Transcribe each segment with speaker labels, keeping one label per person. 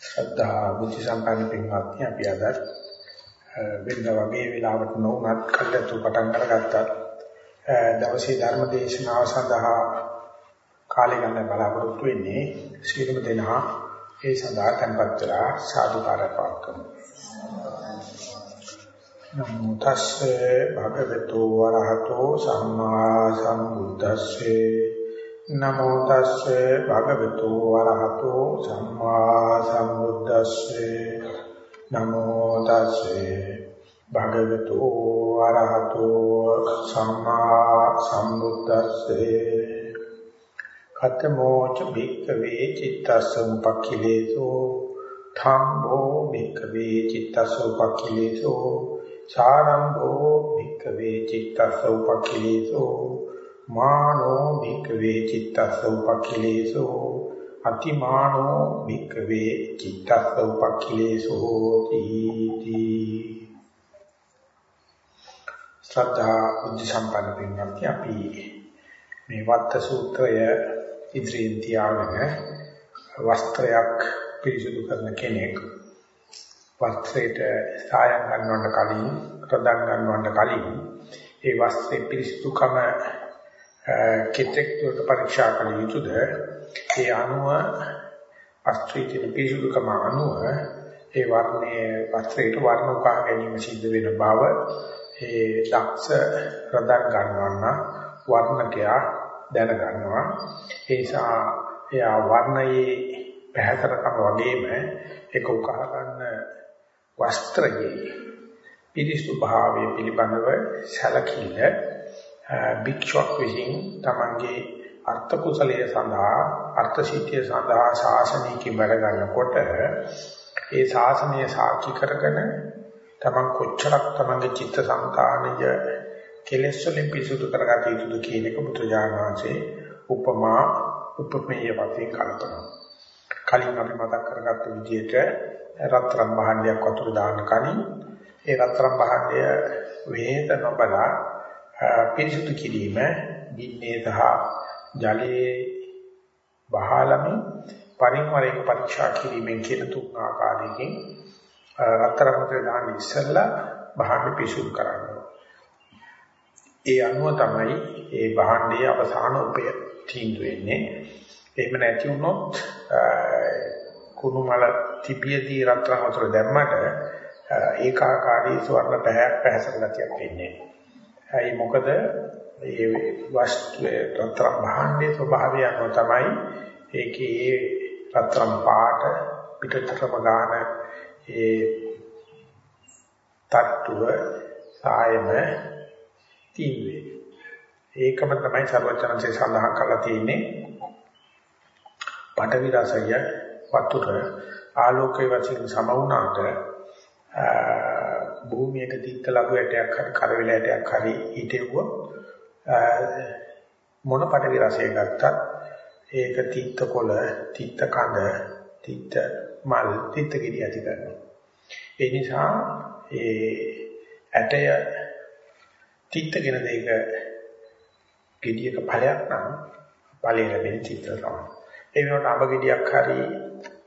Speaker 1: ශ්‍රද්ධා බුද්ධ සම්පන්න පින්වත්නි අපි අද වෙනද වගේ වෙලාවට නොඋනත් කල්යතු පටන් අරගත්තා. දවසේ ධර්ම දේශනාව සඳහා කාලය ගන්න බලාපොරොත්තු වෙන්නේ සියලුම දෙනා ඒ සඳහා tempත් වෙලා සාදුකාරය පාක්කමු. නමෝ තස්සේ භගවතු වරහතෝ සම්මා සම්බුද්දස්සේ නමෝ තස්සේ භගවතු වරහතෝ සම්මා සම්බුද්දස්සේ. නමෝ තස්සේ භගවතු වරහතෝ සම්මා සම්බුද්දස්සේ. කතමෝච භික්ඛවේ චිත්තසමුපක්ඛිලේසෝ. ධම්මෝ භික්ඛවේ චිත්තසමුපක්ඛිලේසෝ. සාරම්භෝ භික්ඛවේ චිත්තසමුපක්ඛිලේසෝ. මානෝ භික්ඛවේ චිත්තස්ස උපක්ඛිලේසෝ අතිමානෝ භික්ඛවේ චිත්තස්ස උපක්ඛිලේසෝ තීති. ශ්‍රද්ධා බුද්ධ සම්පන්න පින්වත්නි අපි මේ වත්ත සූත්‍රය ඉදිරියෙන් තියාගෙන වස්ත්‍රයක් පිරිසිදු කරන කෙනෙක් වස්ත්‍රයට සායම් ගන්නවට කලින් රඳන් ගන්නවට කලින් ඒ වස්ත්‍රේ පිරිසිදුකම කෙතෙක් දුරට පරීක්ෂා කළ යුතුද? ඒ අනුව අස්ත්‍රිතින පිසුදුකම අනුව ඒ වර්ණයේ වස්ත්‍රයට වර්ණ උකා ගැනීම සිද්ධ වෙන බව ඒ දක්ෂ රඳන් ගන්නවා වර්ණකයා දැන ගන්නවා ඒ නිසා එයා වර්ණයේ පැහැතරකම වගේම ඒක උකහා ගන්න වස්ත්‍රයේ පිරිසුදු භාවය පිළිබඳව සැලකිල්ල භික්ෂුවක් විසින් තමන්ගේ අර්ථ කුසලයේ සඳහා අර්ථ සිද්ධිය සඳහා ශාසනයකින් වැඩ ගන්නකොට ඒ ශාසනය සාක්ෂි කරගෙන තමන් කොච්චරක් තමන්ගේ චිත්ත සංකාණය කෙලෙස් වලින් පිරිසුදු කරගත යුතුද කියන එක බුදුජානනාංශේ උපමා උපමේය වශයෙන් කල්පනා. කලින් අපි මතක් කරගත්ත විදිහට රත්තරන් භාණ්ඩයක් වතුර දාන කලින් ඒ රත්තරන් භාණ්ඩය වේද නොබලා පිරිසුදු කිරීම ගින්නේ සහ ජලයේ බහලමින් පරිමරයක පරීක්ෂා කිරීමෙන් කියන තුන් ආකාරයකින් රත්තරන් මුද්‍රේ දාන්න ඉස්සෙල්ලා භාණ්ඩ පිරිසුදු කරනවා. ඒ අනුව තමයි ඒ භාණ්ඩයේ අවසාන උපය තීන්දුව වෙන්නේ. එහෙම නැති වුණොත් කුණු මල තිබියදී රත්තරන් වතුර දැම්මට ඒකාකාරී ස්වර්ණ පැහැයක් පැහැසෙන ගතියක් වෙන්නේ. ඒ මොකද? මේ වස්තුවේ රත්තරන් භාණ්ඩයේ ස්වභාවය අනුව තමයි ඒකේ රත්තරන් පාට පිටතරම ගාන ඒ තට්ටුව සායම තීවේ ඒකම තමයි සර්වචනසේ සඳහන් කරලා තියෙන්නේ. පඨවි රසය වතුර ආලෝකයේ වශයෙන් සම වුණාට භූමියක තිත්ත ලබු ඇටයක් හරි කරවිල ඇටයක් හරි හිටෙව්වොත් මොන පටවි රසය ගත්තත් ඒක තිත්ත කොළ තිත්ත කඳ තිත්ත මල් තිත්ත කිරි ඇති කරනවා. ඒ නිසා ඒ ඇටය තිත්තගෙන දෙයක ගෙඩියක ඵලයක් නම් ඵලය ලැබෙන චිත්‍ර තමයි. ඒ වෙනකොට අඹ ගෙඩියක් හරි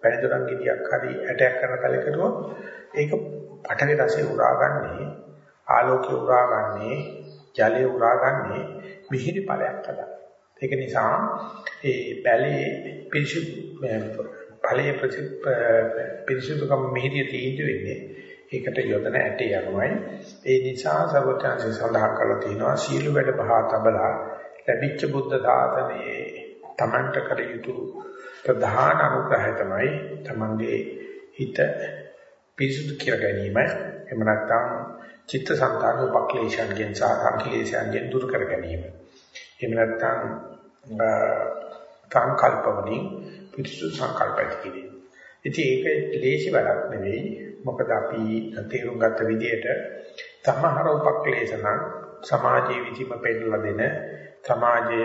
Speaker 1: පැණිදොරන් ගෙඩියක් හරි ඇටයක් කරන කලකරුවොත් ඒක පඨවි රසය උරාගන්නේ ආලෝකය උරාගන්නේ ජලය උරාගන්නේ මිහිරි ඵලයක් තමයි. ඒක නිසා ඒ පැලේ පිරිසුදු ඵලයේ පිරිසුදුකම මිහිරිය තීන්දුව වෙන්නේ ඒකට යොදන ඇටේ යනවායි. ඒ නිසා සර්වඥාන්සේ සඳහන් කරලා තියෙනවා සීල වැඩ බහා තබලා ලැබිච්ච බුද්ධ දාතනේ තමන්ට කර යුතු ප්‍රධාන අනුග්‍රහය තමයි තමන්ගේ හිත පිරිසුදු කර ගැනීම එහෙම නැත්නම් චිත්ත සංතාන උපක්ලේශයන්ගෙන් සහ සංකලේශයන්ගෙන් දුරු කර ගැනීම. එහෙම නැත්නම් සංකල්ප වලින් පිරිසුදු සංකල්ප ඇති කිරීම. ඉතින් ඒක ලේසි වැඩක් නෙවෙයි. මොකද අපි තේරුම් ගත්ත විදිහට සමහර උපක්ලේශ නම් සමාජයේ විදිහම පෙන්නලා දෙන සමාජය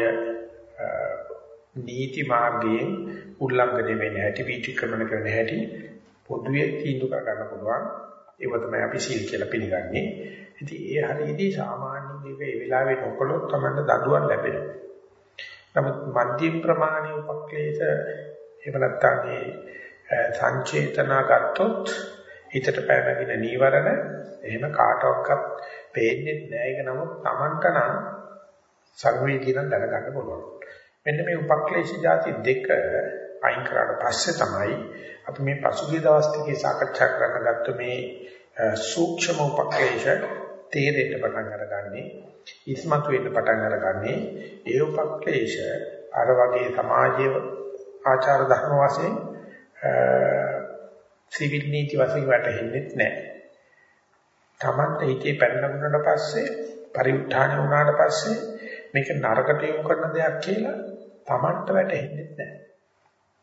Speaker 1: නීති මාර්ගයෙන් උල්ලංඝනය වෙන හැටි විචක්‍රමණ කරන හැටි පොදුවේ තීන්දුව කර ගන්න පුළුවන් ඒව තමයි අපි සීල් කියලා පිළිගන්නේ ඉතින් ඒ හරියදී සාමාන්‍ය දෙක ඒ වෙලාවේ නොකළොත් තමයි දඬුවම් ලැබෙනවා නමුත් මධ්‍යම ප්‍රමාණීය උපක්ලේශ එහෙම නැත්නම් සංචේතන ගත්තොත් හිතට පැනගෙන නීවරණ එහෙම කාටවත් පේන්නේ නැහැ. ඒක නමුත් Tamanට නම් සංවේදී නම් දැනගන්න පුළුවන්. මෙන්න මේ උපක්ලේශ જાති දෙක අයින් කරාට පස්සේ තමයි අපි මේ පසුගිය දවස් ටිකේ සාකච්ඡා කරන්න ගත්ත මේ සූක්ෂම උපක්ලේශ තේරෙන්න පටන් අරගන්නේ ඉස්මතු වෙන්න පටන් අරගන්නේ ඒ උපක්ලේශ අර වගේ සමාජීය ආචාර ධර්ම වශයෙන් සිවිල් නීති වශයෙන් වැටහෙන්නේ නැහැ. Tamanta හිතේ පැනනගුණාට පස්සේ පරිඋත්ථාන වුණාට පස්සේ මේක නරකට යොමු කරන දෙයක් කියලා Tamanta වැටහෙන්නේ නැහැ.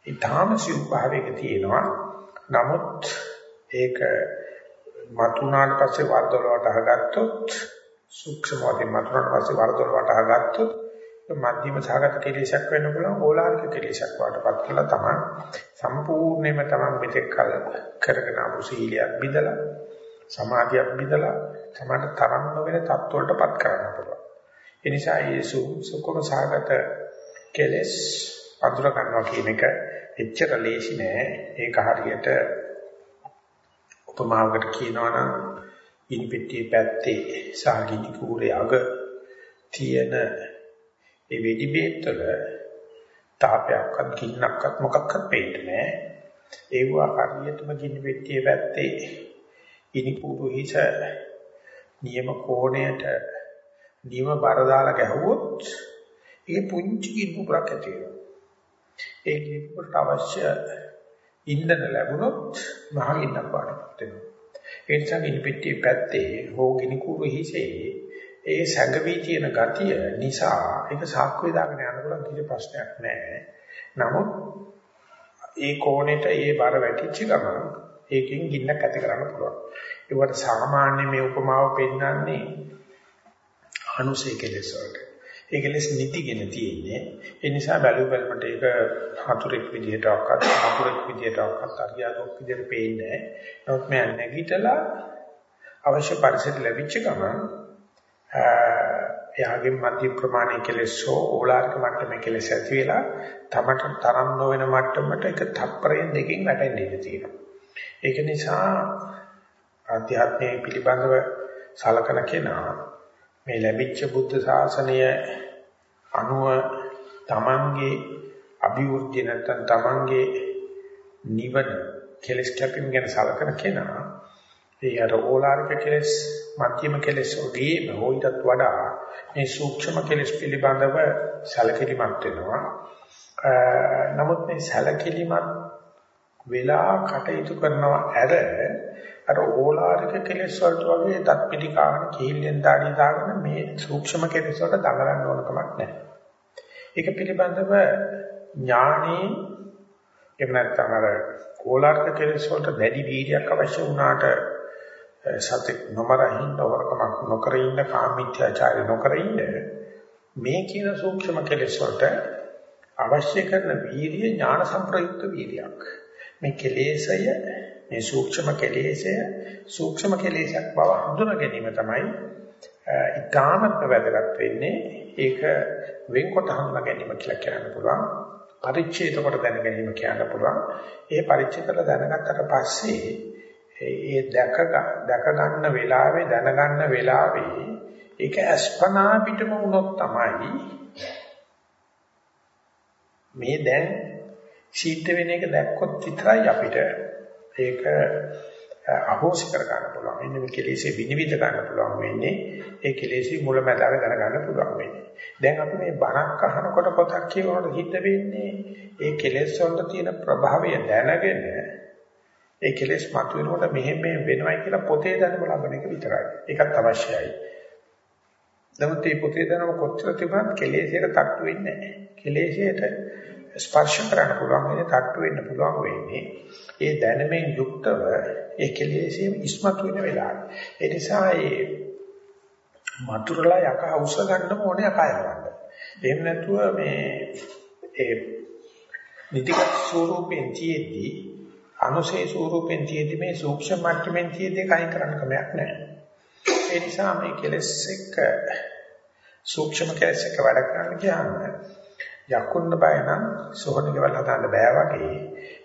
Speaker 1: ඒ තාම සිව් භාවයක තියෙනවා. නමුත් ඒක මතුනාට පස්සේ වර්ධවල වටහාගත්තොත් සූක්ෂම වශයෙන් මතුනාට පස්සේ වර්ධවල වටහාගත්තොත් මධ්‍යම සාගත කෙලෙසක් වෙන්න පුළුවන් ඕලාරික කෙලෙසක් වඩපත් කළා තමයි සම්පූර්ණයෙන්ම තමයි මෙතෙක් කල කරගෙන ආපු සීලයක් බිඳලා සමාධියක් බිඳලා තමයි තරම් නොවන තත්ත්වයකටපත් කරන්න පුළුවන් ඒ නිසා යේසු සුකොම සාගත කෙලෙස් අඳුර ගන්නවා කියන එක එච්චර ලේසි නෑ ඒක හරියට උපමාවකට කියනවා නම් ඉනිපෙට්ටියේ පැත්තේ සාගිනි කූරේ අග තියෙන ඒ වෙඩි බේත් වල තාපයක්වත් කින්නක්වත් මොකක්වත් පේන්නේ නැහැ. ඒ වුණා හරියටම ගිනි පෙට්ටියේ පැත්තේ ඉනිපුරු හිස නියම කෝණයට නියම බර දාලා ගැහුවොත් ඒ පුංචි කිනුපුරක් ඇති වෙනවා. ඒ කිනුපුරට අවශ්‍ය ඉන්ධන ලැබුණොත් මහ ගින්නක් වඩපත් වෙනවා. ඒ නිසා ගිනි පෙට්ටියේ පැත්තේ හෝ ගිනි කුරු හිසේ ඒ සැඟවි තියෙන ගතිය නිසා ඒක සාක්කුවේ දාගෙන යනකොට කිසි ප්‍රශ්නයක් නැහැ. නමුත් ඒ කෝණයට ඒ බර වැටිච්ච ගමන් ඒකෙන් ගින්නක් ඇති කරන්න පුළුවන්. ඒවට සාමාන්‍ය මේ උපමාව පෙන්නන්නේ අනුසය කෙලෙස් වලට. ඒ කෙලෙස් නිතිගෙන තියෙන්නේ. ඒ නිසා බැලු බැලමට ඒක හතුරෙක් විදිහට අක්කත් හතුරෙක් විදිහට අක්කත් අරියාදොක් විදිහට පේන්නේ නැහැ. නමුත් මම නැගිටලා අවශ්‍ය පරිසර ලැබිච්ච ගමන් එයාගේ මධ්‍ය ප්‍රමාණයේ කෙලෙස් හෝ ඕලාරික මට්ටමේ කෙලෙස් ඇති වෙලා තමට තරම් නොවන මට්ටමට එක තප්පරයෙන් දෙකකින් වැටෙන්න ඉඩ තියෙනවා. ඒක නිසා ආධ්‍යාත්මයේ පිළිබඳව සලකන කෙනා මේ ලැබිච්ච බුද්ධ ශාසනය අනුව තමන්ගේ අභිවෘද්ධිය නැත්තම් තමන්ගේ නිවන කෙලස් කැපීම ගැන සලකන කෙනා ඒ අර ඕලාරික කෙලස් මධ්‍යම කෙලස් වගේම හොයිටත් වඩා මේ සූක්ෂම කෙලස් පිළිබඳව සැලකිලිමත් වෙනවා. නමුත් මේ සැලකිලිමත් වෙලා කටයුතු කරනවා ඇර අර ඕලාරික කෙලස් වලට වගේ දත් පිටිකාගෙන කීල්ලෙන් දාඩිය දාගෙන මේ සූක්ෂම කෙලස් වලට දඟලන්න ඕන කමක් නැහැ. ඒක පිළිබඳව ඥානේ එහෙම නැත්නම් අර ඕලාරික කෙලස් වලට වැඩි වීර්යයක් අවශ්‍ය වුණාට සතෙක් නොමරින්න වරකමක් නොකර ඉන්න කාමීත්‍යාචාරය නොකර ඉන්න මේ කියන සූක්ෂම කෙලෙස් වලට අවශ්‍ය කරන වීර්ය ඥාන සංප්‍රයුක්ත වීර්යයක් මේ කෙලෙසය මේ සූක්ෂම කෙලෙසය සූක්ෂම කෙලෙසක් බව හඳුනා ගැනීම තමයි ඊටාමත් වැදගත් වෙන්නේ. ඒක වෙන්කොට හඳුනා ගැනීම කියලා කියන්න පුළුවන්. පරිච්ඡේද කොට දැන ගැනීම කියන්න පුළුවන්. ඒ පරිච්ඡේදල දැනගත්තට පස්සේ ඒ දැක දැක ගන්න වෙලාවේ දැනගන්න වෙලාවේ ඒක අස්පනා පිටම වුණොත් තමයි මේ දැන් සිද්ධ වෙන එක දැක්කොත් විතරයි අපිට ඒක අහෝසි කර ගන්න පුළුවන්. එන්න මේ කෙලෙසේ විනිවිද ගන්න පුළුවන් වෙන්නේ. ඒ කෙලෙසේ මුලැමැදාව දැනගන්න පුළුවන් වෙන්නේ. දැන් අපි මේ බණක් අහනකොට පොතක් කියවනකොට හිත වෙන්නේ ඒ කෙලෙස් වල තියෙන ප්‍රභාවය දැනගෙන ඒ කෙලෙස් මතුවෙනකොට මෙහෙම මේ වෙනවයි කියලා පොතේ දැනුම ලබන එක විතරයි. ඒකත් අවශ්‍යයි. නමුත් මේ පොතේ දැනුම කොච්චර තිබුණත් කෙලෙසයට තට්ටු වෙන්නේ නැහැ. කෙලෙසයට ස්පර්ශ කරන්න පුළුවන් වෙන්නේ තට්ටු වෙන්න පුළුවන් වෙන්නේ. ඒ දැනුමෙන් යුක්තව ඒ කෙලෙසෙම ඉස්මතු වෙන වෙලාවට. ඒ නිසා ඒ මතුරලා යක උස ගන්න ඕනේ අකය ගන්න. එහෙම නැතුව මේ ඒ නිතිගත ස්වරූපෙන් තියේදී අනුසේ ස්වරූපෙන් තියෙදි මේ සූක්ෂම මට්ටමින් තියෙදි කයි කරන්න කමක් නැහැ. ඒ නිසා මේ කෙලස් එක්ක සූක්ෂම කෙලස් එක්ක වැඩ කරන්න ගියාම යකුන්න බය නම් සෝහන කෙවල් හදන්න බෑ වගේ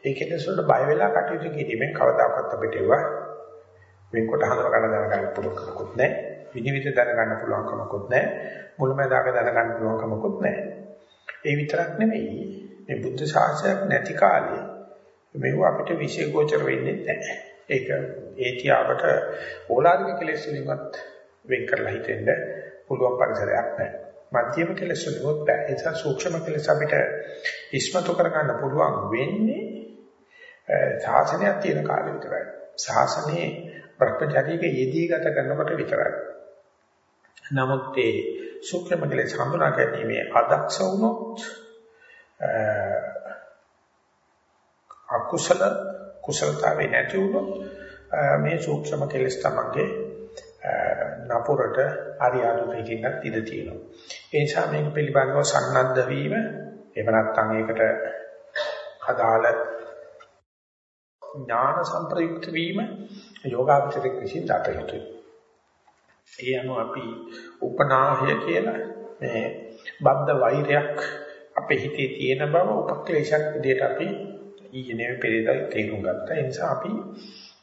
Speaker 1: ඒ කෙලෙස් වලට බය වෙලා කටයුතු කිරීමෙන් කවදාකවත් අපිට ඒවා වෙන්කොට හඳුනා ගන්න දැනගන්න පුළුවන් කමකුත් නැහැ. විනිවිද දැනගන්න පුළුවන් කමකුත් නැහැ. මුලමදාක දැනගන්න පුළුවන් කමකුත් නැහැ. ඒ විතරක් නෙමෙයි මේ බුද්ධ ශාසනයක් නැති කාලේ මේව අපිට විශේෂෝචර වෙන්නේ නැහැ. ඒක ඒ තියාවට ඕලාරික කෙලෙස් වලින්වත් වෙන් කරලා හිතෙන්න පුළුවන් පරිසරයක් නැහැ. මධ්‍යම කෙලෙස් වලුත් බෑ. ඒ නිසා සූක්ෂම කෙලෙස් අපිට ඉස්මතු කර ගන්න පුළුවන් වෙන්නේ ශාසනයක් තියෙන කාලෙ විතරයි. ශාසනයේ භ්‍රමචාරීක යෙදී ගත කරනකොට විතරයි. නමුත් ඒ සූක්ෂම කෙලෙස් හඳුනා ගැනීමේ අදක්ෂ වුණොත් අකුසල කුසලතාවේ නැති වුණොත් මේ සූක්ෂම කෙලෙස් තමන්ගේ නපුරට අරියාදු පිටින්නත් ඉඩ තියෙනවා. ඒ නිසා මේක පිළිබඳව සන්නද්ධ වීම එහෙම නැත්නම් ඒකට අදාළ ඥාන සංප්‍රයුක්ත වීම යෝගාචරික විසින් දත යුතුයි. ඒ අනුව අපි උපනාහය කියලා මේ බද්ධ වෛරයක් අපේ හිතේ තියෙන බව උපක්ලේශයක් විදිහට අපි ඊයේ නෙවෙයි පෙරේදා තේරුම් ගත්තා. ඒ නිසා අපි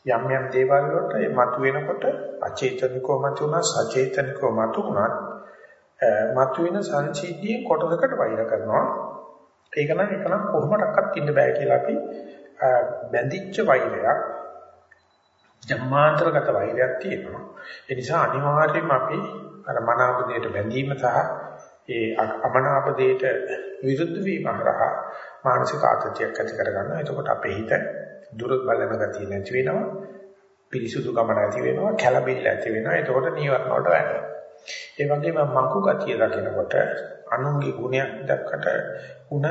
Speaker 1: යම් යම් දේවල් වලට මතු වෙනකොට අචේතනිකව මතුණා සචේතනිකව මතුණා මතු වෙන සංසිද්ධියේ කොටසකට වෛර කරනවා. ඒක නම් එක නම් කොහොමඩක්වත් ඉන්න බෑ කියලා අපි බැඳිච්ච වෛරයක් ජන්මාන්තරගත වෛරයක් තියෙනවා. ඒ නිසා අනිවාර්යයෙන්ම අපි අර මනාප දෙයට බැඳීම සහ ඒ අමනාප දෙයට විරුද්ධ වීම හරහා මානසික ආතතියක් ඇති කරගන්නවා. එතකොට අපේ හිත දුර බලන ගතිය නැති වෙනවා. පිරිසුදු ගමන ඇති වෙනවා. කැළඹිල්ල ඇති වෙනවා. එතකොට නීවරණ වලට වැටෙනවා. ඒ වගේම මංකු ගතිය දකිනකොට අනුන්ගේ ගුණයක් දැක්කට ಗುಣ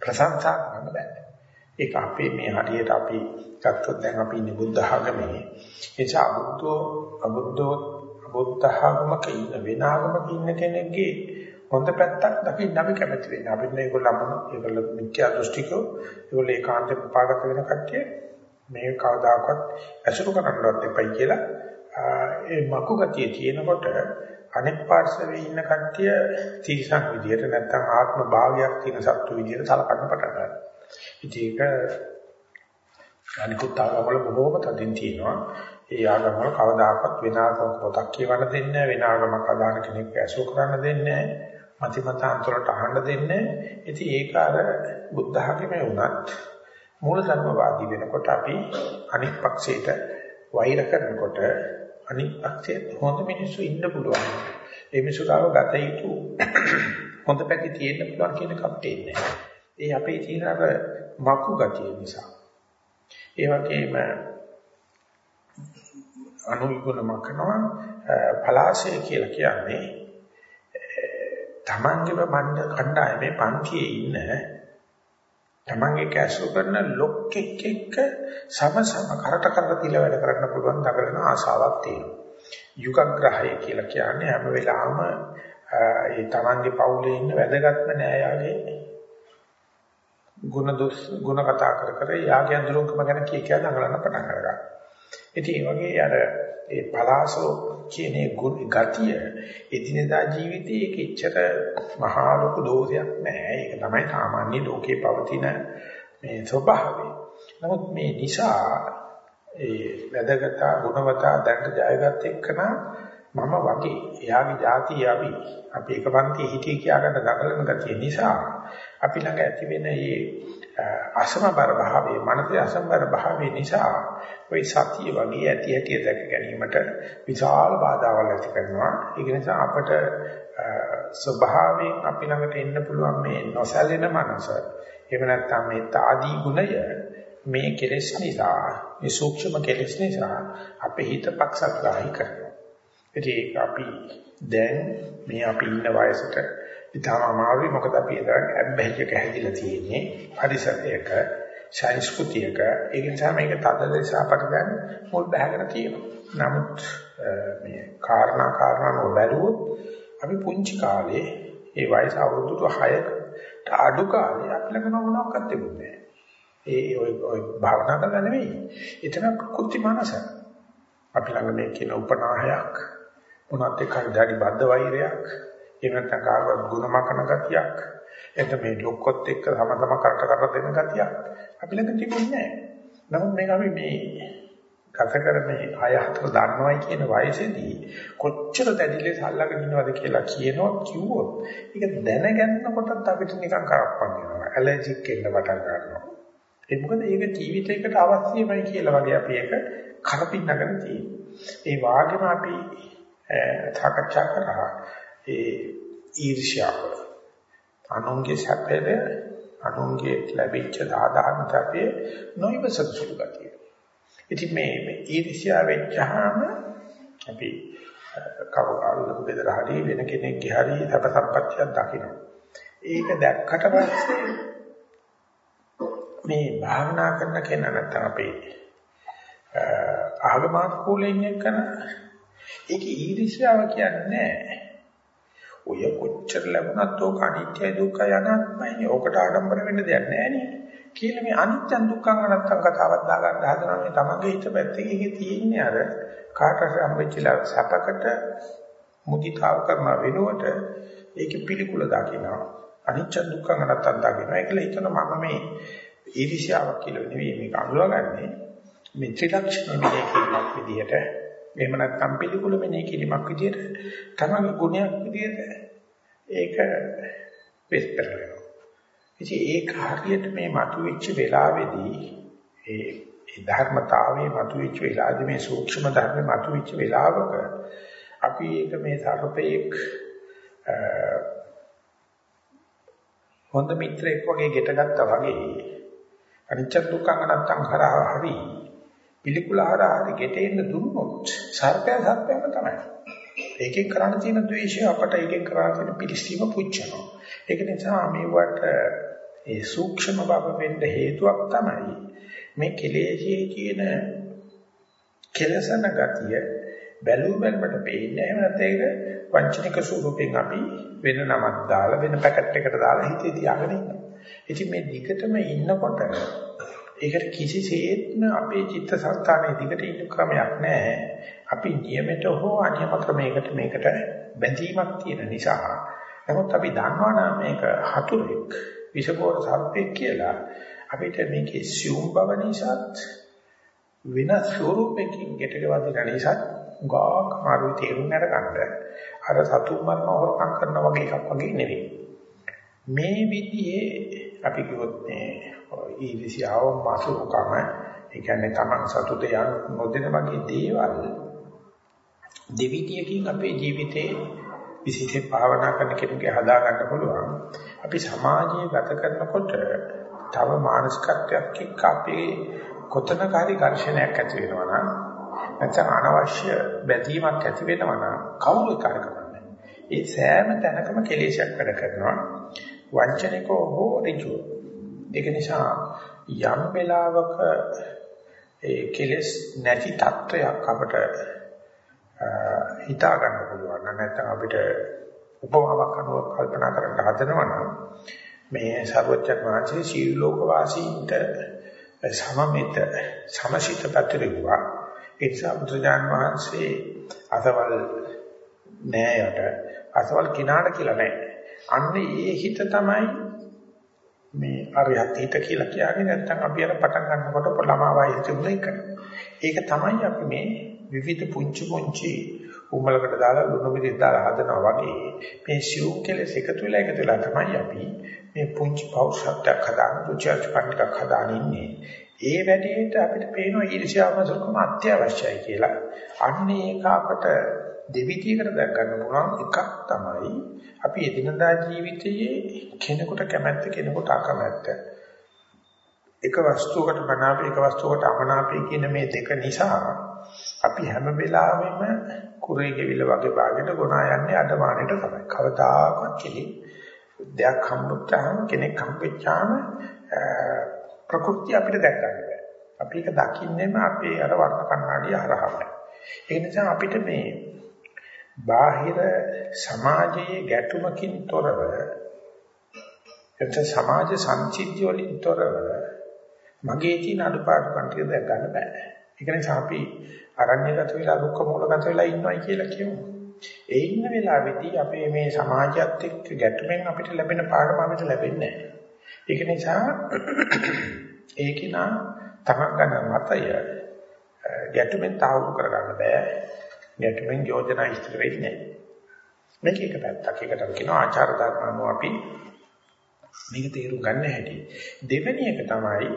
Speaker 1: ප්‍රශංසා කරන්න බෑ. ඒක අපේ මේ හරියට අපි ගත්තොත් දැන් අපි ඉන්නේ බුද්ධ ආගමේ. ඒ නිසා අබුද්ධෝ අබුද්ධෝ බුද්ධ ආගමක ඉන්න වෙන ආගමක ඉන්න කෙනෙක්ගේ හොඳ පැත්තක් දකින්න අපි කැමති වෙන්නේ. අපි මේගොල්ලෝ ඒගොල්ලෝ මිත්‍යා දෘෂ්ටිකෝ ඒගොල්ලෝ ඒකාන්ත ප්‍රපාගත වෙන කට්ටිය මේ කවදාකවත් ඇසුරු කරන්නවත් එපයි කියලා ඒ මකු ගතිය තියෙනකොට අනෙක් පාර්ශවයේ ඉන්න කට්ටිය තීසක් විදියට නැත්නම් ආත්ම භාවයක් තියෙන සත්තු විදියට සලකන්න පටන් ගන්නවා. ඉතින් ඒක අනිකුත් ආගම්වල බොහෝම තදින් තියෙනවා. ඒ ආගම්වල කවදාකවත් වෙන ආගමක පොතක් කියවන්න දෙන්නේ නැහැ. වෙන ආගමක් අදාන කෙනෙක් ඇසුරු කරන්න දෙන්නේ නැහැ. මතිමතාන්තරට අහන්න දෙන්නේ. ඉතින් ඒක අර බුද්ධ ධර්මයේ වුණත් මූල ධර්මවාදී වෙනකොට අපි අනිත් පක්ෂයට වෛර කරනකොට අනිත් පක්ෂයේ හොඳ මිනිස්සු ඉන්න පුළුවන්. ඒ මිනිස්සුතාව ගත යුතු හොඳ පැති තියෙන්න පුළුවන් කියන එකක් තේන්නේ ඒ අපේ තියෙන අර මකු ගතිය නිසා. ඒ වගේම අනුගුණ මකනවා පලාශය කියලා කියන්නේ තමන්ගේම මණ්ඩ කණ්ඩායමේ පන්තියේ ඉන්න තමන්ගේ කැසු කරන ලොක් එක්ක එක්ක සමසම කරට කරලා තියලා වැඩ කරන්න පුළුවන් දඟලන ආසාවක් තියෙනවා. යුගග්‍රහය කියලා කියන්නේ හැම වෙලාවම ඒ තමන්ගේ පවුලේ ඉන්න වැදගත්ම නෑයාගේ ගුණ දොස් ගුණ කතා කර කර යාගේ අඳුරුකම ගැන කී කියලා දඟලන පටන් ගන්නවා. ඉතින් මේ වගේ අර ඒ පලාසෝ කියන ගතිය එදිනෙදා ජීවිතයේ කිච්චර මහා ලොකු දෝෂයක් නෑ. ඒක තමයි සාමාන්‍ය ලෝකේ පවතින මේ ස්වභාවය. නමුත් මේ නිසා ඒ වැදගත් ගුණවතා දැනට ජයගත් එක්කන මම වගේ එයාගේ જાතිය අපි අපි එක පන්තියේ හිටිය කියා ගන්න දඟලන ගතිය නිසා අපි ළඟ ඇති වෙන මේ අසමබර භාවයේ මනසේ අසමබර භාවයේ නිසා ওই සතිය වගේ ඇති ඇටි දැක ගැනීමට විශාල බාධාවල් ඇති කරනවා ඒක නිසා අපට ස්වභාවයෙන් අපි ළඟට එන්න පුළුවන් මේ නොසැලෙන මනස එහෙම නැත්නම් මේ తాදී ගුණය මේ කෙලෙස් නිසා මේ සූක්ෂම කෙලෙස් නිසා අපේ හිත පක්ෂග්‍රාහී කරනවා. ඉතින් අපි දැන් මේ අපි ඉන්න වයසට ඉතාම අමාරුයි. මොකද අපි එදාට අබ්බැහියක හැදිලා තියෙන්නේ පරිසරයක සංස්කෘතියක. ඒ නිසා මේක තද ලෙස අපට දැන් මුල් බහගෙන තියෙනවා. නමුත් මේ කාරණා කාරණා නොබැලුවොත් අපි පුංචි කාලේ ඒ වයස අවුරුදු 6කට අඩු කාලේ අපි ළඟ මොනවක්වත් තිබුණේ ඒ ඔය ඔය භාවනා කරලා නෙවෙයි. එතන කෘති මනස. අපි ළඟ මේ කියන උපනාහයක් මොනවත් එක්ක හරි දැඩි බද්ධ වෛරයක් එහෙම නැත්නම් කාගවත් ಗುಣ මකන ගතියක් එතන මේ ලොක්කොත් එක්ක සම සම කරට කර දෙන ගතියක් අපි ළඟ තිබුණේ නැහැ. නමුත් මේක අපි මේ ගත කර මේ ආය හතර දන්නවයි කියන වයසේදී කොච්චර දැඩිලේ සල්ලාගෙන ඉනවද කියලා කියනවා කිව්වොත් ඒක දැනගන්නකොටත් අපිට නිකන් කරප්පන් වෙනවා. ඇලර්ජික් එන්න පටන් ගන්නවා. ඒ මොකද ඒක ජීවිතයකට අවශ්‍යමයි කියලා වගේ අපි ඒක කරපින්නගෙන තියෙනවා. ඒ වාගේම අපි සාකච්ඡා කරා ඒ ඊර්ෂ්‍යාව අනුන්ගේ සැපේද අනුන්ගේ ලැබිච්ච ආදාන සැපේ නොයිවසතු සුළු ගතිය. ඉතින් මේ ඊර්ෂ්‍යාව වෙච්චාම අපි කවුරුහරි බෙදර හරි වෙන කෙනෙක්ගේ හරි සැප සම්පත්තියක් දකින්න. ඒක දැක්කට පස්සේ මේ භාවනා කරන කෙනා නැත්නම් අපේ ආගමානුකූලයෙන් එක්කන ඒක ඊර්ෂ්‍යාව කියන්නේ ඔය කොච්චර ලැබුණත් ඕක අනිත්‍ය දුක්ඛ යනාත්මයි. ඕකට ආඩම්බර වෙන්න දෙයක් නැහැ නේ. කියලා මේ අනිත්‍ය දුක්ඛ අනත්තම් කතාවක් දාගන්න හදනවා මේ තමන්ගේ හිත පැත්තේ ඒකේ තියෙන්නේ අර කාට හරි හම්බෙච්චලා සැපකට මුදිතාව කරන වෙනුවට ඒකේ පිළිකුල දකිනවා. අනිත්‍ය දුක්ඛ අනත්තම් දකිනවා. ඒකල හිතන මම මේ ඊර්ෂ්‍යාවක් කියලා නෙවෙයි මේක අඳුරගන්නේ. මේ ත්‍රිලක්ෂණ මෙහෙය කිරීමක් විදිහට එහෙම නැත්නම් පිළිකුල මෙනෙහි කිරීමක් විදිහට තමගේ ගුණයක් විදිහට ඒක වෙස්තර වෙනවා. ඉතින් ඒක හරියට මේ මතුවෙච්ච වෙලාවේදී ඒ ඒ ධර්මතාවයේ මතුවෙච්ච වෙලාවේදී මේ සූක්ෂම ධර්ම මතුවෙච්ච වෙලාවක අපි ඒක මේ සර්පේක් හොඳ මිත්‍රෙක් වගේ ගෙටගත්තා වගේ අනිච්ච දුක්ඛ අනත්තං කරා හරි පිළිකුලහරහරි ගෙටෙන්න දුන්නොත් සර්පය සර්පයම තමයි. ඒකෙන් කරන්න තියෙන ද්වේෂය අපට ඒකෙන් කරන්න තියෙන පිළිස්සීම පුච්චනවා. ඒක නිසා මේවට ඒ සූක්ෂම බව වෙන්න හේතුවක් තමයි මේ කෙලෙසේ කියන කෙලසන ගතිය බැලු බැලමට පේන්නේ එහෙම නැත්නම් ඒක වංචනික ස්වරූපෙන් අපි වෙන නමක් දාලා වෙන පැකට් එකකට දාලා හිතේ තියාගෙන ඉන්නවා. ඉතින් මේ දිගටම ඉන්නකොට ඒකට කිසිසේත්ම අපේ චිත්තසංතානයේ දිගට ඉන්න ක්‍රමයක් නැහැ. අපි නියමයට හෝ අනියම ක්‍රමයකට මේකට බැඳීමක් තියෙන නිසා. නමුත් අපි දන්නවනම් මේක හතුරෙක් විෂකෝර සර්පෙක් කියලා අපිට මේකේ සියුම් බව නිසාත් වෙනස් ස්වරූපයකින් ගැටගවදින නිසාත් ගාක් මාරු තේරුම් අරගන්න අර සතුන් මරන හොරකම් කරන වගේ එකක් වගේ නෙවෙයි. මේ විදිහේ අපි කිව්වොත් මේ ඊර්ෂ්‍යාව මාසුකම ඒ කියන්නේ Taman සතුට යන නොදෙන වගේ දේවල් දෙවිතියකින් අපේ ජීවිතේ විශේෂ භාවනා කරන කෙනෙකුගේ හදා ගන්න පුළුවන්. අපි සමාජයේ ගත කරනකොට තව මානසිකත්වයක් එක්ක අපේ කොතනක හරි ඝර්ෂණයක් ඇති වෙනවා නම් නැත්නම් අනවශ්‍ය බැඳීමක් ඇති වෙනවා නම් කවුරු කරකරන්නේ. ඒ සෑම තැනකම කෙලෙසයක් වැඩ කරනවා. වංචනිකව හෝ ඍජුව. ඒක නිසා යම් වෙලාවක ඒ කෙලෙස් නැති තත්වයක් අපට හිතා ගන්න පුළුවන්. නැත්නම් අපිට උපමාවක් අනුව කල්පනා කරන්න හදනවා නම් මේ සර්වඥ වාචී සීල ලෝක වාසීන්ට සමමිත සමසිත පැතිරුවා ඒ නිසා බුදුජාන් වහන්සේ අසවල් නෑයට අසවල් කිනාට කියලා නෑ. අන්නේ ඒ හිත තමයි මේ අරියත් හිත කියලා කියන්නේ නැත්නම් අපි අර පටන් ගන්නකොට ළමා වයසේ තිබුණ එක. ඒක තමයි අපි මේ විවිධ පුංචි පුංචි උමලකට දාලා ලුණු මිරිස් දාලා හදනවා වගේ මේ සිව් කෙලස් එකතු වෙලා එකතු වෙලා තමයි අපි මේ පුංචි පෞෂත්වයක් හදාන රුචර්ච් පණ්ඩිකක් හදාන ඉන්නේ. ඒ වැඩේට අපිට පේනවා ඊර්ෂ්‍යාවසකම අත්‍යවශ්‍යයි කියලා. අන්න ඒක අපට දෙවිතියකට දැක් ගන්න පුළුවන් එකක් තමයි අපි එදිනදා ජීවිතයේ කෙනෙකුට කැමැත්ත කෙනෙකුට අකමැත්ත එක වස්තුවකට මනාප එක වස්තුවකට අමනාපයි කියන මේ දෙක නිසා අපි හැම වෙලාවෙම කුරේ ගෙවිල වගේ භාගයට ගොනා යන්නේ අඩමාණයට තමයි. කවදාකවත් කෙලි දෙයක් හම්බුච්චාම කෙනෙක් හම්බෙච්චාම ප්‍රകൃති අපිට දැක් ගන්න බෑ. අපි ඒක දකින්නේම අපේ අර වර්ණ කණ්ණාඩිය හරහාමයි. ඒ නිසා අපිට මේ බාහිර සමාජයේ ගැටුමකින් තොරව එතන සමාජ සංචිත්‍ය වලින් තොරව මගේ තියෙන අඩුපාඩුකම් ටික දැක් ගන්න බෑ. ඒක නිසා අපි අරණ්‍යගත වෙලා දුක්ඛ මූලගත වෙලා ඉන්නවයි කියලා කියමු. ඒ ඉන්න වෙලාවේදී අපේ මේ සමාජයත් එක්ක ගැටුමෙන් අපිට ලැබෙන පාඩම අපිට ලැබෙන්නේ නැහැ. ඒක නිසා ඒකිනා තමන් ගන්න මතය ගැටුමෙන් තාවුරු කරගන්න බෑ. ගැටුමෙන් යෝජනා ඉස්තර වෙන්නේ නැහැ. මේක එක පැත්තක්. ඒකට අපි කියනවා ආචාර ධර්ම අනුව අපි මේක තේරුම් ගන්න හැටි. දෙවෙනි එක තමයි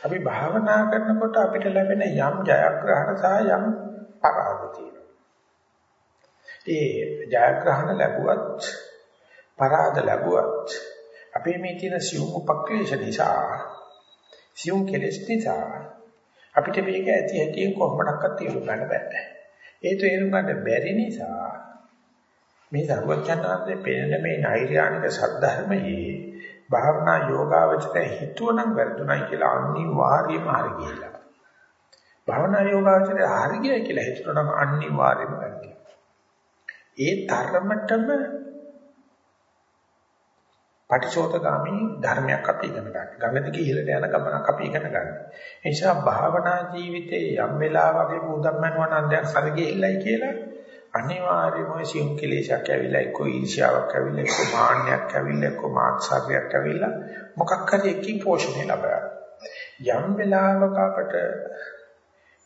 Speaker 1: අපි භාවනා කරනකොට අපිට ලැබෙන යම් ජයග්‍රහණ සහ යම් පරාද තියෙනවා. ඒ ජයග්‍රහණ ලැබුවත් පරාද ලැබුවත් අපේ මේ තියෙන සියුම් උපක්ලේශ නිසා සියුම් කෙලෙස් නිසා අපිට මේක ඇති හැටියෙන් කොහොමඩක්වත් තේරුම් ගන්න බෑ. ඒ තේරුම් ගන්න බැරි නිසා මේ සර්වඥාන්සේ පෙන්න මේ නෛර්යානික සද්ධර්මයේ භාවනා යෝගාවචරය හිතුවනම් වැරදුණයි කියලා අනිවාර්යයෙන්ම හරි ගියලා. භාවනා යෝගාවචරය හරි ගියයි කියලා හිතුවනම් අනිවාර්යයෙන්ම වැරදිලා. ඒ තරමටම පටිචෝතගාමී ධර්මයක් අපි ඉගෙන ගන්න. ගඟ දිගේ ඉහළට යන ගමනක් අපි ඉගෙන ගන්න. ඒ නිසා භාවනා ජීවිතයේ යම් වෙලාවක උදම්මන වනන්දයක් හරි ගියයිලයි කියලා අනිවාර්යයෙන්ම සියුම් කෙලෙසක් ඇවිල්ලා එක්ක ඊර්ෂ්‍යාවක් ඇවිල්ලා එක්ක මාන්නයක් ඇවිල්ලා එක්ක මාත්සාරයක් ඇවිල්ලා මොකක් හරි එකකින් පෝෂණය ලබනවා. යම් වෙලාවක අපට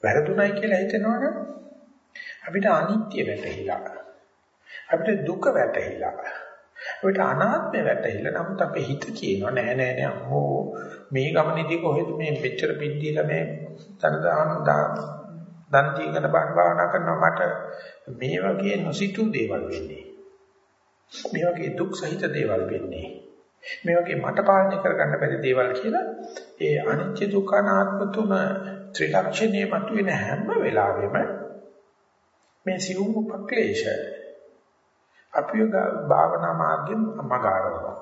Speaker 1: වැරදුණයි කියලා හිතනවනම් අපිට අනිත්‍ය වැටහිලා අපිට දුක වැටහිලා අපිට අනාත්මය වැටහිලා නමුත් අපේ හිත කියනවා නෑ නෑ නෑ අම්මෝ මේ ගමනේදී කොහෙද මේ මෙච්චර පින්දීලා මේ තන දාන දන් දීගෙන භාවනා කරනවා මට මේ වගේ නොසිතූ දේවල් වෙන්නේ. මේ වගේ දුක් සහිත දේවල් වෙන්නේ. මේ වගේ මට පාලනය කරගන්න බැරි දේවල් කියලා ඒ අනිත්‍ය දුක්ඛ අනාත්ම තුන ත්‍රිලක්ෂණයේ මතුවෙන හැම වෙලාවෙම මේ සිවුම් උපක්ලේශ අපිය භාවනා මාර්ගෙන් මගාරනවා.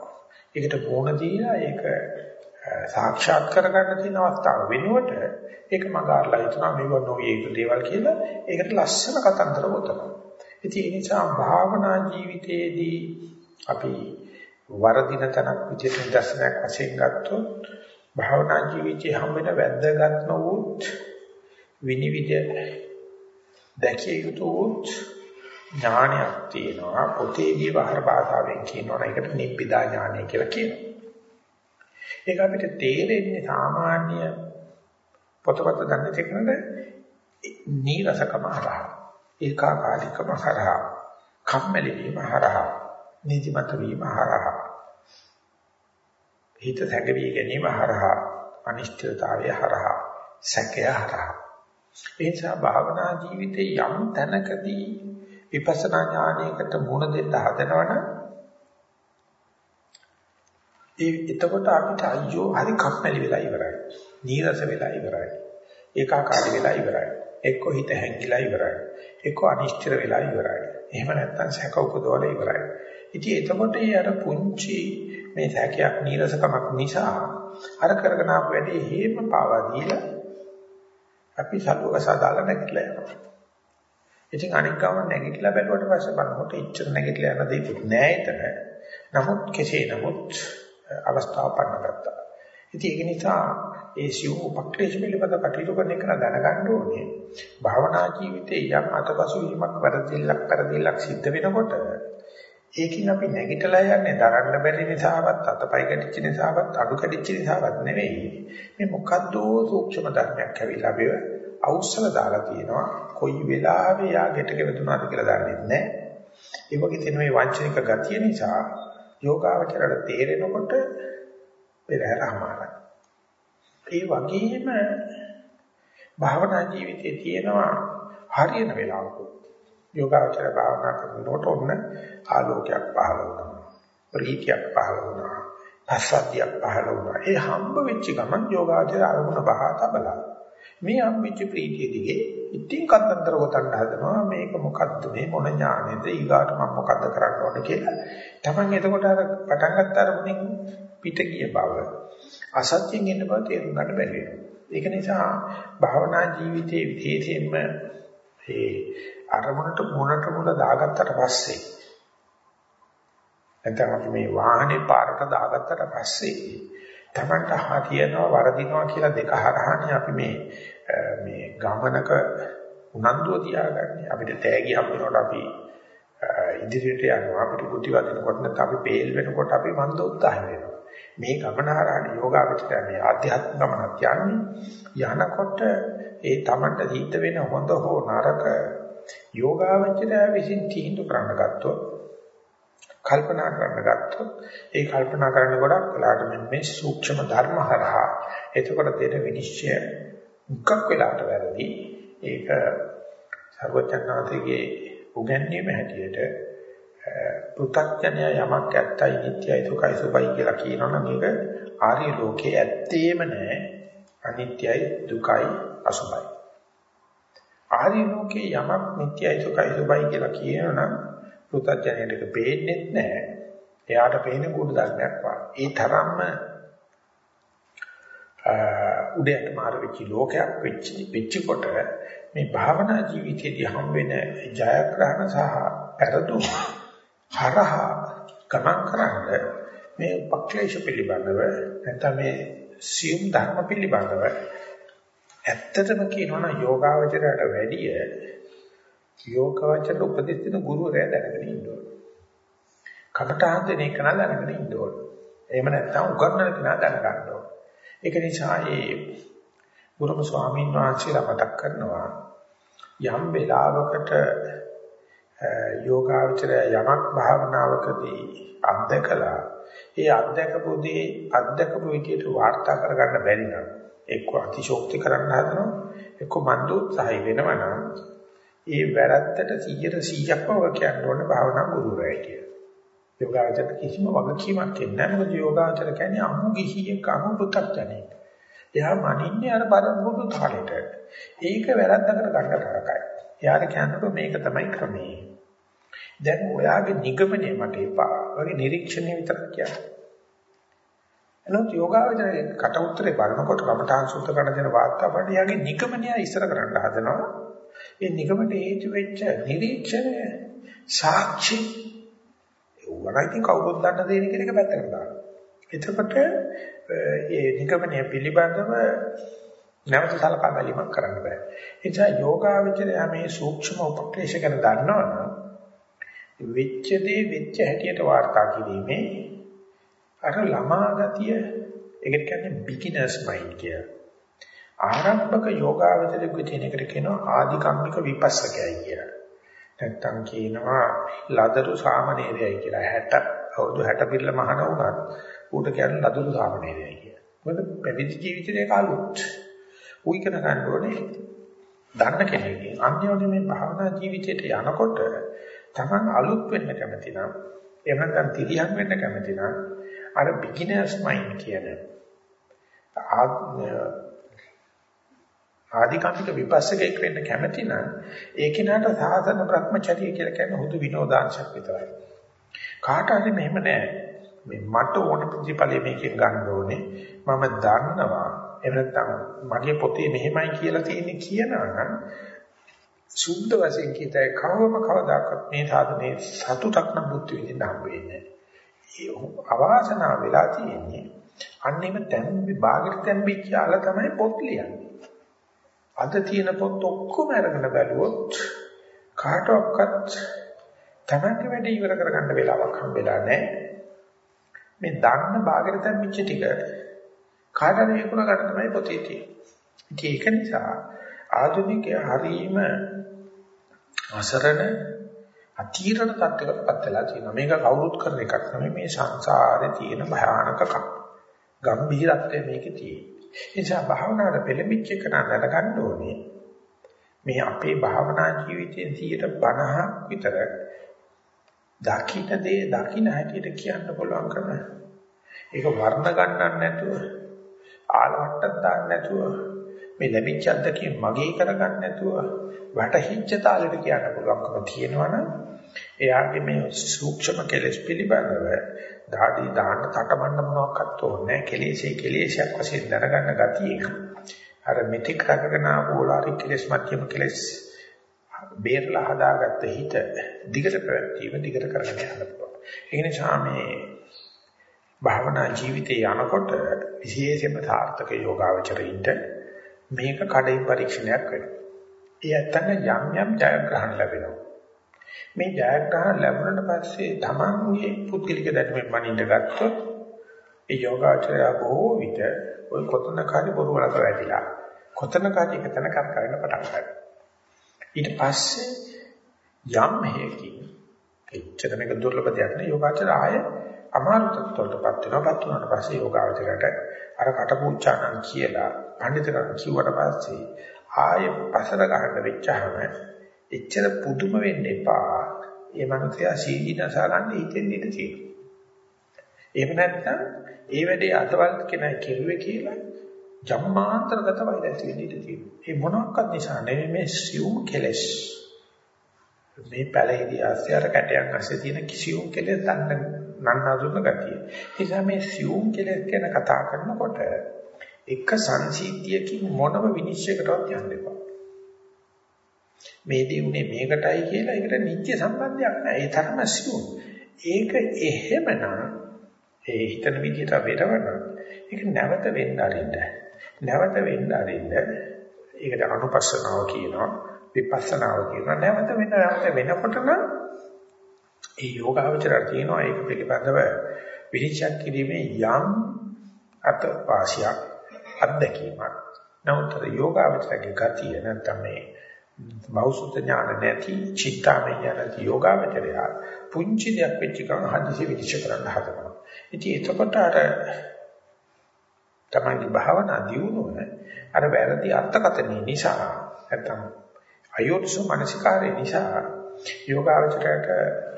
Speaker 1: ඒකට පොණ දීලා ඒක සාක්ෂාත් කරගන්න තියෙන අවස්ථාව වෙනුවට ඒක මගාරලා හිටනවා මේව නොවිය යුතු දේවල් කියලා ඒකට ලස්සන කතන්දර ගොතනවා. ඉතින් ඒ නිසා භාවනා ජීවිතයේදී අපි වරදින තනක් විදිහට දර්ශනයක් වශයෙන් ගත්තොත් භාවනා ජීවිතයේ හම් වෙන වැද්දගත්ම වූත් විනිවිද දැකිය යුතු වූත් ඥානයක් තියෙනවා පොතේ විවහාර භාෂාවෙන් කියනවා ඒකට නිබ්බිදා ඥානය කියලා කියනවා. ඒක අපිට තේරෙන්නේ සාමාන්‍ය පොතපත දන්න තෙක්නට නීරසකම හරහා ඒකාකාරීකම හරහා කම්මැලි වීම හරහා නිදිමත වීම හරහා හිත සැඟවි ගැනීම හරහා අනිශ්චිතතාවය හරහා සැකය හරහා ඒ නිසා භාවනා ජීවිතේ යම් තැනකදී විපස්සනා ඥානයකට මුණ දෙන්න හදනවනම් ඒ එතකොට අපිට අයියෝ හරි කම්මැලි වෙලා ඉවරයි. නීරස වෙලා ඉවරයි. ඒකාකාරී වෙලා ඉවරයි. එක්ක හිත හැංගිලා ඉවරයි. එක්ක අනිශ්චිත වෙලා ඉවරයි. එහෙම නැත්නම් සැක උපදවල ඉවරයි. ඉතින් එතකොට ඒ අර පුංචි මේ සැකයක් නීරසකමක් නිසා අර කරගෙන ආපු වැඩේ හේම පාවා දීලා අපි සල්ුවක සදාලා නැගිටලා යනවා. ඉතින් අනික් ගම නැගිටලා බැලුවට පස්සේ බලනකොට ඉච්චර නැගිටලා යන දෙයක් නෑ එතන. නමුත් කෙසේ නමුත් අවස්ථාව පන්න ගත්තා. ඉතින් ඒක නිසා ඒ සිව් උපක්ලේශ පිළිබඳ කටයුතු කරන එක දැනගන්න ඕනේ. භාවනා ජීවිතේ යම් අතපසු වීමක් වැරදිල්ලක් වැරදිල්ලක් සිද්ධ වෙනකොට ඒකින් අපි නැගිටලා යන්නේ දරන්න බැරි නිසාවත් අතපය කැටිච්ච නිසාවත් අඩු කැටිච්ච නිසාවත් නෙවෙයි. මේ මොකද්ද සූක්ෂම ධර්මයක් ඇවිල්ලා බෙව අවුස්සල දාලා තියෙනවා. කොයි වෙලාවෙ යා ගෙට ගෙවතුනාද කියලා දන්නේ නැහැ. ඒ වගේ තියෙන මේ වංචනික ගතිය නිසා යෝගාවචරයට තේරෙනකොට පෙරහැරමාරයි. ඒ වගේම භාවනා ජීවිතයේ තියෙනවා හරියන වෙලාවක යෝගාවචර භාවනා කරනකොට ඔන්න ආලෝකයක් පහළ වුණා. ප්‍රීතියක් පහළ වුණා. පස්සද්ධියක් පහළ වුණා. ඒ හම්බ වෙච්ච ගමන් යෝගාවචර අරමුණ බහා තබලා මේ හම්බෙච්ච ප්‍රීතිය දිගේ ඉතින් කතන්දර ගොතන්න හදනවා මේක මොකද්ද මේ මොන ඥානෙද ඊගාට මම මොකද්ද කරන්න ඕන කියලා. Taman එතකොට අර පටන් ගත්ත අරමුණින් පිට ගිය බව අසත්‍යයෙන් ඉන්න බව තේරුම් ගන්න බැරි වෙනවා. ඒක නිසා භාවනා ජීවිතයේ විශේෂයෙන්ම ඒ අරමුණට මුණට මුණ දාගත්තට පස්සේ නැත්නම් අපි මේ වාහනේ පාරට දාගත්තට පස්සේ තමන්ට හරියනවා වරදිනවා කියලා දෙක හරහානේ අපි මේ මේ ගමනක උනන්දුව තියාගන්නේ. අපිට තෑගි හම්බ වෙනකොට අපි ඉදිරියට යනවා. අපිට කුටි වදිනකොට නැත්නම් අපි පේල් වෙනකොට අපි මන්ද උත්සාහ වෙනවා. මේ ගමන හරහා යෝගාවචරය මේ ආධ්‍යාත්මික ගමනක් යන්නේ යනකොට ඒ Tamanට හිත වෙන හොඳ හෝ නරක යෝගාවචරය විසින් තීන්දුව කරන්න ගත්තොත් කල්පනා කරන්න ගත්තොත් ඒ කල්පනා කරන ගොඩක් වෙලාට මේ සූක්ෂම ධර්ම හරහා. එතකොට දෙන විනිශ්චය මුක්ක් වෙලාට වැරදි. ඒක සර්වඥාන්තයේ උගන්වීම හැටියට පෘථග්ජනය යමක් ඇත්තයි නිට්ටයයි දුකයි සුභයි කියලා කියනවනම් මේක ආර්ය ලෝකයේ ඇත්තේම නෑ. අනිත්‍යයි දුකයි අසුභයි ආර්ය ලෝකයේ යමක් නිට්ටයයි දුකයි සුභයි කියලා කියනවනම් පෘථග්ජනයට පේන්නේ නැහැ. එයාට පේන ගුණ ධර්මයක් වාගේ ඒ තරම්ම උඩයට මාර වෙච්ච ලෝකයක් වෙච්ච වෙච්ච කොට මේ භාවනා ජීවිතයේදී හම් වෙන ජයග්‍රහණ සහ පෙරදුම් හරහා ගමන් කරන්න මේ උපක්ලේශ පිළිබඳව නැත්නම් මේ සියුම් ධර්ම පිළිබඳව ඇත්තටම කියනවා නම් යෝගාවචරයට වැඩිය යෝගාවචරයට උපදෙස් දෙන ගුරුවරයා දැනගෙන ඉන්න ඕන. කමඨාන් දෙන එක නම් දැනගෙන ඉන්න ඕන. එහෙම නැත්නම් උගන්වන කෙනා දැනගන්න ඕන. ඒක නිසා මේ ගුරුම ස්වාමීන් වහන්සේලා මතක් කරනවා යම් වෙලාවකට යෝගාවචරය යමක් භාවනාවකදී අත්දකලා ඒ අත්දකපු දේ අත්දකපු විදිහට වාර්තා කරගන්න බැරි නම් එක්ක අතිශෝක්ති කරන්න හදනවා එක්ක මන්දෝත්සහය වෙනවා නම් ඒ වැරද්දට 100%ක්ම වග කියන්න ඕනේ භාවනා ගුරුවරයා කියලා. යෝගාචර කිසිම වගකීමක් නැහැ මොකද යෝගාචර කියන්නේ අමු ගිහියෙක් අමු පු탁ජනෙක්. එයා මනින්නේ අර බරපොරොත්තු තාලෙට. ඒක වැරද්දකට ගන්න තරකයි. එයාට කියන්නකො මේක තමයි ක්‍රමේ. දැන් ඔයාගේ නිගමනය මට එපා. ඔයාගේ නිරීක්ෂණය විතරක් කියන්න. එනොත් යෝගාවචරයේ කට උත්තරේ බලනකොට කමඨාන් සුද්ධ කරන දෙන වාක්‍යපට යාගේ නිගමනය ඉස්සර කරන්න හදනවා. ඒ නිගමනට හේතු වෙච්ච නිරීක්ෂණය සාක්ෂි වරයින් කවුරුත් දන්න දෙන කෙනෙක් පැත්තකට දානවා. එතකොට ඒ නිගමනය පිළිබඳව නැවත සලකා බැලීමක් කරන්න බෑ. ඒ නිසා යෝගාවචරය මේ සූක්ෂම උපක්ලේශ ගැන දන්නවනම් වෙච්ච දේ වෙච්ච හැටියට වාර්තා කිරීමේ අර ළමා ගතිය ඒකට කියන්නේ beginners mind කියලා. ආරම්භක යෝගාවචරයේ තියෙන එකට කියනවා ආධිකම්මික විපස්සකයයි කියලා. නැත්තම් කියනවා ලදරු සාමනීරයයි කියලා 60 අවුරුදු 60 පිරලා මහාන වුණත් ඌට කියන්නේ ලදරු සාමනීරයයි කියලා. මොකද පැවිදි ජීවිතේ කාලොත් ඌ ඉගෙන ගන්න ඕනේ දන්න කෙනෙක්ගෙන්. අන්‍යෝන්‍ය මේ භාවනා ජීවිතයට යනකොට Taman අලුත් වෙන්න කැමති නම් එහෙම නැත්නම් තිරියන් වෙන්න කැමති නම් අර beginners mind කියන ආධිකාරික විපස්සකෙක් වෙන්න කැමති නම් ඒ කෙනාට සාසන භ්‍රමචර්ය කියලා කියන්නේ හුදු විනෝදාංශයක් විතරයි. කාට හරි මෙහෙම නෑ. මේ මට ඕන ප්‍රතිඵලෙ මේකෙන් ගන්න ඕනේ. මම දන්නවා. එහෙම නැත්නම් මගේ පොතේ මෙහෙමයි කියලා තියෙන්නේ කියනවා නම් සුද්ධ වශයෙන් කීතයි කවම කවදාකවත් මේ සාධනේ සතුටක් නම් බුද්ධ විදින්න හම්බ වෙන්නේ නැහැ. අවාසනාව වෙලා තියෙන්නේ අන්නේම දැන් විභාගෙට දැන් බිච්චාලා තමයි පොත් ලියන්නේ. අද තියෙන පොත් ඔක්කොම අරගෙන බැලුවොත් කාටවත් තමන්ගේ වැඩ ඉවර කරගන්න වෙලාවක් හම්බෙලා නැහැ. මේ දන්න භාගෙට දැම්මිච්ච ටික කාටද විකුණ ගන්න තමයි පොතේ තියෙන්නේ. ඒක නිසා ආධුනිකයා හරීම අසරණ අතීරණ තත්ත්වයකටපත් වෙලා තියෙනවා. මේක කවුරුත් කරන එකක් නෙමෙයි මේ සංසාරේ තියෙන භයානකකම්. ගම්භීරත්වය මේකේ තියෙන්නේ. ඒ නිසා භාවනාවට පෙළඹිච්ච එක දැනගන්න ඕනේ. මේ අපේ භාවනා ජීවිතයේ 50ක් විතර දකින්න දේ දකින්න හැටියට කියන්න පුළුවන් කරන. ඒක වර්ණ ගන්නන්න නැතුව ආලවට්ටක් දාන්න නැතුව මේ ලැබිච්ච අත්දැකීම් මගේ කරගන්න නැතුව වැටහිච්ච තාලෙට කියන්න පුළුවන්කම තියෙනවනම් එයාගේ මේ සූක්ෂම කෙලෙස් පිළිබඳව ධාඩි දාන්න තටමන්න මොනවාක්වත් ඕනේ කෙලෙසේ කෙලෙසයක් වශයෙන් දැනගන්න ගතිය අර මෙතික් රැකගෙන ආපු ඕලාරික කෙලෙස් මධ්‍යම කෙලෙස් බේරලා හදාගත්ත හිත දිගට පැවැත්වීම දිගට කරගෙන යන්න පුළුවන් ඒ නිසා මේ භාවනා ජීවිතේ යනකොට විශේෂයෙන්ම සාර්ථක යෝගාවචරින්ට මේක කඩේ පරීක්ෂණයක් වෙනවා. ඒ ඇත්තට යම් යම් ජයග්‍රහණ ලැබෙනවා. මේ ජයග්‍රහණ ලැබුණාට පස්සේ තමන්ගේ පුද්ගලික දැනුමෙන් මනින්න ගත්තොත් ඒ යෝගාචරය බොහෝ විට ওই කොතනකාරී බොරු වලට වැටිලා කොතනකාරී එකතන කරකරන්න පටන් ගන්නවා. ඊට පස්සේ යම් හේකින් එච්චර මේක දුර්ලභ දෙයක් නේ යෝගාචරය ආය අමාරු තත්ත්වයකටපත් වෙනවා. පත් වුණාට පස්සේ යෝගාචරයට අර කටපූච්චානම් කියලා පඬිතුකම් කිව්වට පස්සේ ආය පසර ගන්න වෙච්චහම එච්චර පුදුම වෙන්න එපා. ඒ මනුස්සයා සීදීනසා ගන්න හිතෙන් ඉඳ තියෙනවා. එහෙම නැත්නම් ඒ වැඩේ අතවල් කෙනා කෙරුවේ කියලා ජම්මාන්තරගත වෛර ඇති වෙන්න ඉඩ තියෙනවා. ඒ මොනක්වත් නිසා නෙමෙයි මේ සියුම් කෙලෙස්. මේ පැලෙහිදී ආස්තියට කැටයන් ඇස්සේ තියෙන කිසියම් කෙලෙස් දන්න නන්නඳුන ගතිය. ඒ නිසා මේ සියුම් කෙලෙස් ගැන කතා කරනකොට එක සංසිද්ධියකින් මොනම විනිශ්චයකටවත් යන්න එපා. මේ දේ උනේ මේකටයි කියලා ඒකට නිත්‍ය සම්බන්ධයක් නැහැ. ඒ තරම සියුම්. ඒක එහෙමනම් ඒ හිතන විදිහට වෙරවන ඒක නැවත වෙන්න අරින්න. නැවත වෙන්න අරින්න. ඒකට අනුපස්සනාව කියනවා. විපස්සනාව කියනවා. නැවත වෙන නැවත වෙනකොට නම් ඒ යෝගාවචරය තියෙනවා ඒක පිළිබඳව විනිශ්චය කිරීමේ යම් අත්පාසියක් අත්දැකීමක්. නමුත් යෝගාවචරයේ ගතිය නැත්නම් මේ බෞසුත ඥාන නැති චිත්තාමය නැති යෝගාවචරය පුංචි දෙයක් වෙච්ච ගමන් හදිසි විනිශ්චය කරන්න හදනවා. ඉතින් එතකොට අර තමන්ගේ භාවනා දියුණුව අර වැරදි අර්ථකථනය නිසා නැත්නම් අයෝනිසෝ මනසිකාරය නිසා යෝගාවචරයට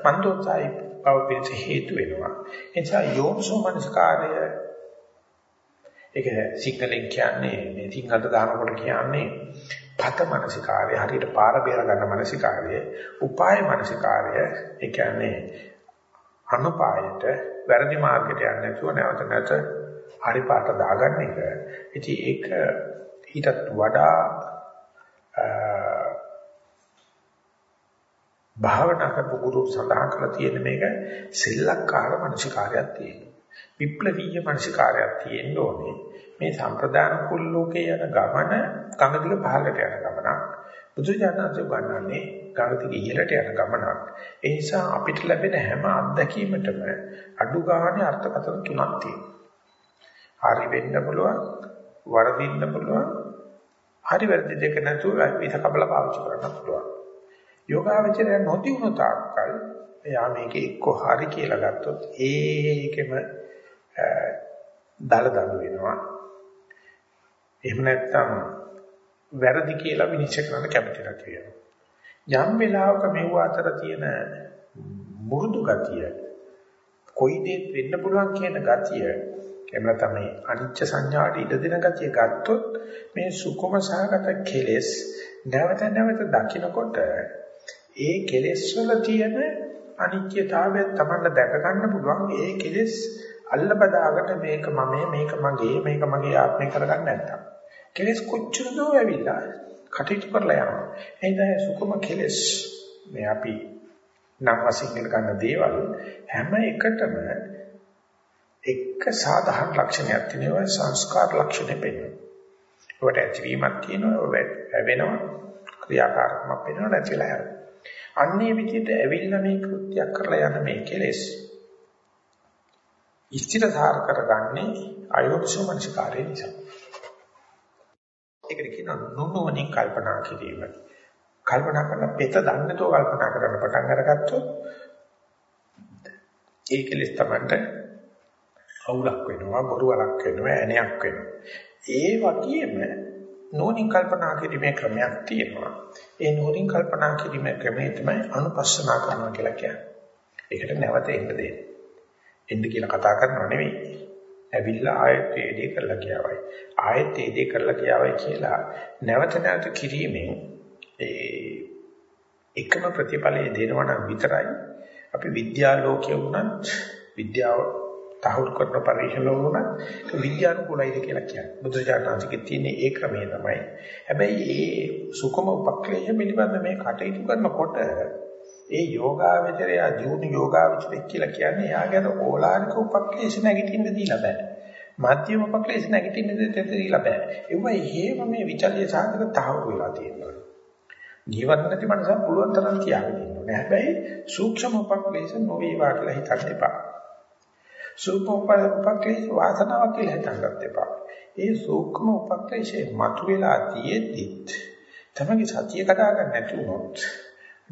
Speaker 1: මන්දෝත්සාහි බව පිට හේතු වෙනවා. ඒ නිසා යෝනිසෝ මනසිකාරය ඒක සිංහලෙන් කියන්නේ මේ සිංහලට දානකොට කියන්නේ පත මනසිකාරය හරියට පාර බේර ගන්න මනසිකාරය උපාය මනසිකාරය ඒ කියන්නේ අනුපායට වැරදි මාර්ගයට යන්නේ නැතුව නැවත නැවත හරි පාට දාගන්න එක. ඉතින් ඒක ඊටත් වඩා භාවනා කරපු ගුරු සඳහන් කරලා තියෙන මේක සෙල්ලක්කාර මනසිකාරයක් තියෙනවා. විප්ලවීය මනසිකාරයක් තියෙන්න ඕනේ. මේ සම්ප්‍රදාන කුල් ලෝකේ යන ගමන කඟදික පහළට යන ගමනක්. බුදුජානක ගන්නන්නේ ගඟදික ඉහළට යන ගමනක්. ඒ නිසා අපිට ලැබෙන හැම අත්දැකීමටම අඩු ගානේ අර්ථකථන තුනක් තියෙනවා. හරි වෙන්න පුළුවන්, වරදින්න පුළුවන්, හරි වැරදි දෙක නැතුව විස කබල පාවිච්චි කරන්න පුළුවන්. යෝගාවචරය නොදියුණු තාක්කල් එයා මේක එක්ක හරි කියලා ගත්තොත් ඒකෙම දල දඬු වෙනවා. එහෙම නැත්නම් වැරදි කියලා විනිශ්චය කරන්න කැමති නැති වෙනවා. යම් වෙලාවක මෙව අතර තියෙන මුරුදු ගතිය කොයි දෙයක් වෙන්න පුළුවන් කියන ගතිය එහෙම නැත්නම් මේ අනිච්ච සංඥාට ඉඩ දෙන ගතිය ගත්තොත් මේ සුකුම සහගත කෙලෙස් නැවත නැවත දකිනකොට ඒ කෙලෙස් වල තියෙන අනිත්‍යතාවය තමයි දැක ගන්න පුළුවන් ඒ කෙලෙස් අල්ල බදාකට මේක මමේ මේක මගේ මේක මගේ ආත්මය කරගන්න නැත්තම් කෙලෙස් කොච්චර දෝ ඇවිල්ලා කටයුතු කරලා යනවා එහෙනම් සුකුම කෙලෙස් මේ අපි නම් වශයෙන් ගන්න දේවල් හැම එකටම එක සාධාරණ ලක්ෂණයක් තියෙනවා සංස්කාර ලක්ෂණෙ පෙන්වනවා. ඒකට ඇතිවීමක් තියෙනවා වෙනවා ක්‍රියාකාරකමක් වෙනවා නැතිලා යනවා. අන්නේ විදිහට ඇවිල්ලා මේ කෘත්‍යයක් කරලා යන මේ කෙලෙස් ඉස්තිරසාර කරගන්නේ අයෝනිසෝ මනසිකාරය නිසා. ඒකට කියනවා නුනුවණින් කල්පනා කිරීම. කල්පනා කරන පෙත දන්නතෝ කල්පනා කරන්න පටන් අරගත්තොත් ඒ කෙලෙස් තමයි අවුලක් වෙනවා, බොරු වලක් වෙනවා, ඇණයක් වෙනවා. ඒ වගේම නෝනින් කල්පනා කිරීමේ ක්‍රමයක් තියෙනවා. ඒ නෝනින් කල්පනා කිරීමේ ක්‍රමය තමයි අනුපස්සනා කරනවා කියලා කියන්නේ. ඒකට නැවත එන්න දෙන්න. එන්න කියලා කතා කරනව නෙවෙයි. ඇවිල්ලා ආයෙත් ඒ දේ කරලා කියාවයි. ආයෙත් ඒ දේ කරලා කියාවයි කියලා නැවත නැවත කිරීමෙන් ඒ එකම ප්‍රතිඵලය දෙනවා නම් විතරයි අපි විද්‍යා ලෝකයේ වුණත් විද්‍යාව තහවුරු කරන පරිශන වුණත් විද්‍යානුකූලයිද කියලා කියන්නේ. බුදුචානන්සේගේ තියෙන ඒ ක්‍රමය තමයි. හැබැයි ඒ සුකම උපක්‍රේය පිළිබඳ මේ කටයුතු කරනකොට ඒ යෝගාවචරය ජීවුන යෝගාවචරය කියලා කියන්නේ එයාගේ ඕලානික උපක්‍රේෂ නැගිටින්න දීලා බෑ. මධ්‍යම උපක්‍රේෂ නැගිටින්න දීලා බෑ. ඒවා හේම මේ විචල්්‍ය සාධක තහවුරු වෙලා තියෙනවා. ජීවත් නැති මනසක් පුළුවන් තරම් තියාගෙන ඉන්නවා. ඕනේ. හැබැයි සූක්ෂම උපක්ලේශ නොවේවා කියලා හිතන්න එපා. සූක්ෂම උපක්ලේශ වාසනාවක් කියලා හිතන්නත් එපා. ඒ සූක්ෂම උපක්ලේශේ මතුවලා තියෙද්දිත් තමයි සතිය කඩා ගන්න නැති වුණොත්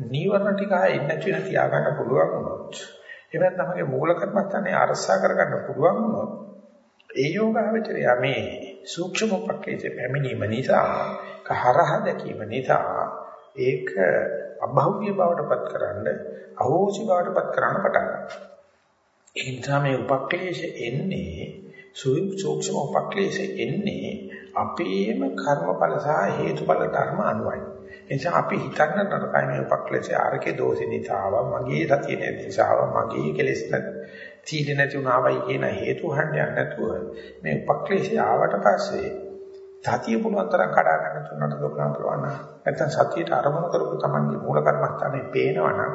Speaker 1: නීවරණ ටික ආයෙත් නැති වෙන තියාගන්න පුළුවන් වුණොත් එහෙම තමයි මූල කර්මස්ථානේ අරසා කරගන්න පුළුවන් වුණොත් ඒ යෝගාවචරය මේ සූක්ෂම උපක්ලේශේ පැමිණීම නිසා කහරහ දැකීම නිසා ඒක අභෞවිය බවටපත් කරන්න අහෝසි බවටපත් කරන්න පටන් ගන්නවා. ඒ නිසා මේ උපක්ලේශ එන්නේ සූක්ෂම උපක්ලේශ එන්නේ අපේම කර්මඵල සහ හේතුඵල ධර්ම අනුවයි. ඒ නිසා අපි හිතන්න නරකයි මේ උපක්ලේශය ආරකේ දෝෂේ නිසාව මගේ සතිය නැති නිසාව මගේ කෙලෙස් නැති තීල නැති උනාවයි කියන හේතු හොයන්න නැතුව මේ උපක්ලේශය ආවට පස්සේ සතිය පුළුවන් තරම් කඩා ගන්න තුනට දුකන පුළුවන් නැත්නම් සතියට අරමුණු කරපු තමන්ගේ මූල කර්මස්ථානේ පේනවනම්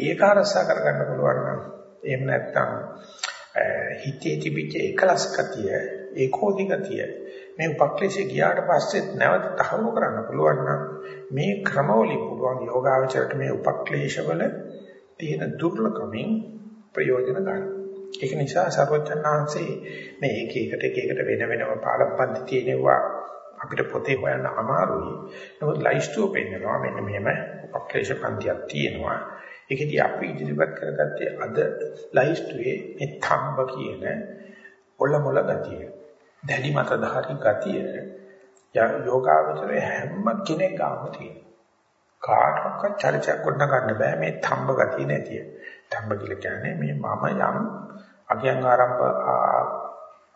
Speaker 1: ඒක අරසා කරගන්න පුළුවන් නම් එහෙම නැත්නම් හිතේ තිබිච්ච එකලස් ගතිය ඒකෝදි ගතිය මේ උපක්ලේශය ගියාට පස්සේ නැවත තහවුරු කරන්න පුළුවන් නම් මේ ක්‍රමවලින් පුළුවන් යෝගාවචරයට මේ උපක්ලේශවල තියෙන දුර්ලභමින් ප්‍රයෝජන ගන්න. ඒක නිසා සර්වචන්නාංශේ මේ එක එකට එක එකට වෙන වෙනම පාඩම් පන්ති තියෙනවා අපිට පොතේ හොයන්න අමාරුයි. නමුත් ලයිස්තුව පෙන්නනවා මෙන්න මෙහෙම උපක්ලේශ පන්තියක් තියෙනවා. ඒකදී අපි ඉදිරිපත් කරගත්තේ අද ලයිස්තුවේ මේ තම්බ කියන ඔලමුල ගතිය. දැඩි මතධාරී ගතිය යෝගාවචරයේ හැම කෙනෙක් ගාම තියෙනවා. කාටවත් චරිතයක් ගොඩ ගන්න බෑ මේ තම්බ ගතිය නැතිය. තම්බ කියලා කියන්නේ මේ මම යම් අගයන් ආරම්භ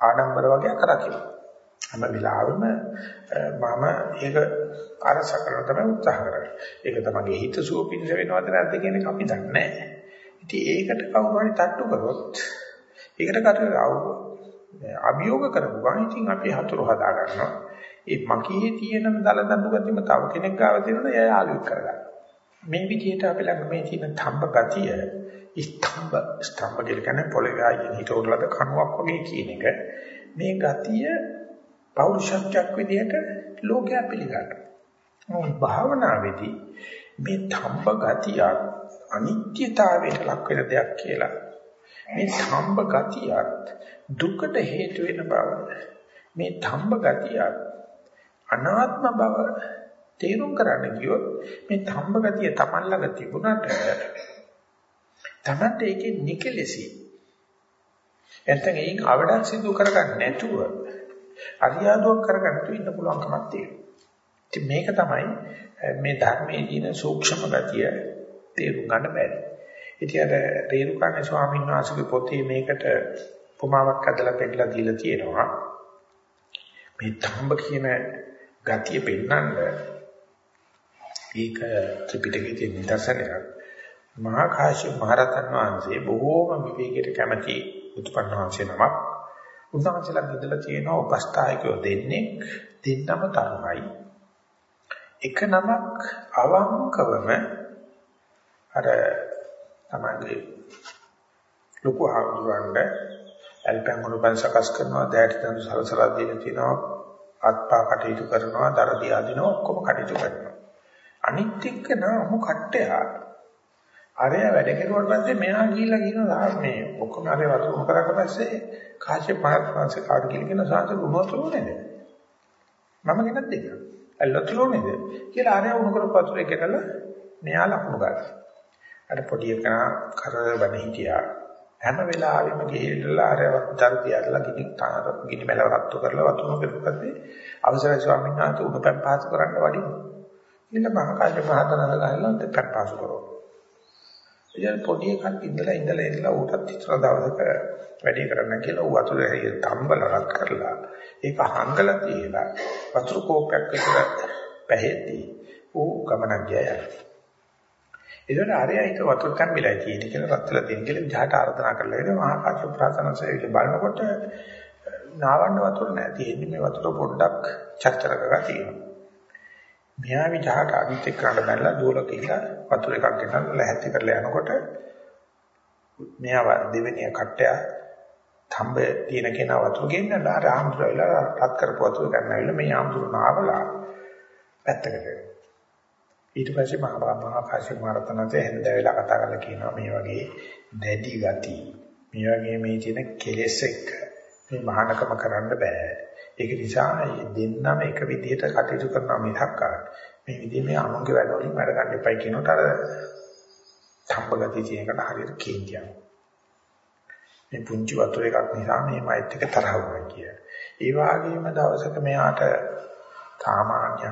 Speaker 1: ආඩම්බර වගේ කරා කියලා. හැම වෙලාවෙම මම ඒක අරස කරන තමයි උත්සාහ කරන්නේ. ඒක තමයි හිත සුව පිණිස වෙනවද නැද්ද කියන එක අපි දන්නේ නැහැ. ඉතින් ඒකට කවුරු හරි තට්ටු කරොත් ඒකට කටු අභියෝග කරපු ගමන් ඉතින් අපි හතුරු හදා ගන්නවා. ඒ මකී තියෙන දල දඬු ගතියම තව කෙනෙක් ගාව තියෙනවා එයා ආලෝක කරගන්න. මේ විදිහට අපි ළඟ මේ තියෙන තම්බ ගතිය ස්තම්භ ස්තම්භ කියන්නේ පොළවේ ආයෙන් හිටවලද කණුවක් වගේ කියන එක. මේ ගතිය පෞරුෂත්වයක් විදිහට ලෝකයා පිළිගන්නවා. මොකද භාවනාවේදී මේ තම්බ ගතිය අනිත්‍යතාවයට ලක් වෙන දෙයක් කියලා මේ ධම්ම ගතියත් දුකට හේතු වෙන බව මේ ධම්ම ගතියත් අනාත්ම බව තේරුම් කරන්න ගියොත් මේ ධම්ම ගතිය Taman ළඟ තිබුණාට තමන්ට ඒකේ නිකලෙසි එතන ඒන් අවඩක් සිදු කරගන්න නැතුව අරියාදුවක් කරගන්න තු ඉන්න පුළුවන් කමක් තියෙනවා. ඉතින් මේක තමයි මේ ධර්මයේ තියෙන සූක්ෂම ගතිය තේරුම් ගන්න බැරි. ඉතින් අර රේරුකාණේ ස්වාමීන් වහන්සේගේ පොතේ මේකට උපමාවක් අදලා පෙන්නලා දීලා තියෙනවා. මේ ධම්බ කියන ගතිය පෙන්වන්න ඒක ත්‍රිපිටකයේ තියෙන නිදර්ශනයක්. මහා කාශ්‍යප මහරහතන් වහන්සේ බොහෝම විවේකයට කැමති උත්පන්න වහන්සේ නමක්. උන්වහන්සේලා ඉඳලා තියෙන උපස්ථායකයෝ දෙන්නේ දෙන්නම තරුණයි. එක නමක් අවංකවම අර තමයිගේ ලොකු ආඳුරන්න ඇල්පැන් වල සකස් කරනවා දැයට දන් සලසලා දෙන තිනවා අත්පා කටයුතු කරනවා දරදී ආදිනවා ඔක්කොම කටයුතු කරනවා. අනිත් එක්ක නමු කට්ටය. අරය වැඩ කෙරුවට පස්සේ මෙහා ගිහිල්ලා කියනවා මේ ඔක්කොම අරය වතුර කරාට පස්සේ කාශ්‍යප මහත්මයාගේ කාට කියන සාංශ උනෝතුරු නේද? මම ගෙනත් දෙන්න ඇල්ලතුරු නේද? කියලා අරය උණු කරපු වතුර එකකලා මෙයා ලකුණු ගන්නවා අර පොඩි එකා කරවන හිටියා. හැම වෙලාවෙම ගිහිල්ලා අර දර්පිය අරලා ගිනි තාර ගිනි මැලව රත්තු කරලා වතුන පෙරපතේ අවසරයි ස්වාමීන් වහන්සේ උණු පැන් පහසු කරන්න වඩින්න. ඉන්න මහා කාශ්‍යප මහතනද ගහලා පැන් පහසු කරනවා. ඉතින් පොඩි එකක් ඉඳලා ඉඳලා ඉඳලා උටත් හිතන දවසක වැඩි කරන්න කියලා වතුර හැය තම්බල රත් කරලා ඒක හංගලා තියලා වතුර කෝපයක් විතර පැහෙද්දී ඌ ගමනක් ගියා. ඒකට ආරයයික වතුර කම්බිලා තියෙන කියලා රත්තරලා දෙන්න කියලා විජහට ආර්දනා කරලා ඉතින් මහා කාශ්‍යප ප්‍රාසනසය බලනකොට නාවන්න වතුර නැහැ තියෙන්නේ මේ වතුර පොඩ්ඩක් චර්චර කරලා තියෙනවා. මෙහා විජහට අනිත් එක්ක කරන්න බැලලා දුවල කියලා වතුර එකක් ගෙනල්ලා ලැහැත්ති කරලා යනකොට මෙහා දෙවෙනි කට්ටය තඹ තියෙන කෙනා වතුර ගෙන්නලා ආර ආම්තුරයිලා රත් කරපු වතුර ගන්නවිලා මේ ආම්තුර නාවලා පැත්තකට ඊට පස්සේ මහා මහා කාශ්‍යප මහරතනන්සේ හැන්ද වෙලා කතා කරලා කියනවා මේ වගේ දැඩි ගති මේ වගේ මේ තියෙන කෙලෙස් එක්ක මේ මහානකම කරන්න බෑ. ඒක නිසා දෙන්නම එක විදිහට කටයුතු කරනවා මිසක් මේ විදිහේ මේ අනුන්ගේ වැඩවලින් වැඩ ගන්න එපයි කියනකොට අර සම්පගති තියෙනකට හරියට කේන්තියක්. මේ පුංචි වතුර එකක් නිසා මේ මයිත් එක තරහ වුණා කිය. ඒ වගේම දවසක මෙයාට සාමාන්‍ය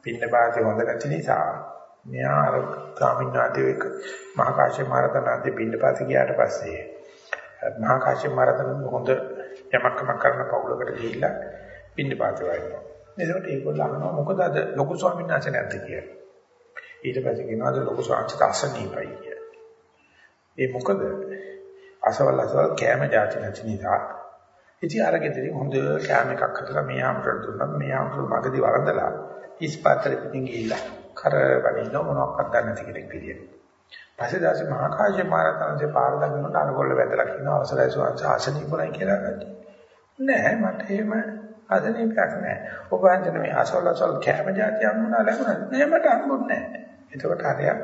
Speaker 1: හම්බෙන පින්නපාතේ හොඳ නැති නිසා මෙයා අර ගාමිණාදී එක්ක මහා කාශ්‍යප මහරතනාදී පින්නපාතේ ගියාට පස්සේ මහා කාශ්‍යප මහරතන හොඳ යමක්කම කරන පවුලකට ගිහිල්ලා පින්නපාතේ වයින්නවා. එතකොට ඒගොල්ලෝ අහනවා මොකද අද ලොකු ස්වාමීන් වහන්සේ නැද්ද කියලා. ඊට පස්සේ කියනවා අද ලොකු ස්වාමීන් වහන්සේ අසනීපයි කියලා. ඒ මොකද අසවල් අසවල් කෑම જાති නැති නිසා ඉතින් අරගෙදරින් හොඳ කෑම එකක් හදලා මේ ආමරට දුන්නා මේ ආමරට මගදී වරදලා ඉස්පාතල පිටින් ගිහිල්ලා කරවලින්න මොනවක්වත් ගන්න නැති කෙනෙක් විදියට. පස්සේ දැසි මහා කාශ්‍යප මහරහතන්සේ පාර දකින්නට අරගොල්ල වැදලා කියන අවසරයි සුවංශ ආසනීපුණයි කියලා ගත්තා. නෑ මට එහෙම ආසනීපයක් නෑ. ඔබ වහන්සේ මේ අසවලසල් කැම જાති අම්මුණා ලැබුණා. නෑ මට හම්බුන්නේ නෑ. එතකොට හරියක්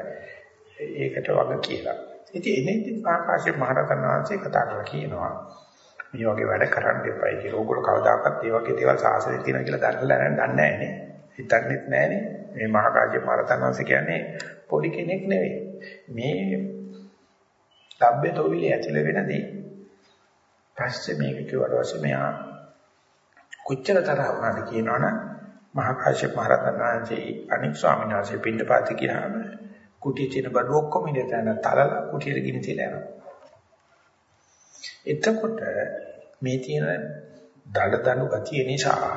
Speaker 1: ඒකට වග කියලා. ඉතින් එනේදී මහා කාශ්‍යප මහරහතන් වහන්සේ කතා කරලා කියනවා මේ වගේ වැඩ කරන්න එපයි කියලා. ඕගොල්ලෝ කවදාකවත් මේ වගේ දේවල් සාසනෙ තියෙනවා කියලා දන්නලා නැහැ දන්නේ නැහැ නේ. හිතන්නෙත් නැහනේ. මේ මහා කාශ්‍යප මහරහතන් වහන්සේ කියන්නේ පොඩි කෙනෙක් නෙවෙයි. මේ ලබ්බේ තොවිලේ ඇතුළ වෙනදී පස්සේ මේක කිව්වට පස්සේ මෙයා කොච්චර තරහ වුණාද කියනවනම් මහා කාශ්‍යප මහ රහතන් වහන්සේ අනික් ස්වාමීන් වහන්සේ පිටපාති ගියාම කුටියේ තියෙන බඩු ඔක්කොම ඉඳලා තලලා කුටියට ගිනි තියලා යනවා. එතකොට මේ තියෙන දඩ දණු ගතිය නිසා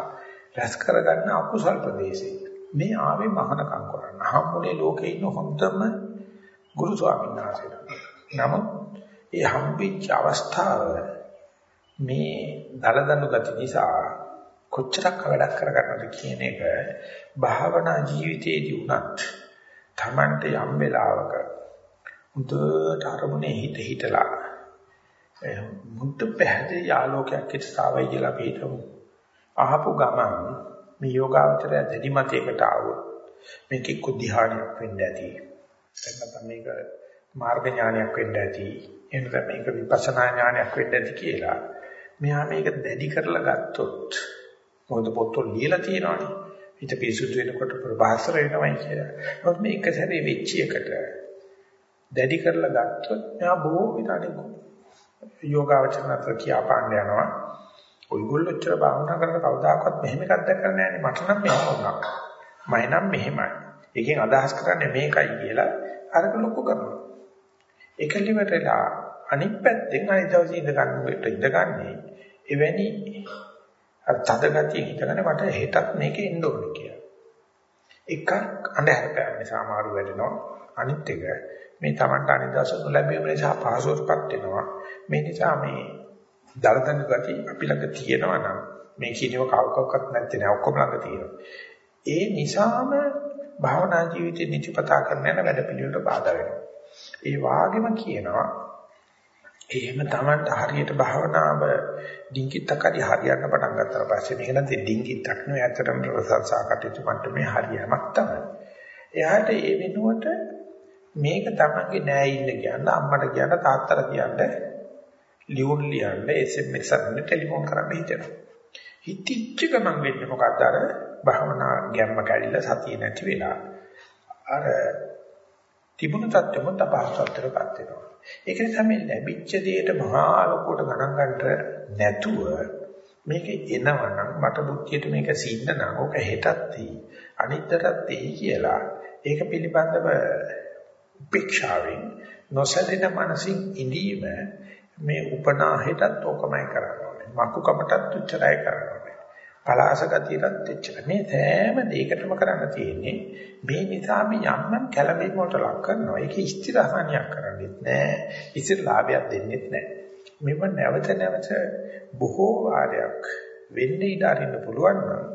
Speaker 1: රැස් කරගන්න අකුසල් ප්‍රදේශේ මේ ආවේ මහානකම් කරන්න. හම්බුනේ ලෝකේ ඉන්න හොඳම ගුරු ස්වාමීන් වහන්සේලා. නමුත් ඒ හම්බෙච්ච අවස්ථාව මේ දලදනු ගති නිසා කොච්චරක් වැඩක් කරගන්නද කියන එක භාවනා ජීවිතයේදී උනත් Tamante යම් වෙලාවක මුදට අරමුණේ හිත හිටලා මුද්ද පැහැදිලි ආලෝකයක් ඉස්සාවයි කියලා අපි හිතමු. අහපු ගමන් මේ යෝගාවචරය දැඩි මතයකට ආවොත් මේක එක්ක ධ්‍යානයක් වෙන්න ඇති. නැත්නම් මේක මාර්ග ඥානයක් වෙන්න ඇති. එහෙනම් මේක විපස්සනා ඥානයක් වෙන්න ඇති කියලා. මෙහා මේක දැඩි කරලා ගත්තොත් මොකද පොත්වල ලියලා තියෙනවානේ. හිත පිරිසුදු වෙනකොට ප්‍රබාසර වෙනවයි කියලා. නමුත් මේ එක සැරේ වෙච්ච එකට දැඩි කරලා ගත්තොත් මෙහා බොහෝ විතරනේ යෝගාවචර අතර කියාපාන්න යනවා. ඔයගොල්ලෝ ඔච්චර භාවනා කරලා කවදාකවත් මෙහෙම එකක් දැක්කලා නැහැ මට නම් මෙහෙම වුණා. මම නම් මෙහෙමයි. එකෙන් අදහස් කරන්නේ මේකයි කියලා අරක ලොකු කරනවා. ඒකලිමටලා අනිත් පැත්තෙන් අනිත් දවසේ ඉඳ ගන්නකොට ඉඳගන්නේ එවැනි අර තද ගතිය හිතගෙන මට හෙටත් මේකේ එන්න ඕනේ කියලා. එකක් අඳහැර පෑම නිසා අමාරු වෙනවා. අනිත් එක මේ Tamanට අනිත් දවසේ ලැබෙන නිසා පහසුවටපත් වෙනවා. මේ නිසා මේ දරදන ගති අපි ළඟ තියෙනවා නම් මේ කියනව කවකවත් නැත්තේ නෑ ඔක්කොම ළඟ තියෙනවා. ඒ නිසාම භාවනා ජීවිතේ නිතිපතා කරන යන වැඩ පිළිවෙලට බාධා වෙනවා. ඒ වාගෙම කියනවා එහෙම Tamanට හරියට භාවනාව ඩිංගිත්තකරි හරියන්න පටන් ගත්තා පස්සේ මේක නම් ඩිංගිත්තක් නෙවෙයි ඇත්තටම රසසා කටයුතු මට්ටමේ හරියමක් තමයි. එයාට ඒ වෙනුවට මේක තමන්ගේ නෑ ඉන්න කියන්න අම්මට කියන්න තාත්තට කියන්න ලියුම් ලියන්න SMS එකෙන් ටෙලිෆෝන් කරන්න හිතෙනවා. හිතිච්ච ගමන් වෙන්නේ මොකක්ද අර භවනා ගැම්ම කැඩිලා සතිය නැති වෙලා අර තිබුණු තත්ත්වෙම තපස්සතරපත් වෙනවා. ඒක නිසා මේ ලැබිච්ච දෙයට මහා ලොකුවට ගණන් ගන්නට නැතුව මේක එනවනම් මට බුද්ධියට මේක සින්න නම් ඕක හෙටත් තියෙයි අනිද්දටත් තියෙයි කියලා ඒක පිළිබඳව උපේක්ෂාවෙන් නොසැලෙන මනසින් ඉඳීම මේ උපනාහෙටත් ඕකමයි කරන්නේ. මක්කුකමටත් උච්චරයි කරන්නේ. පලාස ගතියටත් එච්චර. මේ සෑම දෙයකටම කරන්න තියෙන්නේ මේ නිසා මේ යම්නම් කැළඹීම වලට ලක් කරනවා. ඒක ස්ථිරහානියක් කරන්නේත් නෑ. ඉතින් ලාභයක් දෙන්නෙත් නෑ. මෙව නැවත නැවත බොහෝ වාරයක් වෙන්න ඉඩ අරින්න පුළුවන් නම්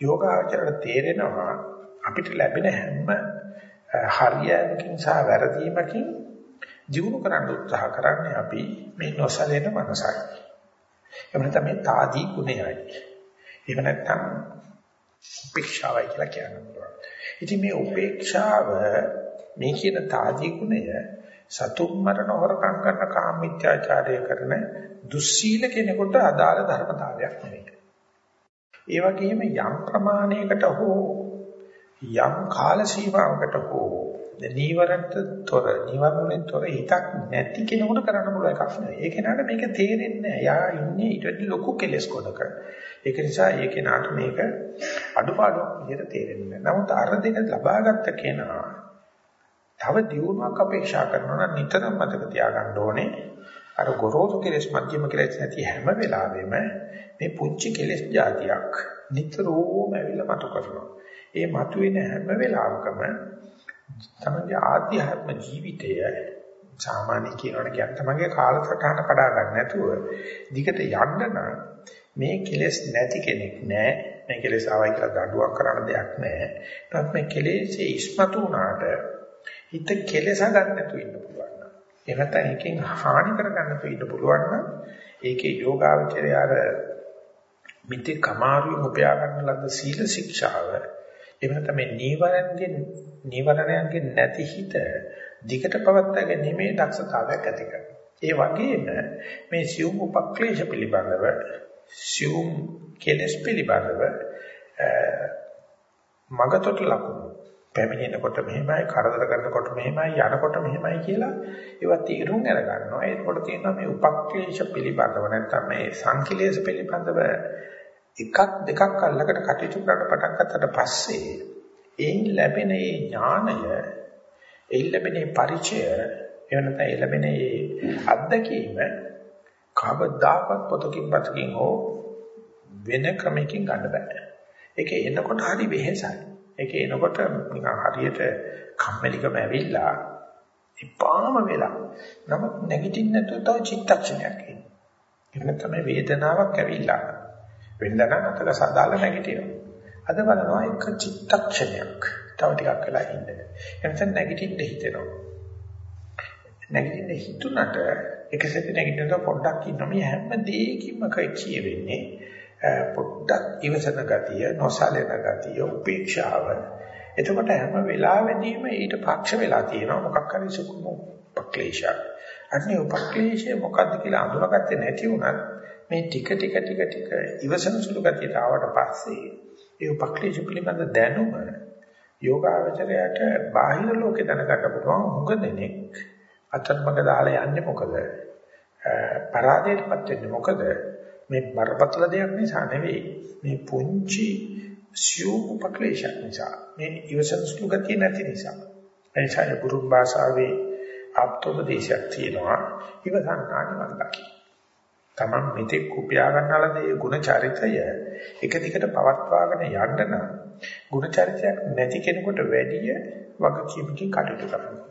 Speaker 1: යෝගාචරයට තේරෙනවා අපිට ලැබෙන හැම හරියකින් සහ වැරදීමකින් ජීවු කරන්න උත්සාහ කරන්නේ අපි මේ නොසලෙන මනසයි. එහෙම නැත්නම් මේ తాදී ගුණයයි. එහෙම නැත්නම් උපේක්ෂාවයි කියලා කියනවා. ඉතින් මේ උපේක්ෂාව මේ කියන තාජී ගුණය සතුම් මරණ හොරකම් කරන කාමීත්‍යාචාරය කරන දුස්සීල කෙනෙකුට අදාළ ධර්මතාවයක් නෙවෙයි. ඒ වගේම යම් ප්‍රමාණයකට හෝ යම් කාල සීමාවකට හෝ නීවරණට තොර නීවරණෙන් තොර හිතක් නැති කෙනෙකුට කරන්න පුළුවන් එකක් නෙවෙයි. ඒ කෙනාට මේක තේරෙන්නේ නැහැ. යා ඉන්නේ ඊට වඩා ලොකු කෙලස් කොටක. ඒක නිසා ඒ කෙනාට මේක අඩුපාඩුවක් විදිහට තේරෙන්නේ නැහැ. නමුත් අර දෙක ලබාගත්ත කෙනා තව දියුණුවක් අපේක්ෂා කරනවා නම් නිතරම මතක තියාගන්න ඕනේ අර ගොරෝසු කෙලස් මධ්‍යම කෙලස් නැති හැම වෙලාවෙම මේ පුංචි කෙලස් જાතියක් නිතරම ඇවිල්ලා මතු කරනවා. ඒ මතුවෙන හැම වෙලාවකම තමගේ ආධ්‍යාත්ම ජීවිතය සාමාන්‍ය කියනවනේ කියන්න තමගේ කාලසටහන කඩා ගන්න නැතුව දිගට යන්න නම් මේ කෙලෙස් නැති කෙනෙක් නෑ. මේ කෙලෙස් ආවයි කියලා දඬුවම් කරන්න දෙයක් නෑ. නමුත් මේ කෙලෙස්ේ ඉස්මතු වුණාට හිත කෙලෙස ගන්න නැතුව ඉන්න පුළුවන් නම් එහෙම නැත්නම් එකෙන් හානි කර ගන්න නැතුව ඉන්න පුළුවන් නම් ඒකේ යෝගාවචරය අර මිත්‍ය කමාරුවෙන් උපයා ගන්න ලද්ද සීල ශික්ෂාව එහෙම නැත්නම් මේ නීවරණයෙන් නීවරණයන්ගේ නැති හිත දිගට පවත්වා ගැනීමේ දක්ෂතාවයක් ඇති කරනවා. ඒ වගේම මේ සියුම් උපක්ලේශ පිළිබඳව සියුම් කෙලස් පිළිබඳව මගතොට ලකුණු පැමිණෙනකොට මෙහෙමයි කරදර කරනකොට මෙහෙමයි යනකොට මෙහෙමයි කියලා ඒවා තීරුම් අරගන්නවා. ඒකකොට තියෙනවා මේ උපක්ලේශ පිළිබඳව නැත්නම් මේ සංකලේශ පිළිබඳව එකක් දෙකක් අල්ලකට කටයුතු කරලා පටන් ගත්තට පස්සේ එයින් ලැබෙන ඒ ඥානය එයින් ලැබෙන පරිචය එවනත ඒ ලැබෙන ඒ අත්දැකීම කවදාකවත් පොතකින් පතකින් හෝ වෙන ක්‍රමයකින් ගන්න බෑ. ඒක එනකොට හරි වෙහෙසයි. ඒක එනකොට නිකන් හරියට කම්මැලිකම ඇවිල්ලා ඉපාම වෙලා. නමුත් නැගිටින්න නැතුව තව චිත්තක්ෂණයක් එන්නේ. එහෙම තමයි වේදනාවක් ඇවිල්ලා. වෙනදා නම් අතල සදාල නැගිටිනවා. අද බලනවා එක චිත්තක්ෂණයක් තව ටිකක් වෙලා ඉන්න. එතන නැගිටින්න හිතෙනවා. නැගිටින්න හිතුණට එකසෙත් නැගිටිනකොට පොඩ්ඩක් ඉන්න මේ හැම දෙයකින්ම කියවෙන්නේ පොඩ්ඩක් ඉවසන ගතිය, නොසලෙන ගතිය, උපේක්ෂාව. එතකොට හැම වෙලාවෙදීම ඊට පක්ෂ වෙලා තියෙනවා මොකක් හරි සුකුම උපක්ලේශයක්. අන්නේ උපක්ලේශය මොකද්ද කියලා අඳුරගත්තේ නැති වුණත් මේ ටික ටික ටික ටික ඉවසන සුළු ගතියට ආවට පස්සේ ඒ උපක්ලේශ පිළිබඳ දැනුම යෝගාවචරයට බාහිර ලෝකේ දැනගන්න පුළුවන් හුඟ දෙනෙක් අතරමඟ දාලා යන්නේ මොකද? පරාදයටපත් වෙන්නේ මොකද? මේ බරපතල දෙයක් නිසා නෙවෙයි. මේ පුංචි සියුම් උපක්ලේශයක් නිසා. මේ ඉවසන සුළු ගතිය නැති නිසා. එනිසා ගුරු භාෂාවේ ආප්තෝපදේශයක් තියෙනවා. ඉවසන්නා නිවන් දකි. Taman මෙතෙක් කුපියා ගන්නාලද ඒ ගුණ චරිතය එක දිගට පවත්වාගෙන යන්න නම් ගුණ චරිතයක් නැති කෙනෙකුට වැඩිය වගකීමකින් කටයුතු කරනවා.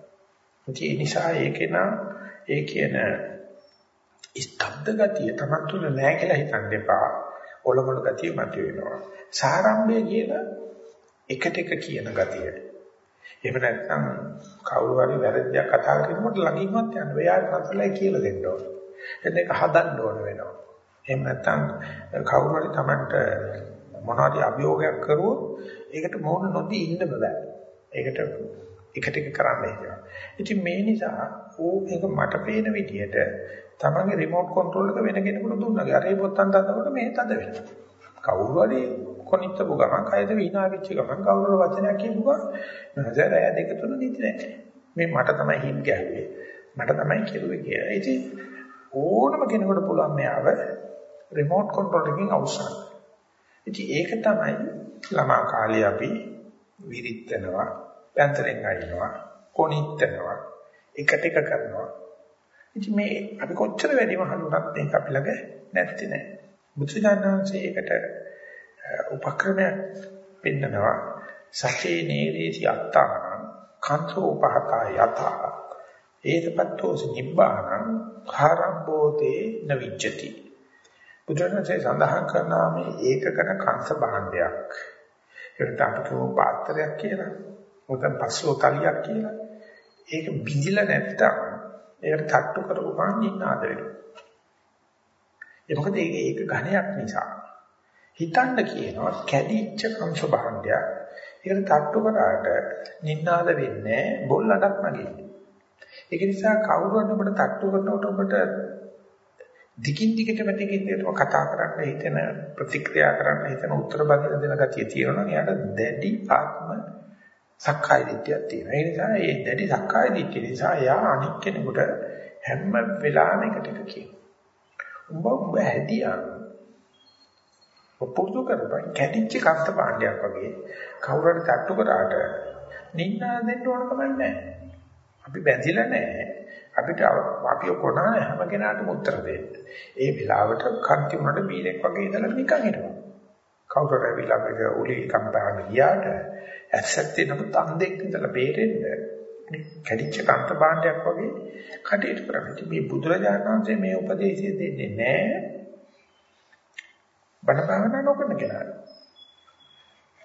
Speaker 1: ඒ නිසා ඒකේ නම් ඒ කියන ස්තබ්ද ගතිය Taman තුල නැහැ කියලා හිතන්න එපා. ඔලොමල ගතිය මත වෙනවා. සාරම්භය කියන එකට එක කියන ගතිය. එහෙම නැත්නම් කවුරු හරි වැරද්දක් කතා කරනකොට ළඟින්වත් යන්න බෑ. යාට කියලා දෙන්න ඕනේ. එතන ඒක හදන්න ඕන වෙනවා. එහෙම නැත්නම් කවුරු හරි Tamanට මොනවාරි අභියෝගයක් කරුවොත් ඒකට මොන නොදී ඉන්න බෑ. ඒකට එකට එක කරන්න හිතනවා. ඉතින් මේ නිසා ඕ මේක මට පේන විදිහට තමන්ගේ රිමෝට් කන්ට්‍රෝල් එක වෙන කෙනෙකුට දුන්නා. අර ඒ බොත්තම් දානකොට මේ තද වෙනවා. කවුරු හරි කොනිට්ටපු ගමන් කයද විනා වෙච්ච ගමන් කවුරු වචනයක් කියපුවා නේද? රෑ දෙක තුන නිදි නැහැ. මේ මට තමයි හිම් ගැහුවේ. මට තමයි කිරුවේ කියලා. ඉතින් ඕනම කෙනෙකුට පුළුවන් මෙයාව රිමෝට් කන්ට්‍රෝල් එකකින් අවසන්. ඉතින් ඒක තමයි ළමා කාලේ අපි විරිටනවා, පැන්තරෙන් අයින්නවා, කොනිටනවා, එකට එක කරනවා. ඉතින් මේ අපි කොච්චර වැඩිම හඳුනත් මේක අපි ළඟ නැත්තේ නෑ. බුදුසසුනාංශයේ ඒකට උපක්‍රමයක් පෙන්නනවා. සචේ නේරේති අත්තාන කන්තෝ පහතා යතා ඒතපත්තෝස නිබ්බානං ආරම්භෝතේ නවිච්චති බුදුරජාණන්සේ සඳහන් කරනවා මේ ඒකකන කංශ භාණ්ඩයක්. ඒකට අපිට පාත්‍රයක් කියලා. මොකද පස්සෝ තලියක් කියලා. ඒක බිඳිලා නැත්තම් ඒකට තට්ටු කරපු ගමන් ඉන්න ආද වෙනවා. ඒ මොකද ඒක ඒක ඝණයක් නිසා. හිතන්න කියනවා කැඩිච්ච කංශ භාණ්ඩයක්. ඒකට තට්ටු කරාට නින්නාද වෙන්නේ බොල්ලඩක් නැගෙන්නේ. ඒක නිසා කවුරුහරි ඔබට තට්ටු කරනකොට ඔබට දිගින් දිගටම දිගින් දිගටම කතා කරන්න හිතෙන ප්‍රතික්‍රියා කරන්න හිතෙන උත්තර බඳින දෙන ගතිය තියෙනවා එයාට දැඩි ආත්ම සක්කාය දිට්ඨියක් තියෙනවා. ඒ නිසා මේ දැඩි සක්කාය දිට්ඨිය නිසා එයා අනික් කෙනෙකුට හැම වෙලාවෙම එකට එක කියනවා. උඹ උඹ හැදියා පුරුදු කරපන් කැටිච්ච කන්ත භාණ්ඩයක් වගේ කවුරු හරි තට්ටු කරාට නින්නා දෙන්න ඕන කමක් නැහැ. අපි බැඳිලා නැහැ. අපිට අපි කොනා හැම කෙනාටම උත්තර දෙන්න. ඒ වෙලාවට කන්ති උනට බීරෙක් වගේ ඉඳලා නිකන් හිටපන්. කවුරු හරි ඇවිල්ලා අපිට උලි කම්පාන ගියාට ඇස්සත් නමුත් අන්දෙක් ඉඳලා බේරෙන්න කැඩිච්ච කන්ත භාණ්ඩයක් වගේ කටයුතු කරන්නේ. මේ බුදුරජාණන් වහන්සේ මේ උපදේශය දෙන්නේ නැහැ. බණ භාවනා නොකරන කෙනාට.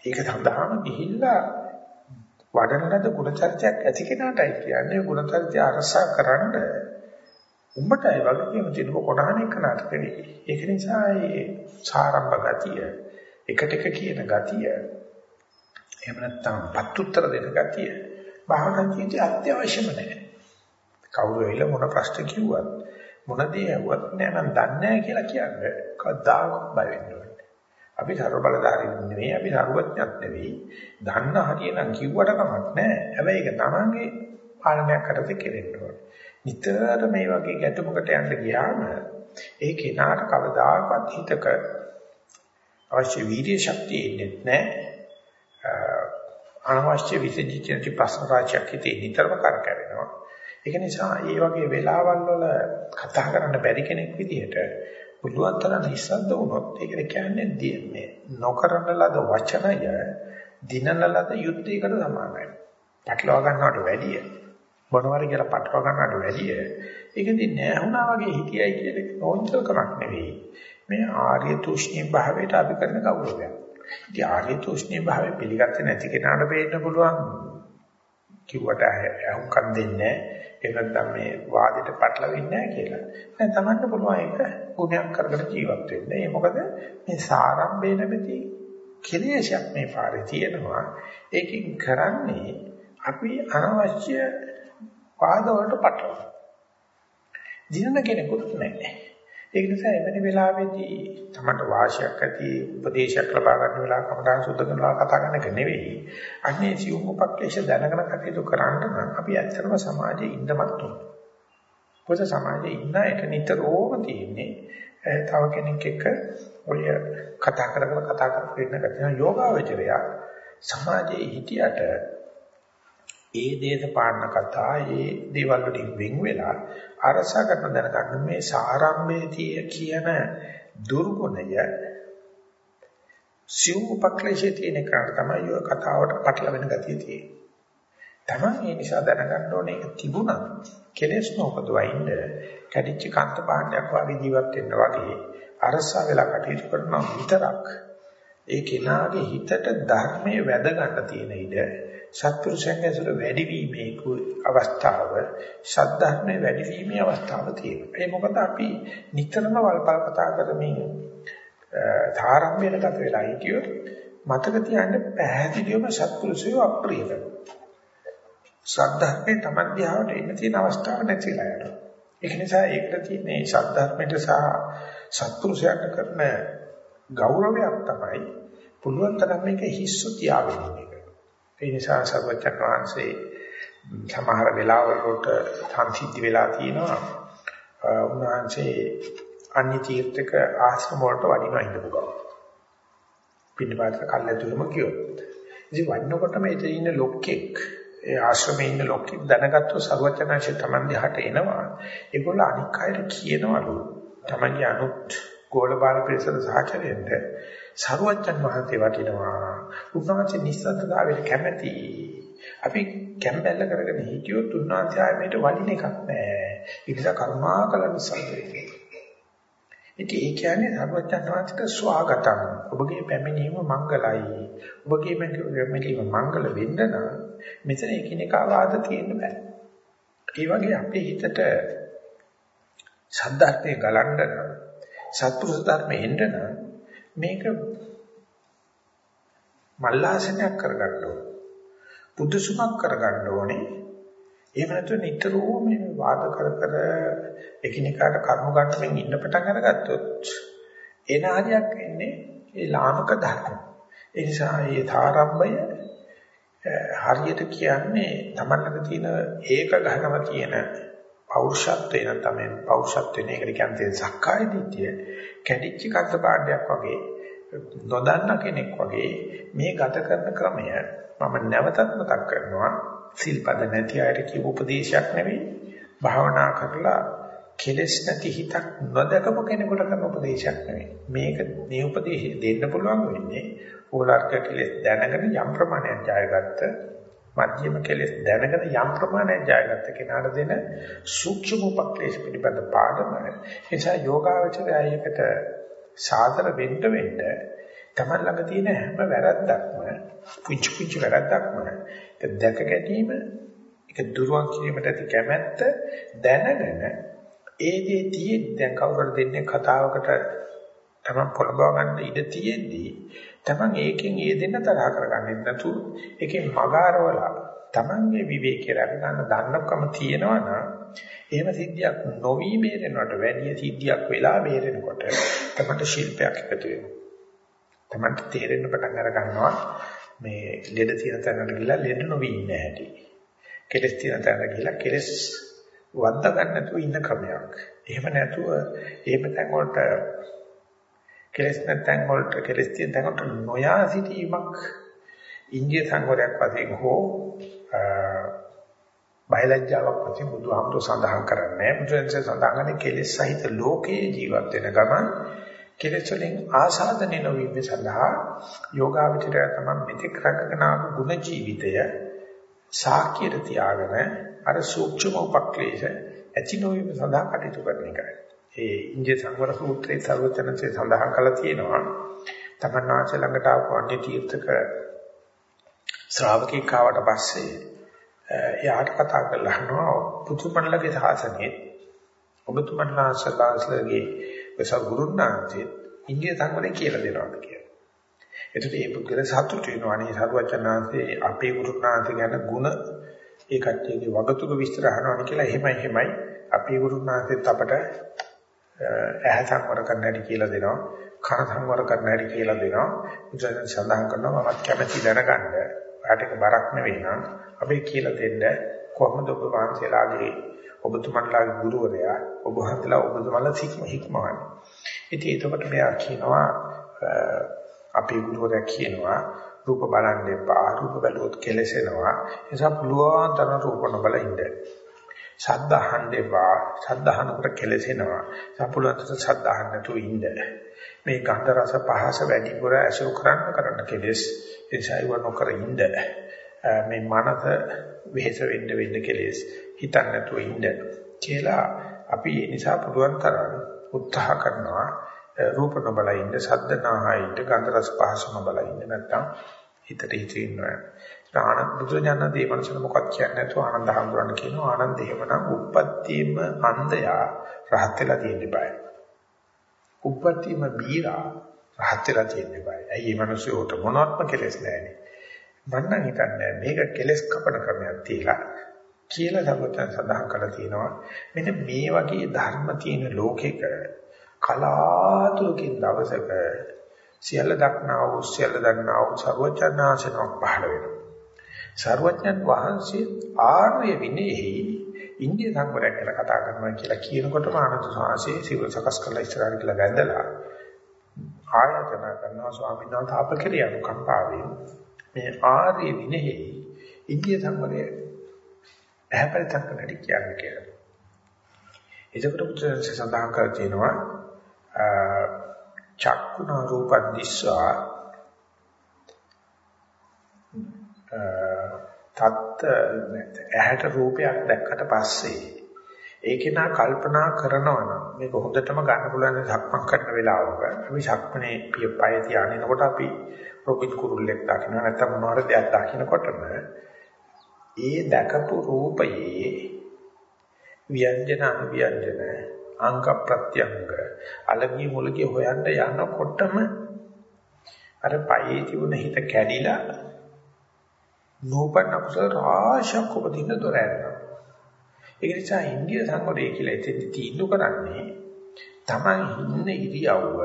Speaker 1: ඒක සඳහාම ගිහිල්ලා වඩන ලද ගුණ චර්චයක් ඇති කෙනාටයි කියන්නේ ගුණ චර්චය අරසා කරන්න උඹටයි වගකීම තියෙනක කොටහනේ කනට නෙවෙයි. ඒක නිසා මේ සාරම්භ ගතිය එකට එක කියන ගතිය එහෙම නැත්නම් පත්තුත්තර දෙන ගතිය භාවනා ජීවිතය අත්‍යවශ්‍යම නැහැ. කවුරු වෙල මොන ප්‍රශ්න කිව්වත් මොන දේ ඇහුවත් නෑ මම දන්නේ නැහැ කියලා කියන්නේ කවදාකවත් බය වෙන්න අපි ਸਰව බලධාරී නෙවෙයි අපි සරුවඥත් නෙවෙයි. දන්න හරියනම් කිව්වට කමක් නැහැ. හැබැයි ඒක තමන්ගේ පාලනයක් කරතේ කෙරෙන්න ඕනේ. නිතර මේ වගේ ගැටුමකට යන්න ගියාම ඒ කෙනාට කවදාකවත් හිතක අවශ්‍ය වීර්ය ශක්තිය ඉන්නේ නැහැ. අනවශ්‍ය විසජිත ප්‍රශ්න රාශියක් හිතේ නිතරම කරකැවෙනවා. ඒක නිසා මේ වගේ වෙලාවල් වල කතා කරන්න බැරි කෙනෙක් විදිහට පුළුවන් තරම් නිස්සද්ද වුණොත් ඒකට කියන්නේ දියන්නේ නොකරන ලද වචනය දිනන ලද යුද්ධයකට සමානයි. පැටලව ගන්නවට වැඩිය මොනවාරි කියලා පටලව ගන්නවට වැඩිය ඒකදී නෑහුණා වගේ හිතියයි කියන එක නෝන්චල්කමක් නෙවෙයි. මේ ආර්ය තුෂ්ණී භාවයට අපි කරන ගෞරවයක්. ඉතින් ආර්ය තුෂ්ණී භාවය පිළිගත්තේ නැති කෙනාට වෙන්න පුළුවන් කිව්වට අහුම්කම් දෙන්නේ එහෙම නැත්නම් මේ වාදෙට පටලවෙන්නේ නැහැ කියලා. දැන් Tamanne පුළුවන් ඒක ගුණයක් කරගෙන ජීවත් වෙන්න. ඒ මොකද මේ සාරම්භේ නැමැති කෙලෙසයක් මේ පාරේ තියෙනවා. ඒකෙන් කරන්නේ අපි අනවශ්‍ය වාද වලට පටලවනවා. දිනන කෙනෙකුත් නැහැ. ඒක නිසා එවැනි වෙලාවෙදී තමන්ට වාසියක් ඇති උපදේශයක් ලබා ගන්න වෙලාව කමඩාන් සුද්ධ කරනවා කතා කරන එක නෙවෙයි. අන්නේ සියුම් උපක්ලේශ දැනගෙන කටයුතු කරන්න නම් අපි ඇත්තටම සමාජයේ ඉන්නමත් උන. පොත සමාජයේ ඉන්න එක නිතරම තියෙන්නේ. තව කෙනෙක් එක්ක ඔය කතා කර කර කතා කර ඉන්න ගැතින යෝගාවචරය සමාජයේ හිටියට ඒ දේශපාලන කතා ඒ දේවල් වලින් වෙන් වෙලා අරසා කරන දැනගන්න මේ සාරම්භයේදී කියන දුර්ගුණය සිව් උපක්ලේශයේ තියෙන කාට තමයි ඔය කතාවට පටලවෙන ගතිය තියෙන්නේ. Taman ඒ නිසා දැනගන්න ඕනේ ඒක තිබුණා කෙලෙස් නොපදවයින්ද කැඩිච්ච කාන්ත පාණ්ඩයක් වගේ ජීවත් වෙන්න වගේ අරසා වෙලා කටයුතු කරනවා විතරක් ඒ කෙනාගේ හිතට ධර්මයේ වැද ගන්න තියෙන ඉඩ සත්පුරුෂයන් ඇසුර වැඩි වීමේ අවස්ථාව සද්ධර්මයේ වැඩි වීමේ අවස්ථාව තියෙනවා. ඒ මොකද අපි නිතරම වල්පල් කතා කරමින් ධාරම්භයට ගත වෙලා හිටියොත් මතක තියාගන්න පැහැදිලිවම සත්පුරුෂයෝ අප්‍රිය කරනවා. සද්ධර්මයේ Taman දිහාට එන්න තියෙන අවස්ථාවක් නැතිලා යනවා. ඒක නිසා ඒකට තියෙන මේ සද්ධර්මයට සහ සත්පුරුෂයන්ට කරන ගෞරවයක් තමයි පුළුවන් තරම් මේක හිස්සු තියාගෙන ඉන්න එක. ඒ නිසා සර්වචක් වහන්සේ සමහර වෙලාවල වලට සංසිද්ධි වෙලා තියෙනවා. උන්වහන්සේ අන්‍ය තීර්ථක ආශ්‍රම වලට වඩිනවා ඉඳපු ගමන්. පින්නපාත කල්ැතුම කියොත්. ඉතින් වඩනකොට මේ ඉන්න ලොක්කෙක් ඒ ආශ්‍රමේ ඉන්න ලොක්කෙක් දැනගත්තොත් සර්වචනාංශය Taman දිහාට එනවා. ඒගොල්ලෝ අනික් අයට කියනවලු. Tamanගේ අනුත් ගෝල බාල පිරිසට සහචරයෙන්ද සරුවච්චන් වහන්සේ වටිනවා. උන්වහන්සේ නිස්සද්දතාවයට කැමැති. අපි කැම්බැල්ල කරගෙන හිටියොත් උන්වහන්සේ ආයෙත් වඩින එකක් නැහැ. ඒ නිසා කරුණාකර නිස්සද්ද වෙන්නේ. ඉතින් ඒ කියන්නේ සරුවච්චන් වහන්සේට ස්වාගතම්. ඔබගේ පැමිණීම මංගලයි. ඔබගේ පැමිණීම මංගල වෙන්න නම් මෙතන එකිනෙකා වාද තියෙන්න බෑ. ඒ වගේ අපේ හිතට සද්ධාර්ථය ගලන්න නම් සත්පුරුෂ ධර්මෙ එන්න නම් මේක මල්ලාසනයක් කරගන්න ඕනේ. බුදුසුමක් කරගන්න ඕනේ. එහෙම නැත්නම් නිතරම මේ වාද කර කර එකිනෙකාට කරුණු ගන්නමින් ඉන්න පටන් අරගත්තොත් එන හරියක් වෙන්නේ ඒ ලාමක ධර්ම. ඒ නිසා මේ තාරම්භය හරියට කියන්නේ තමන්නක තියෙන ඒක ගහනම තියෙන පෞරුෂත්වේ නැත්නම් මේ පෞරුෂත්වේ නේකට කියන්නේ සක්කාය දිට්ඨිය. කැඩිච්ච කද්ද පාඩයක් වගේ නොදන්න කෙනෙක් වගේ මේ ගත කරන ක්‍රමය මම නැවතත් මතක් කරනවා. සිල්පද නැති අයට කියපු උපදේශයක් නෙවෙයි. භාවනා කරලා කෙලස් නැති හිතක් නොදකපු කෙනෙකුට කරන උපදේශයක් නෙවෙයි. මේක මේ උපදේශය දෙන්න පුළුවන් වෙන්නේ ඕලාර්ක කෙලස් දැනගෙන යම් ප්‍රමාණයක් ජයගත්ත මධ්‍යම කෙලස් දැනගෙන යම් ප්‍රමාණයක් ජයගත්ත කෙනාට දෙන සූක්ෂම උපක්ලේශ පිළිබඳ පාඩම. නිසා යෝගාවචරය ඒකට සාතර වෙන්න වෙන්න තමන් ළඟ තියෙන හැම වැරද්දක්ම පුංචි පුංචි වැරද්දක්ම ඒක දැක ගැනීම ඒක දුරුවන් කිරීමට ඇති කැමැත්ත දැනගෙන ඒ දේ තියෙද්දි දැන් කවුරුහරි දෙන්නේ කතාවකට තමන් පොළඹව ගන්න ඉඩ තියෙද්දි තමන් ඒකෙන් ඒ දෙන්න තරහ කරගන්නේ නැතුව ඒකෙන් මගාරවලා තමන්ගේ විවේකී රැකගන්න දන්නකම තියෙනවා නම් එහෙම සිද්ධියක් නොවි බේරෙනවට වැඩිය සිද්ධියක් වෙලා බේරෙනකොට තමන්ට ශිල්පයක් එකතු වෙනවා. තමන්ට තේරෙන්න පටන් අර ගන්නවා මේ ලෙඩ තියෙන තැනකට ගිහලා ලෙඩ නොවි ඉන්න හැටි. කෙලස් තියෙන තැනකට ගිහලා කෙලස් වද්දා ගන්න නැතුව ඉන්න ක්‍රමයක්. එහෙම නැතුව එහෙම තැන් වලට කෙලස් නැත්නම් වලට කෙලස් තියෙන තැන් වලට නොයා සිටීමක් ඉන්දිය සංවරයක් වශයෙන් හෝ බයලජ්ජාවක් වශයෙන් බුදුහාමුදුර සඳහන් කරන්නේ බුදුන්සේ සඳහන් කරන්නේ කෙලෙස් සහිත ලෝකයේ ජීවත් වෙන ගමන් කෙලෙස් වලින් ආසාදනය නොවීම සඳහා යෝගාවචරය තමයි මෙතෙක් රැකගෙන ආපු ගුණ ජීවිතය සාක්කියට තියාගෙන අර සූක්ෂම උපක්ලේශ ඇති නොවීම සඳහා කටයුතු කරන එකයි. ඒ ඉන්දිය සංවර සූත්‍රයේ සර්වචනසේ සඳහන් කරලා තියෙනවා. තමන්වාස ළඟට ආපු අන්‍ය තීර්ථක ශ්‍රාවකෙක් ආවට පස්සේ එයාට කතා කරලා අහනවා පුතුමණලගේ සාසනයේ ඔබතුමන්ලාසලාස්ලගේ වස ගුරුනාන්සේ ඉන්දිය සංවරේ කියලා දෙනවාද කියලා. එතකොට මේ පුද්ගල සතුටු වෙනවා නේ සරුවචනාංශේ අපේ ගුරුනාන්සේ ගැන ಗುಣ ඒ කට්ටියගේ වගතුක විස්තර අහනවා කියලා එහෙමයි එහෙමයි අපේ ගුරුනාන්සේත් අපට ඇහැ සංවර කරන්න හැටි කියලා දෙනවා. කන සංවර කරන්න හැටි කියලා දෙනවා. බුදුසසුන සඳහන් කරනවා මමත් කැමැති දැනගන්න. ඔයාට ඒක බරක් නෙවෙයි නම් අපි කියලා දෙන්න කොහොමද ඔබ වහන්සේලාගේ ඔබතුමන්ලාගේ ගුරුවරයා ඔබ වහන්සේලා ඔබතුමන්ලා සික්ම හික්මවන්නේ? ඉතින් එතකොට මෙයා කියනවා අපේ ගුරුවරයා කියනවා රූප බලන්න එපා රූප බැලුවොත් කෙලසෙනවා. ඒ නිසා පුළුවන් තරම් රූප නොබල ඉන්න. ශබ්ද අහන්න එපා. ශබ්ද අහනකොට කෙලසෙනවා. සම්පූර්ණට ශබ්ද අහන්න නැතුව ඉන්න. මේ ගන්ධ රස පහස වැඩිපුර ඇසුරු කරන්න කරන්න කෙලස් එසයිව නොකර ඉන්න. මේ මනස වෙහෙස වෙන්න වෙන්න කෙලස් හිතන්න නැතුව ඉන්න කියලා අපි ඒ නිසා පුළුවන් තරම් උත්සාහ කරනවා රූප නොබලා ඉන්න, ශබ්ද නාහා ඉන්න, ගන්ධ රස පහස නොබලා ඉන්න නැත්තම් හිතට හිතින්නවා. ආනන්ද බුදුරජාණන් දේ මනසට මොකක්ද කියන්නේ නැතුව ආනන්ද හඳුරන්න කියනවා ආනන්ද එහෙමනම් උප්පත්තියම අන්ධයා රහත් වෙලා තියෙන්න බෑ. උප්පත්තියම බීරා රහත් වෙලා තියෙන්න බෑ. ඇයි මේ මිනිස්සුන්ට මොනවත්ම කෙලෙස් නැහැනේ. මම නම් හිතන්නේ මේක කෙලෙස් කපන ක්‍රමයක් තියලා කියලා සම්පතන් සඳහන් කරලා තියෙනවා. මෙන්න මේ වගේ ධර්ම තියෙන ලෝකෙක කලාතුරකින් දවසක සියල්ල දක්නා වූ සියල්ල දක්නා වූ සර්වචනාශනක් පහළ වෙනවා. සර්වඥන් වහන්සේ ආර්ය විනයෙහි ඉන්දිය සංවරයක් ගැන කතා කරනවා කියලා කියනකොටම ආනන්ද සාංශේ සිවුර සකස් කරලා ඉස්සරහට කියලා වැඳලා ආයතන කරනවා ස්වාමීන් වහන්සේ අප කෙරේ අනුකම්පාවෙන් මේ ආර්ය විනයෙහි ඉන්දිය සංවරය ඇහැපරිතක් කරන්න කියන්නේ කියලා. එතකොට පුත්‍රයන් සඳහන් කර තියෙනවා චක්කුණ රූප දිස්වා තත් ඇහැට රූපයක් දැක්කට පස්සේ ඒකේ නා කල්පනා කරනවා නම් මේක හොඳටම ගන්න පුළුවන් සක්මන් කරන වෙලාවක. අපි සක්මනේ පිය පය තියාගෙනකොට අපි රොබින් කුරුල්ලෙක් දකින්න නැත්නම් මොනවාර දෙයක් දකින්නකොටම ඒ දැකපු රූපයේ ව්‍යංජන අනුව්‍යංජන අංග ප්‍රත්‍යංග අලගී මුලගේ හොයන්න යනකොටම අර පයේ තිබුණ හිත කැඩිලා නූපන්න කුසල රාශියක් උපදින්න දොර ඇරෙනවා. ඒ නිසා ඉන්දිය සංවරය කියලා එතෙන්දි තීන්දුව කරන්නේ Taman ඉන්න ඉරියව්ව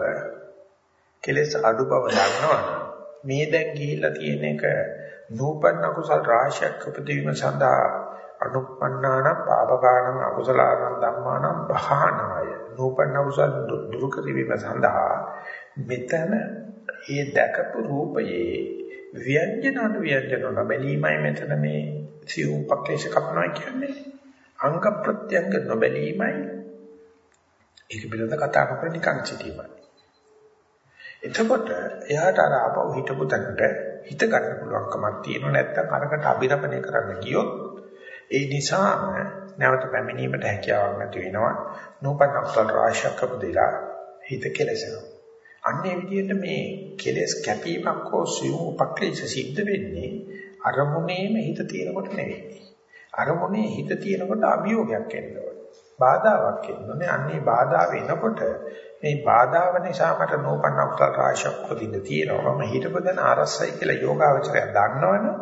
Speaker 1: කෙලස් අඩු බව දන්නවනම් මේ දැන් ගිහිල්ලා තියෙන එක නූපන්න කුසල රාශියක් උපදවීම සඳහා අනුප්පන්නාන පාපකාරං අකුසලාරං ධම්මානම් බහානාය නූපන්න කුසල දුරු කිරීම සඳහා මෙතන ඒ දැකපු රූපයේ ව්‍යංජන අනු ව්‍යංජන නොබැලීමයි මෙතන මේ සියුම් පක්ෂ කපනවා කියන්නේ. අංග ප්‍රත්‍යංග නොබැලීමයි. ඒක පිළිබඳ කතා කරලා නිකන් සිටීමයි. එතකොට එයාට අර ආපහු හිටපු තැනට හිත ගන්න පුළුවන්කමක් තියෙනවා නැත්නම් අරකට අභිරමණය කරන්න ගියොත් ඒ නිසාම නැවත පැමිණීමට හැකියාවක් නැති වෙනවා. නූපන් අකුසල රාශියක් අපදලා හිත කෙලසෙනවා. අන්නේ විදිහට මේ කෙලස් කැපීමක් හෝ සියුම් උපක්ලේශ සිද්ධ වෙන්නේ අරමුණේම හිත තියෙනකොට නෙවෙයි. අරමුණේ හිත තියෙනකොට අභියෝගයක් එනවා බාධාවක් එන්නේ අන්නේ බාධා වෙනකොට මේ බාධාව නිසා මට නෝපන්න අකුසල රාශියක් උපදින්න තියෙනවා. මම හිතපදන අරසයි කියලා යෝගාවචරය දන්නවනේ.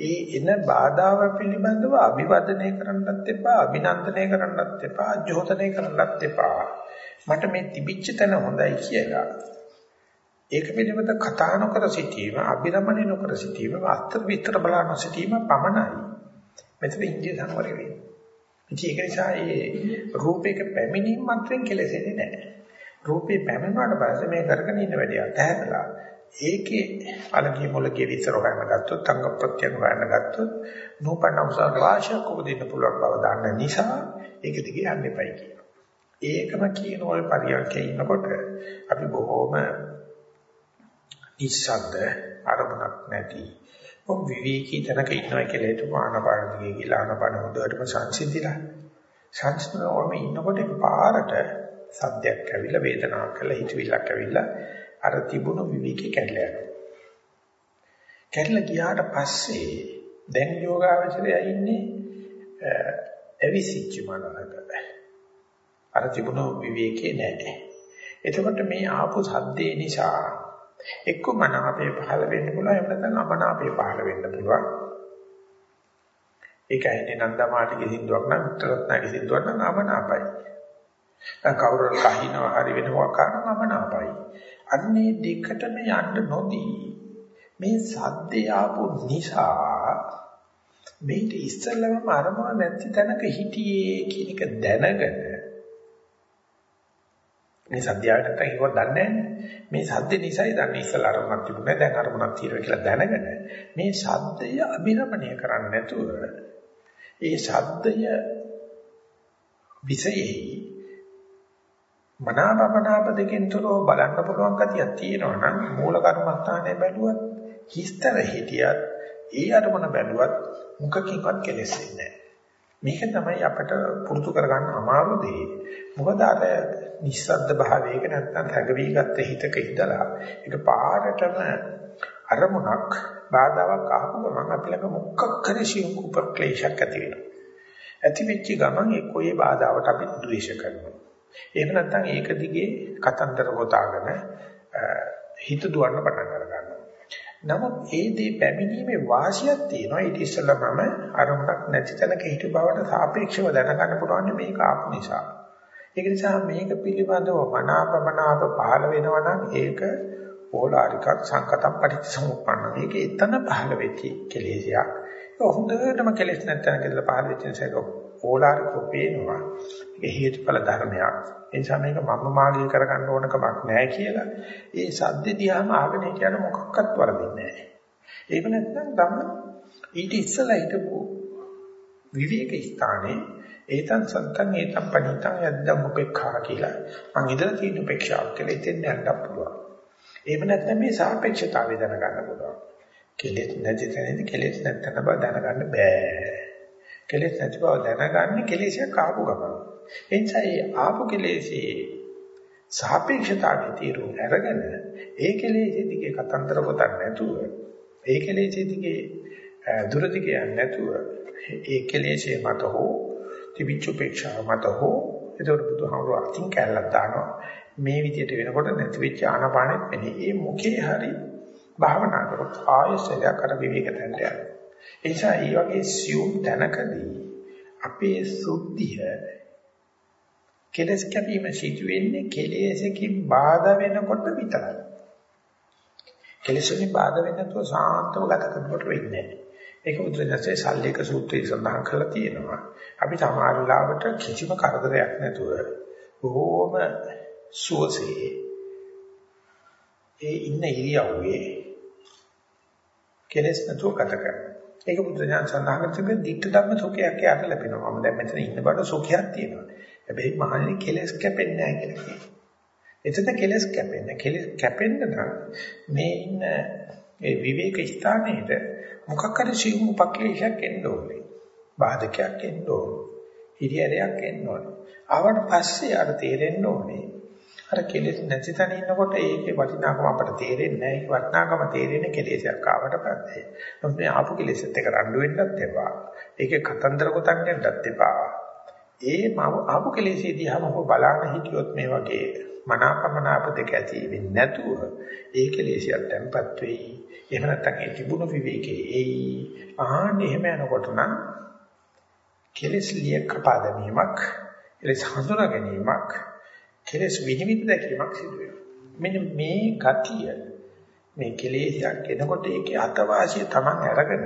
Speaker 1: ඒ එන බාධාව පිළිබඳව අභිවදනය කරන්නත් එපා අභිනන්දනය කරන්නත් එපා ජෝතනය කරන්නත් එපා. මට මේ තිබිච්ච තැන හොඳයි කියලා ඒක පිළිබඳ කතා නොකර සිටීම අභිරමණය නොකර සිටීම අස්තර විතර බලන සිටීම පමණයි මෙතන ඉන්දිය සංවරය වෙන්නේ ඉතින් ඒක නිසා මේ රූපයක පැමිණීම මාත්‍රෙන් කෙලෙසෙන්නේ නැහැ. රූපේ පැමිණුණාට පස්සේ මේ කරගෙන ඉන්න වැඩේ අතහැරලා ඒකේ අලගිය මොලගේ විතර හොයන්න ගත්තොත් අංග ප්‍රත්‍යංග හොයන්න ගත්තොත් නූපන්න උසාව වාශයක් උපදින්න පුළුවන් බව දන්න නිසා ඒක දිගේ යන්න එපයි කියනවා. ඒකම කියන ඔය පරියන්කේ ඉන්නකොට අපි බොහොම නිස්සද්ද අරමුණක් නැති ඔව් විවේකී තැනක ඉන්නවා කියලා හිතපු ආනපාන දිගේ කියලා ආනපාන හොඳටම සංසිඳිලා සංසිඳනවම ඉන්නකොට පාරට සද්දයක් ඇවිල්ලා වේදනාවක් කළා හිතවිල්ලක් ඇවිල්ලා අර තිබුණු විවේකී කැඩලා යනවා. කැඩලා ගියාට පස්සේ දැන් යෝගාවචරය ඉන්නේ ඇවිසිච්ච මනසක. අර තිබුණු විවේකේ නැහැ. එතකොට මේ ආපු සද්දේ නිසා එක්ක මනාපේ පහළ වෙන්න පුළුවන් එහෙම නැත්නම් අමනාපේ පහළ වෙන්න පුළුවන්. ඒක ඇන්නේ නන්දමාලිගේ සින්දුවක් නම් උත්තරත්නාගේ සින්දුවක් නම් අමනාපයි. දැන් කවුරු කහිනවා හරි වෙනවා කාරණා අමනාපයි. අන්නේ දෙකටම යන්න නොදී මේ සද්දේ ආපු නිසා මේක ඉස්සෙල්ලම අරමුණ නැති තැනක හිටියේ කියන එක දැනගෙන මේ සද්දයාට නැත්තම් ඒක දන්නේ මේ සද්ද නිසායි දන්නේ ඉස්සලා අරමුණක් තිබුණේ දැන් අරමුණක් තියෙනවා කියලා දැනගෙන මේ සද්දය අභිරමණය කරන්නේ නැතුව ඒ සද්දය විසෙහි මනාපමනාප දෙකෙන් තොරව බලන්න පුළුවන් ගතියක් තියෙනවා නම් මූල කර්මස්ථානයේ බැලුවත් හිස්තර හිටියත් ඒ අරමුණ බැලුවත් මුඛකින්වත් කෙලෙසෙන්නේ නැහැ. මේක තමයි අපිට පුරුදු කරගන්න අමාරු දේ. මොකද අර නිස්සද්ද භාවයක නැත්තම් හැගවිගත්ත හිතක ඉඳලා ඒක පාරටම අරමුණක් බාධාවක් ආපු ගමන් අපි ළඟ මොකක් කරේ සිං උපක්ලේශයක් ඇති වෙනවා. ඇති වෙච්ච ගමන් ඒ කොයි බාධාවට අපි ද්වේෂ කරනවා. එහෙම නැත්නම් ඒක දිගේ කතන්දර ගොතාගෙන හිත දුවන්න පටන් ගන්නවා. නමුත් ඒ දේ පැමිණීමේ වාසියක් තියෙනවා. ඊට ඉස්සෙල්ලා මම අරමුණක් නැති තැනක හිට බවට සාපේක්ෂව දැනගන්න පුළුවන් මේක ආපු නිසා. ඒක නිසා මේක පිළිබඳව මනාපමනාප පහළ වෙනවා නම් ඒක ඕලාරික සංකතම් පටිච්චසමුප්පන්න. මේක එතන පහළ වෙච්ච කෙලෙසයක්. ඒක හොඳටම කෙලෙස් නැත්නම් කියලා පහළ වෙච්ච නිසා ඕලාරිකෝ පේනවා. ඒක හේතුඵල ධර්මයක්. ඒ නිසා මේක මම මාගේ කරගන්න ඕන කමක් නැහැ කියලා. ඒ සද්ද දිහාම ආගෙන කියන මොකක්වත් වරදින්නේ නැහැ. ඒක නැත්නම් ධම්ම ඊට ඉස්සලා හිටපු විවේක ස්ථානේ ඒතන් සත්තන් ඒතන් පණිතං යද්දම් උපේක්ඛා කියලා. මං ඉඳලා තියෙන උපේක්ෂාව කියලා එතෙන් යන්න පුළුවන්. එහෙම නැත්නම් මේ සාපේක්ෂතාවය දැනගන්න පුළුවන්. කෙලෙස් නැති තැනදී කෙලෙස් නැත්තන බව දැනගන්න බෑ. කෙලෙස් නැති බව දැනගන්නේ කෙලෙසයක් ආපු ගමන. එනිසා ඒ ආපු කෙලෙසේ සාපේක්ෂතාවයේ තීරුම් අරගෙන ඒ කෙලෙසේ දිගේ කතන්දර ගොතන්න නැතුව ඒ කෙලෙසේ දිගේ දුරදි කියන්නේ නැතුව ඒ කෙලෙසේ මත හෝ තිබිච්ච උපේක්ෂාව මත හෝ ඒතකොට බුදුහාමුදුරුවෝ අතින් කැලලක් දානවා මේ විදිහට වෙනකොට නැති වෙච්ච ආනපානෙත් වෙන්නේ. ඒ මුඛේ හරි භාවනා කරොත් ආයසලයක් අර විවේක තැනට යනවා. ඒ නිසා මේ වගේ සියුම් තැනකදී අපේ සුද්ධිය කෙලස් කැපීම සිදු වෙන්නේ කෙලෙසකින් බාධා වෙනකොට විතරයි. කෙලෙසකින් බාධා වෙන්නේ නැතුව සාන්තව ගත කරනකොට වෙන්නේ නැහැ. ඒක බුදුරජාණන්සේ සල්ලේක සූත්‍රයේ සඳහන් කරලා තියෙනවා. අපි සමහර වෙලාවට කිසිම කරදරයක් නැතුව බොහෝම සුවසේ ඒ ඉන්න ඉරියව්වේ කෙලස් නැතුව ගත කරනවා. ඒක බුදුරජාණන් සඳහන් කරන දිට්ඨ ධම්ම සුඛයක් යාට ලැබෙනවා. මම දැන් මෙතන ඉන්න බඩ සුඛයක් තියෙනවා. හැබැයි මහන්නේ කෙලස් කැපෙන්නේ නැහැ කියලා කියනවා. එතන කෙලස් කැපෙන්නේ. කෙලස් කැපෙන්න නම් මේ ඉන්න ඒ විවේක ස්ථානයේද මොකක් හරි සිවුම් උපක්ලේශයක් එන්න ඕනේ. බාධකයක් එන්න ඕනේ. හිරියරයක් එන්න ඕනේ. ආවට පස්සේ අර තේරෙන්න ඕනේ. අර කෙලෙස් නැති තැන ඉන්නකොට ඒකේ වටිනාකම අපට තේරෙන්නේ නැහැ. ඒක වටිනාකම තේරෙන්නේ කෙලෙසයක් ආවට පස්සේ. මොකද මේ ආපු කෙලෙසෙත් එක රණ්ඩු වෙන්නත් එපා. ඒකේ කතන්දර ගොතන්න යන්නත් එපා. ඒ මම ආපු කෙලෙසේ දිහා මම බලන්න හිටියොත් මේ වගේ මනාපමනාප දෙක ඇති වෙන්නේ නැතුව ඒ කෙලෙසියක් තැම්පත් වෙයි. එහෙම නැත්නම් ඒ තිබුණු විවේකේ එයි. ආහන් එහෙම යනකොට නම් කෙලෙස් ලිය කපා දැමීමක්, කෙලෙස් හඳුනා ගැනීමක්, කෙලෙස් විනිවිද දැකීමක් සිදු වෙනවා. මෙන්න මේ ගතිය මේ කෙලෙසයක් එනකොට ඒකේ අතවාසිය Taman අරගෙන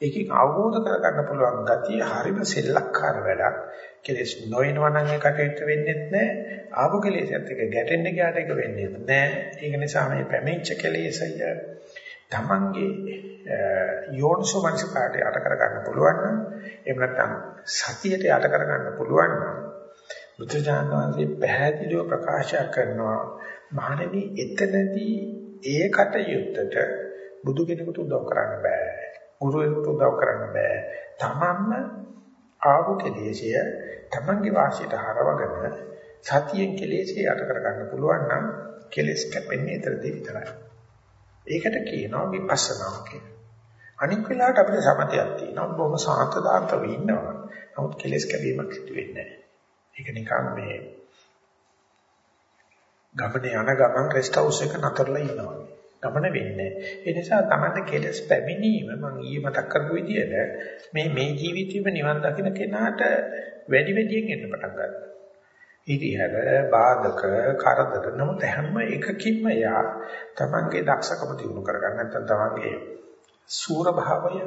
Speaker 1: ඒකෙන් අවබෝධ කරගන්න පුළුවන් ගතිය හරිම සෙල්ලක්කාර වැඩක්. කෙලෙස් නොයනවා නම් ඒ කටයුත්ත වෙන්නේ නැහැ. ආපු කෙලෙසත් එක ගැටෙන්න ගියාට එක වෙන්නේ නැහැ. ඒක නිසා මේ පැමිණිච්ච කෙලෙසය තමන්ගේ යෝනිසෝමනසිකාට යට කරගන්න පුළුවන් නම් එහෙම නැත්නම් සතියට යට කරගන්න පුළුවන් නම් බුදුජානක වහන්සේ පැහැදිලිව ප්‍රකාශ කරනවා මහණෙනි එතනදී ඒකට යුත්තට බුදු කෙනෙකුට උදව් කරන්න බෑ ගුරුවරයෙකුට උදව් කරන්න බෑ තමන්ම ආපු කෙලෙසිය තමන්ගේ වාසියට හරවගෙන සතියෙන් කෙලෙසිය යට කරගන්න පුළුවන් නම් කෙලස් කැපෙන්නේ ඊතරදී විතරයි ඒකට කියනවා විපස්සනා කියලා. අනික් වෙලාවට අපිට සමතයක් තියෙනවා. බොහොම සාන්ත දාර්ථව ඉන්නවා. නමුත් කෙලස් කැවීමක් සිදු වෙන්නේ නැහැ. ඒක නිකන් මේ ගමනේ යන ගමන් රෙස්ට් හවුස් එක නතරලා ඉන්නවා. ගමන වෙන්නේ. ඒ නිසා තමයි කෙලස් පැමිණීම මම ඊයේ මතක් කරපු විදිහට මේ මේ ජීවිතේම නිවන් දකින්න කෙනාට වැඩි වැඩියෙන් එන්න පටන් ගන්නවා. ඉරිහැර බාධක කරදර නමුත් හැම එකකින්ම යා තමන්ගේ දක්ෂකම දිනු කරගන්න නැත්නම් තමන්ගේ සූර භාවය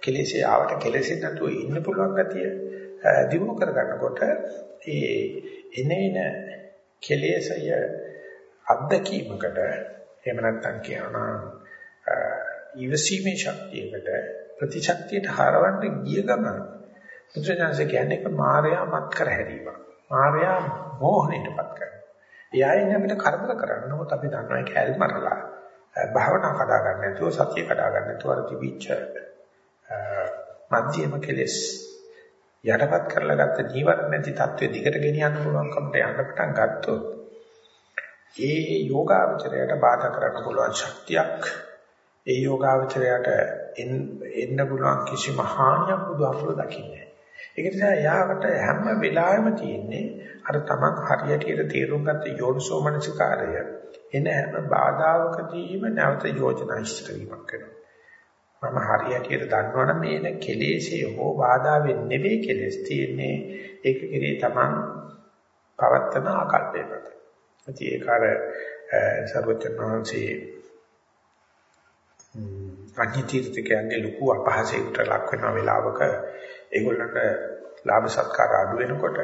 Speaker 1: කෙලෙසේ ආවට කෙලෙසේ නැතුව ඉන්න පුළුවන් ගතිය දිනු කරගන්නකොට ඒ එනේන කෙලෙසය අත්දැකීමකට එහෙම නැත්නම් කියනවා ඊවසීමේ ශක්තියකට ප්‍රතිශක්තියට හරවන්න ගිය ගමන පුත්‍රයන්ස කියන්නේ මායя මත් කර හැරීම. මායя මෝහණයටපත් කරනවා. එයායින් අපිට කරදර කරන්න ඕත් අපි දන්නවා ඒක ඇල්මරලා භාවනා කඩා ගන්න නැතුව සතිය කඩා ගන්න නැතුව අර තිබිච්ච මධ්‍යම කෙලෙස් යටපත් කරලා ගත්ත ජීවත් නැති தත්ත්වෙ දිගට ගෙනියන්න පුළුවන්කමට යන්න පටන් ගත්තොත් ඒ යෝගාවචරයට බාධා කරන්න පුළුවන් ශක්තියක් ඒ යෝගාවචරයට එන්න පුළුවන් කිසිම හානියක් බුදුහාමුදුරුවෝ දකින්නේ ඒක නිසා යාකට හැම වෙලාවෙම තියෙන්නේ අර තමන් හරියට තේරුම් ගත්ත යෝනිසෝමනසිකාරය එන හැම බාධාවකදීම නැවත යෝජනා ඉෂ්ට කිරීමක් වෙනවා. මම හරියට දන්නවනම් මේන කෙලෙසේ හෝ බාධාවෙන් නෙවෙයි කෙලස් තියෙන්නේ ඒක කෙරේ තමන් පවත්තන ආකල්පය මත. ඉතින් ඒක අර සර්වඥාන්සේ අඥාතිර්තිකයන්ගේ ලොකු අපහසයකට ලක් වෙන වෙලාවක ඒගොල්ලන්ට ලාභ සත්කාර අඩු වෙනකොට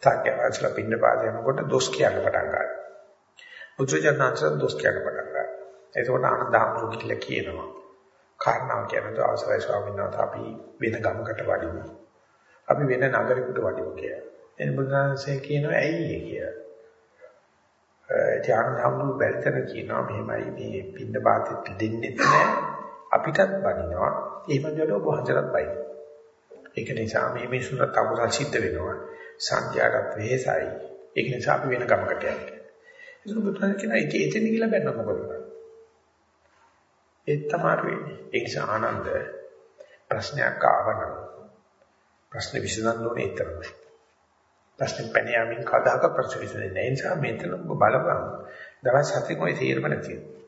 Speaker 1: තාක්‍යවන්සලා පින්න පාද යනකොට දොස් කියන්න පටන් ගන්නවා. බුදුචානන්සලා දොස් කියන්න පටන් ගන්නවා. එතකොට ආනන්දහමරු කියලා කියනවා. කාරණාව කියනද අවසරයි ස්වාමීන් වහන්සේ අපි වෙන ගමකට වඩිමු. අපි වෙන නගරයකට වඩිමු කියලා. එන් බුදුන්සේ කියනවා ඇයි ඒ කියලා. ත්‍යාගහමරු බැලතන කියනවා මෙහෙමයි මේ පින්න පාතෙත් දෙන්නේ නැහැ. අපිටත් බනිනවා. එහෙම දෙයක් ඔබ හතරක් බයි. ඒක නිසා මේ මිනිසුන්ට අකුසල් සිද්ධ වෙනවා. සංඛ්‍යාටත් වෙහෙසයි. ඒක නිසා අපි වෙන ගමකට යන්නේ. ඒක බුදුන් කියන එක එතන ගිහලා බැන්න මොකද කරන්නේ? ඒ තමයි වෙන්නේ. ඒ නිසා ආනන්ද ප්‍රශ්නයක් ආවනම් ප්‍රශ්න විසඳන්න ඕනේ ඒතරමයි. ප්‍රශ්නේ පැන යමින් කදාක ප්‍රතිවිසඳන්නේ නැහැ. ඒ නිසා මෙතන ඔබ බලපන්. දවස් හතක ඔය තීරම නැති වෙනවා.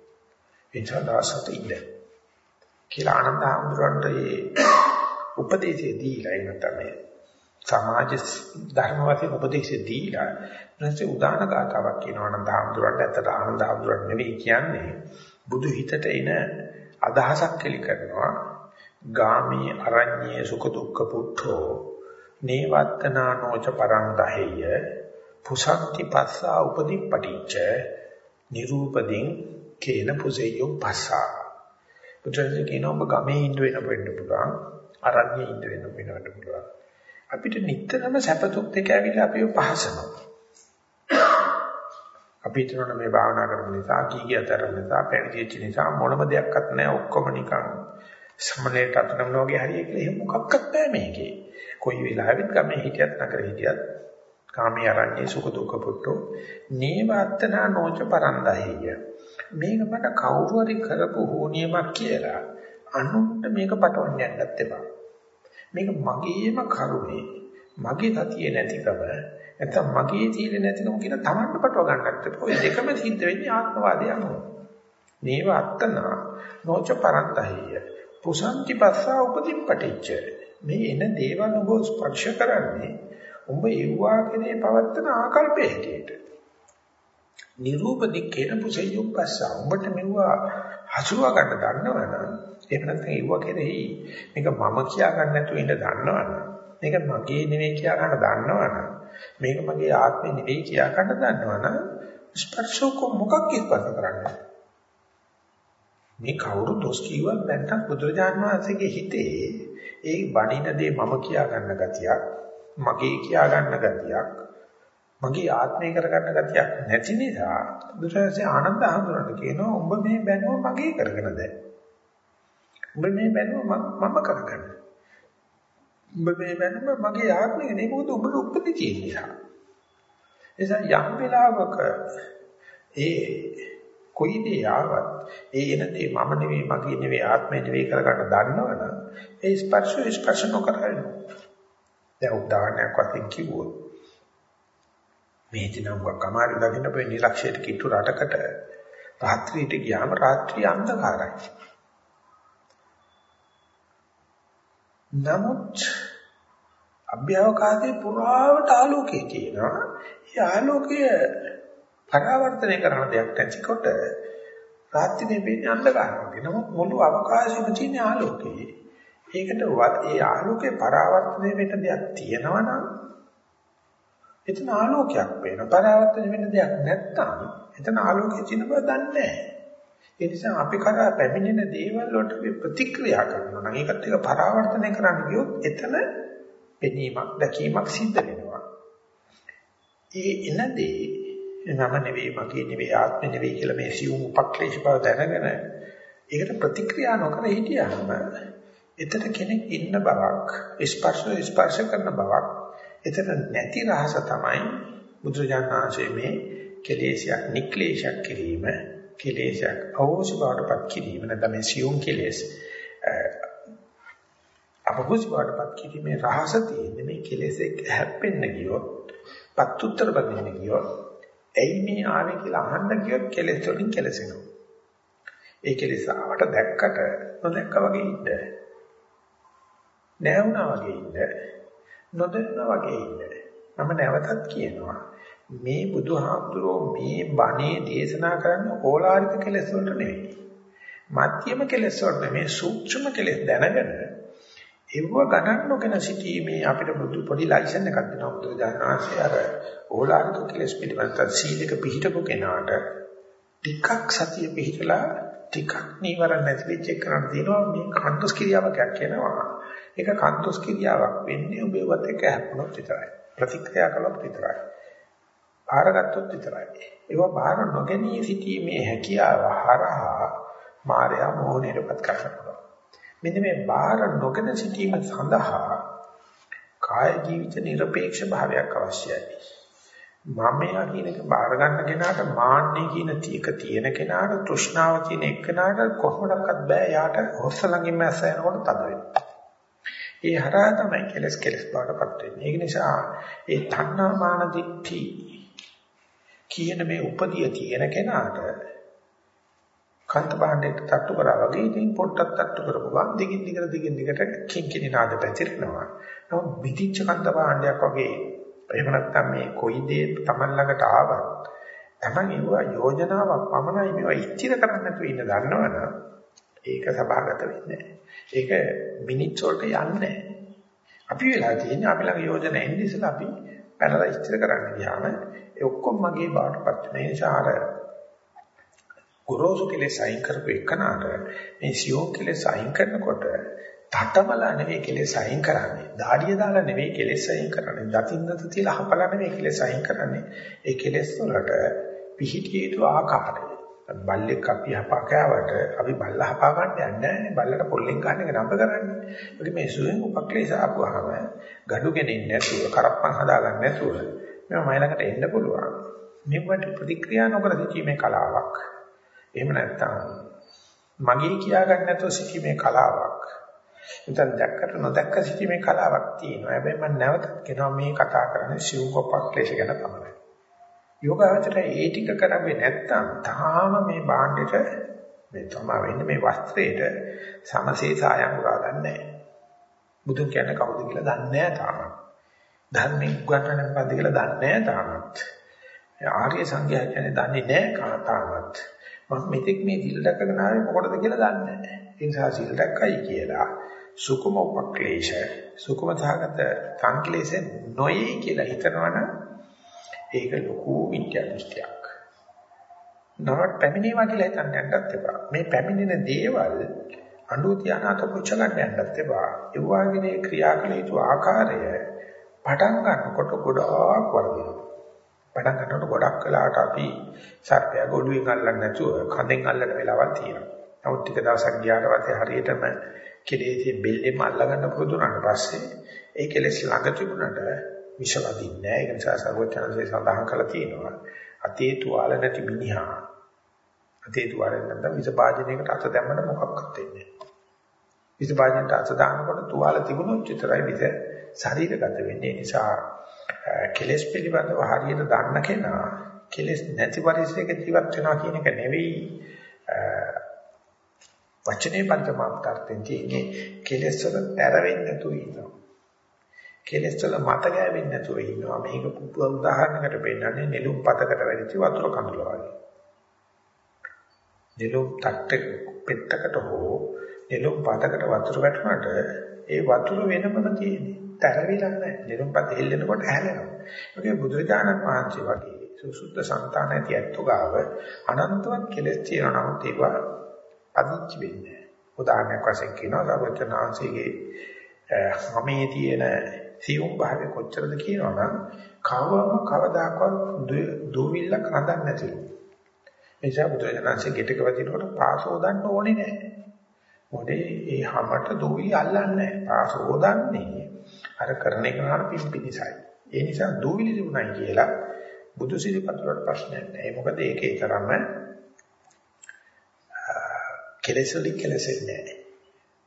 Speaker 1: ඒ නිසා දවස් හත ඉන්න. කියලා ආනන්ද ආමරන්ට මේ උපදේශය දීලා එහෙම තමයි. සමාජ ධර්ම වශයෙන් උපදේශය දීලා ඊට උදාන ගාතාවක් කියනවා ආනන්ද ආමරන්ට ඇත්තට ආනන්ද ආමරන් නෙවෙයි කියන්නේ බුදු හිතට එන අදහසක් කෙලි කරනවා. ගාමී අරඤ්ඤේ සුඛ දුක්ඛ පුට්ඨෝ නේවත්තනා නොච පරං දහෙය පුසක්ති පස්සා උපදීප්පටිච්ච නිරූපදින් කේන පුසෙයෝ පස්සා. පුත්‍රයන් කියන ඔබ ගමේ ඉන්න වෙන වෙන්න පුළුවන් අරඤ්ඤේ ඉන්න වෙන වෙනවට පුළුවන්. අපිට නිතරම සැපතුක් දෙක ඇවිල්ලා අපිව පහසනවා. අපි හිතනවා මේ භාවනා කරන නිසා කීකියතර නිසා පැවිදිච්ච නිසා මොනම දෙයක්වත් නැහැ ඔක්කොම නිකන් සමලයට අතනම වගේ හරිය කියලා. එහෙම මොකක්වත් නැහැ මේකේ. කොයි වෙලාවෙත් ගමේ හිටියත් නගර හිටියත් කාමී අරන්නේ සුඛ දුක්ඛ පුට්ටෝ නේවත්තනා නොච පරන්දහිය. මේක මට කවුරු හරි කරපු හෝනියමක් කියලා අනුන්ට මේක පටවන්න යන්නත් එපා. මේක මගේම කරුණේ. මගේ සතිය නැතිකම නැත්නම් මගේ තීල නැතිකම කියන තමන්ට පටව ගන්නත් එපා. ඔය දෙකම සිද්ධ වෙන්නේ ආත්මවාදය අනුව. නේවත්තනා නොච පරන්දහිය. පුසන්ති පස්සා උපදිප්පටිච්ච මේ එන දේවල් ඔබ ස්පර්ශ කරන්නේ ඔබ එව්වාගේ පවත්තන ආකල්පයේ හැටියට. නිරූපදි කියන පුසෙයුප්පස්ස ඔබට මෙවුවා හසුරුවා ගන්න දන්නවනම් එහෙම නැත්නම් ඒව කෙරෙහි මේක මම කියා ගන්න නැතුව ඉඳ දන්නවනම් මේක මගේ නෙවෙයි කියා ගන්න දන්නවනම් මේක මගේ ආත්මේ නෙවෙයි කියා ගන්න දන්නවනම් ස්පර්ශක මොකක් ස්පර්ශ කරන්නේ මේ කවුරු දොස් කිව්වත් නැත්නම් බුදුරජාණන් වහන්සේගේ හිතේ ඒ බණින දේ මම කියා ගන්න ගතියක්, මගේ කියා ගන්න ගතියක්, මගේ ආත්මය කර ගන්න ගතියක් නැති නිසා බුදුරජාණන්සේ ආනන්ද හඳුනන කියනවා උඹ මේ බැනුව මගේ කරගෙන දැන්. උඹ මේ බැනුව මම කරගන්න. උඹ මේ බැනුව මගේ ආත්මය නේ මොකද උඹට උපදි තියෙන නිසා. එසා යම් වෙලාවක ඒ කොයි දේ ආවත් ඒ එන දේ මම නෙවෙයි මගේ නෙවෙයි ආත්මය නෙවෙයි කරගන්න දන්නවනම් ඒ ස්පර්ශ ස්පර්ශ නොකරන දැන් උදාහරණයක් වශයෙන් කිව්වොත් මේ දිනම් කමාරි දකින්න බෑ නිලක්ෂයට කිට්ටු රටකට රාත්‍රියට ගියාම රාත්‍රී අන්ධකාරයි. නමුත් අභ්‍යවකාශයේ පුරාවට ආලෝකය තියෙනවා. ඒ ආලෝකය පරාවර්තනය කරන දෙයක් නැතිකොට රාත්‍රියේ වෙන්නේ අන්ධකාරය. නමුත් මුළු අවකාශෙම තියෙන ආලෝකය. ඒකට ඒ ආලෝකේ පරාවර්තනය වෙන්න දෙයක් තියෙනවා නම් එතන ආලෝකයක් වෙන. පරාවර්තනය වෙන්න දෙයක් නැත්තම් එතන ආලෝකයේ තියෙන බව දන්නේ නැහැ. ඒ නිසා අපි කරා පැමිණෙන දේවල් වලට ප්‍රතික්‍රියා කරනවා නම් ඒකත් එක පරාවර්තනය කරන්න ගියොත් එතන පෙනීමක් දැකීමක් සිද්ධ වෙනවා. ඒ එනදී නම නෙවෙයි මගේ නෙවෙයි ආත්මෙ නෙවෙයි කියලා මේ සියුම් උපක්ලේශ බව දැනගෙන ඒකට ප්‍රතික්‍රියා නොකර හිටියාම එතන කෙනෙක් ඉන්න බවක් ස්පර්ශ ස්පර්ශ කරන බවක් එතන නැති රහස තමයි බුදුජානනාංශයේ මේ කෙලේශයක් නික්ලේශයක් කිරීම කෙලේශයක් අවෝසි බවටපත් කිරීම නැත්නම් මේ සියුම් කෙලේශ අපහුස් බවටපත් කිරීමේ රහස තියෙන්නේ මේ කෙලෙසෙක් හැප්පෙන්න ගියොත් පත් උත්තර බඳින්න ගියොත් ඇයි මේ ආවේ කියලා අහන්න කියොත් කෙලෙස් වලින් කෙලසෙනවා. ඒ කෙලෙස් ආවට දැක්කට නොදැක්ක වගේ ඉන්න. නැවුණා වගේ ඉන්න. නොදැන්නා වගේ ඉන්න. මම නැවතත් කියනවා මේ බුදුහාමුදුරෝ මේ බණේ දේශනා කරන්න ඕලාරික කෙලෙස් වලට නෙවෙයි. මධ්‍යම කෙලෙස් වලට නෙමෙයි සූක්ෂම කෙලෙස් දැනගෙන ඒව ගණන් නොගෙන සිටීමේ අපිට බුදු පොඩි ලයිසන් එකක් දෙනවා. බුදු දානවාසේ අර ඕලාරික කෙලස් පිළිබඳ සීලක පිළිහිටපු කෙනාට ටිකක් සතිය පිළිහිටලා ටිකක් නීවරණ නැති වෙච්ච කරන්න දෙනවා මේ කන්තුස් කිරියාවක් කියනවා ඒක කන්තුස් කිරියාවක් වෙන්නේ ඔබ ඒවත් එක හැප්පුණොත් විතරයි. ප්‍රතික්‍රියා කළොත් විතරයි. බාරගත්තොත් විතරයි. ඒව බාර නොගැනී සිටීමේ හැකියාව හරහා මායя මොහොනේටපත් කරනවා මෙන්න මේ බාහිර නොගෙන සිටීම සඳහා කාය ජීවිත নিরপেক্ষ භාවයක් අවශ්‍යයි. මමයා කියන එක බාර ගන්න කෙනාට මාන්නේ කියන තීක තියෙන කෙනාට තෘෂ්ණාව තියෙන එක්කෙනාට කොහොමඩක්වත් බෑ යාට හොස්ස ළඟින් මැස්ස යනකොට තද වෙනවා. ඒ හරහා තමයි කෙලස් කෙලස් බවටපත් වෙන්නේ. ඒක නිසා ඒ තණ්හා මාන දිට්ඨි කියන මේ උපදිය තියෙන කෙනාට කන්ත භාණ්ඩයට තට්ටු කරා වගේ ඉතින් පොට්ටක් තට්ටු කරපු ගමන් දිගින් දිගට දිගින් දිගට කිංකිණි නාද පැතිරෙනවා. නමුත් පිටිච්ච කන්ත භාණ්ඩයක් වගේ එහෙම නැත්නම් මේ කොයි දේ Taman ළඟට ආවත් Taman ඒවා යෝජනාවක් පමණයි මේවා ඉච්චිත කරන්න නැතුව ඉන්න දන්නවනම් ඒක සභාගත වෙන්නේ ඒක මිනිත්තු වලට යන්නේ අපි වෙලා තියෙන්නේ අපි ළඟ යෝජනා එන්නේ ඉස්සලා අපි පැනලා ඉච්චිත කරන්න ගියාම ඒ ඔක්කොම මගේ බාටපත් වෙන නිසා අර ගොරෝසු කෙලෙස් අයින් කරපු එකනට මේ සියෝ කෙලෙස් අයින් කරනකොට තටමල නෙවෙයි කෙලෙස් අයින් කරන්නේ. දාඩිය දාලා නෙවෙයි කෙලෙස් අයින් කරන්නේ. දතින් දත තියලා හපලා නෙවෙයි කෙලෙස් අයින් කරන්නේ. ඒ කෙලෙස් වලට පිහිටිය යුතු ආකාරය. බල්ලෙක් අපි හපා කෑවට අපි බල්ල හපා ගන්න යන්නේ නැහැ. බල්ලට පොල්ලෙන් ගන්න එක නම්බ කරන්නේ. ඒක මේ සුවෙන් උපක්ලේශ ආපුවාම gadu ගෙනින්න නැතුව, කරප්පන් හදාගන්න නැතුව මේ මයිලකට එන්න පුළුවන්. මේවට ප්‍රතික්‍රියා නොකර සිටීමේ කලාවක්. එහෙම නැත්නම් මගේ කියා ගන්න නැතුව සිටීමේ කලාවක්. නැත්නම් දැක්කට නොදැක්ක සිටීමේ කලාවක් තියෙනවා. හැබැයි මම නැවතත් කියනවා මේ කතා කරන්නේ සිව් කොපක් ක්ලේශ ගැන තමයි. යෝගාවචරය ඒ ටික කරන්නේ නැත්නම් තාම මේ භාණ්ඩෙට මේ තමයි වෙන්නේ මේ වස්ත්‍රයට සමසේ සායම් උරා ගන්නෑ. බුදුන් කියන්නේ කවුද කියලා දන්නේ නැහැ තාම. ධර්මයෙන් උගන්වන්නේ මොකද්ද කියලා දන්නේ නැහැ තාමත්. ආර්ය සංඝයා කියන්නේ දන්නේ නැහැ තාමත්. මම මෙතෙක් මේ සිල් දැකගෙන ආවේ මොකටද කියලා දන්නේ නැහැ. ඒ නිසා සිල් දැක්කයි කියලා සුකුම උපක්ලේශ සුකුම සහගත සංක්ලේශ නොයේ කියලා හිතනවනම් ඒක ලොකු විද්‍යා දෘෂ්ටියක්. නවත් පැමිණීම කියලා හිතන්න යන්නත් එපා. මේ පැමිණෙන දේවල් අඬු තියන අත පුච්ච ගන්න යන්නත් එපා. ඒ වගේ ක්‍රියා කළ යුතු ආකාරය පටන් ගන්නකොට ගොඩාක් වර්ධිනවා. පටන් ගන්නකොට ගොඩක් වෙලාවට අපි සර්පය ගොළුෙන් අල්ලන්නේ නැතුව කඳෙන් අල්ලන වෙලාවක් තියෙනවා. නමුත් ටික දවසක් ගියාට පස්සේ හරියටම කෙලෙසේ බෙල්ලෙම අල්ලගන්න පුරුදු වුණාට පස්සේ ඒ කෙලෙස් ළඟ තිබුණාට විෂ වදින්නේ නැහැ. ඒක නිසා සර්වඥාන්සේ සඳහන් කළා තියෙනවා. අතේ තුවාල නැති මිනිහා අතේ තුවාල නැත්නම් විෂ භාජනයකට අත දැම්මම මොකක්වත් වෙන්නේ නැහැ. විෂ භාජනයට අත දානකොට තුවාල තිබුණොත් විතරයි විෂ ශරීරගත වෙන්නේ. නිසා කෙලෙස් පිළිබඳව හරියට දන්න කෙනා කෙලෙස් නැති පරිසරයක ජීවත් වෙනවා කියන එක නෙවෙයි වචනේ පරිසමාප්තාර්ථයෙන් තියෙන්නේ කෙලෙස් වල තැර වෙන්නේ නැතුව ඉන්නවා. කෙලෙස් වල මත ගෑවෙන්නේ නැතුව ඉන්නවා. මේක උදාහරණයකට පෙන්නන්නේ නෙළුම් පතකට වැඩිච්ච වතුර කඳුල වගේ. නෙළුම් තට්ටක පෙත්තකට හෝ නෙළුම් පතකට වතුර වැටුණාට ඒ වතුර වෙනමම තියෙන්නේ. තරවිලා නැහැ. නෙළුම් පත හෙල්ලෙනකොට හැලෙනවා. ඒකේ බුදුරජාණන් වහන්සේ වගේ සුසුද්ධ సంతාන ඇති ඇත්තෝ ගාව අනන්තවත් කෙලෙස් තියෙනවා. නමුත් ඒවා අදිච්ච වෙන්නේ නැහැ. උදාහරණයක් වශයෙන් කියනවා සර්වචනාංශයේ හැමේ තියෙන සියුම් භාවය කොච්චරද කියනවනම් කවම කවදාකවත් දුවිල්ලක් හදන්න නැතිලු. එනිසා බුදුරජාණන්සේ ගෙටක වදිනකොට පාසෝදන්න ඕනේ නැහැ. මොකද ඒ හැමත දුවිලි අල්ලන්නේ නැහැ. පාසෝදන්නේ අර කරන එක නාර පිම්පිනිසයි. ඒ නිසා දුවිලි තිබුණයි කියලා බුදු සිරිපත් වලට ප්‍රශ්නයක් නැහැ. මොකද ඒකේ තරම කෙලෙසලි කෙලෙසෙන්නේ නැහැ.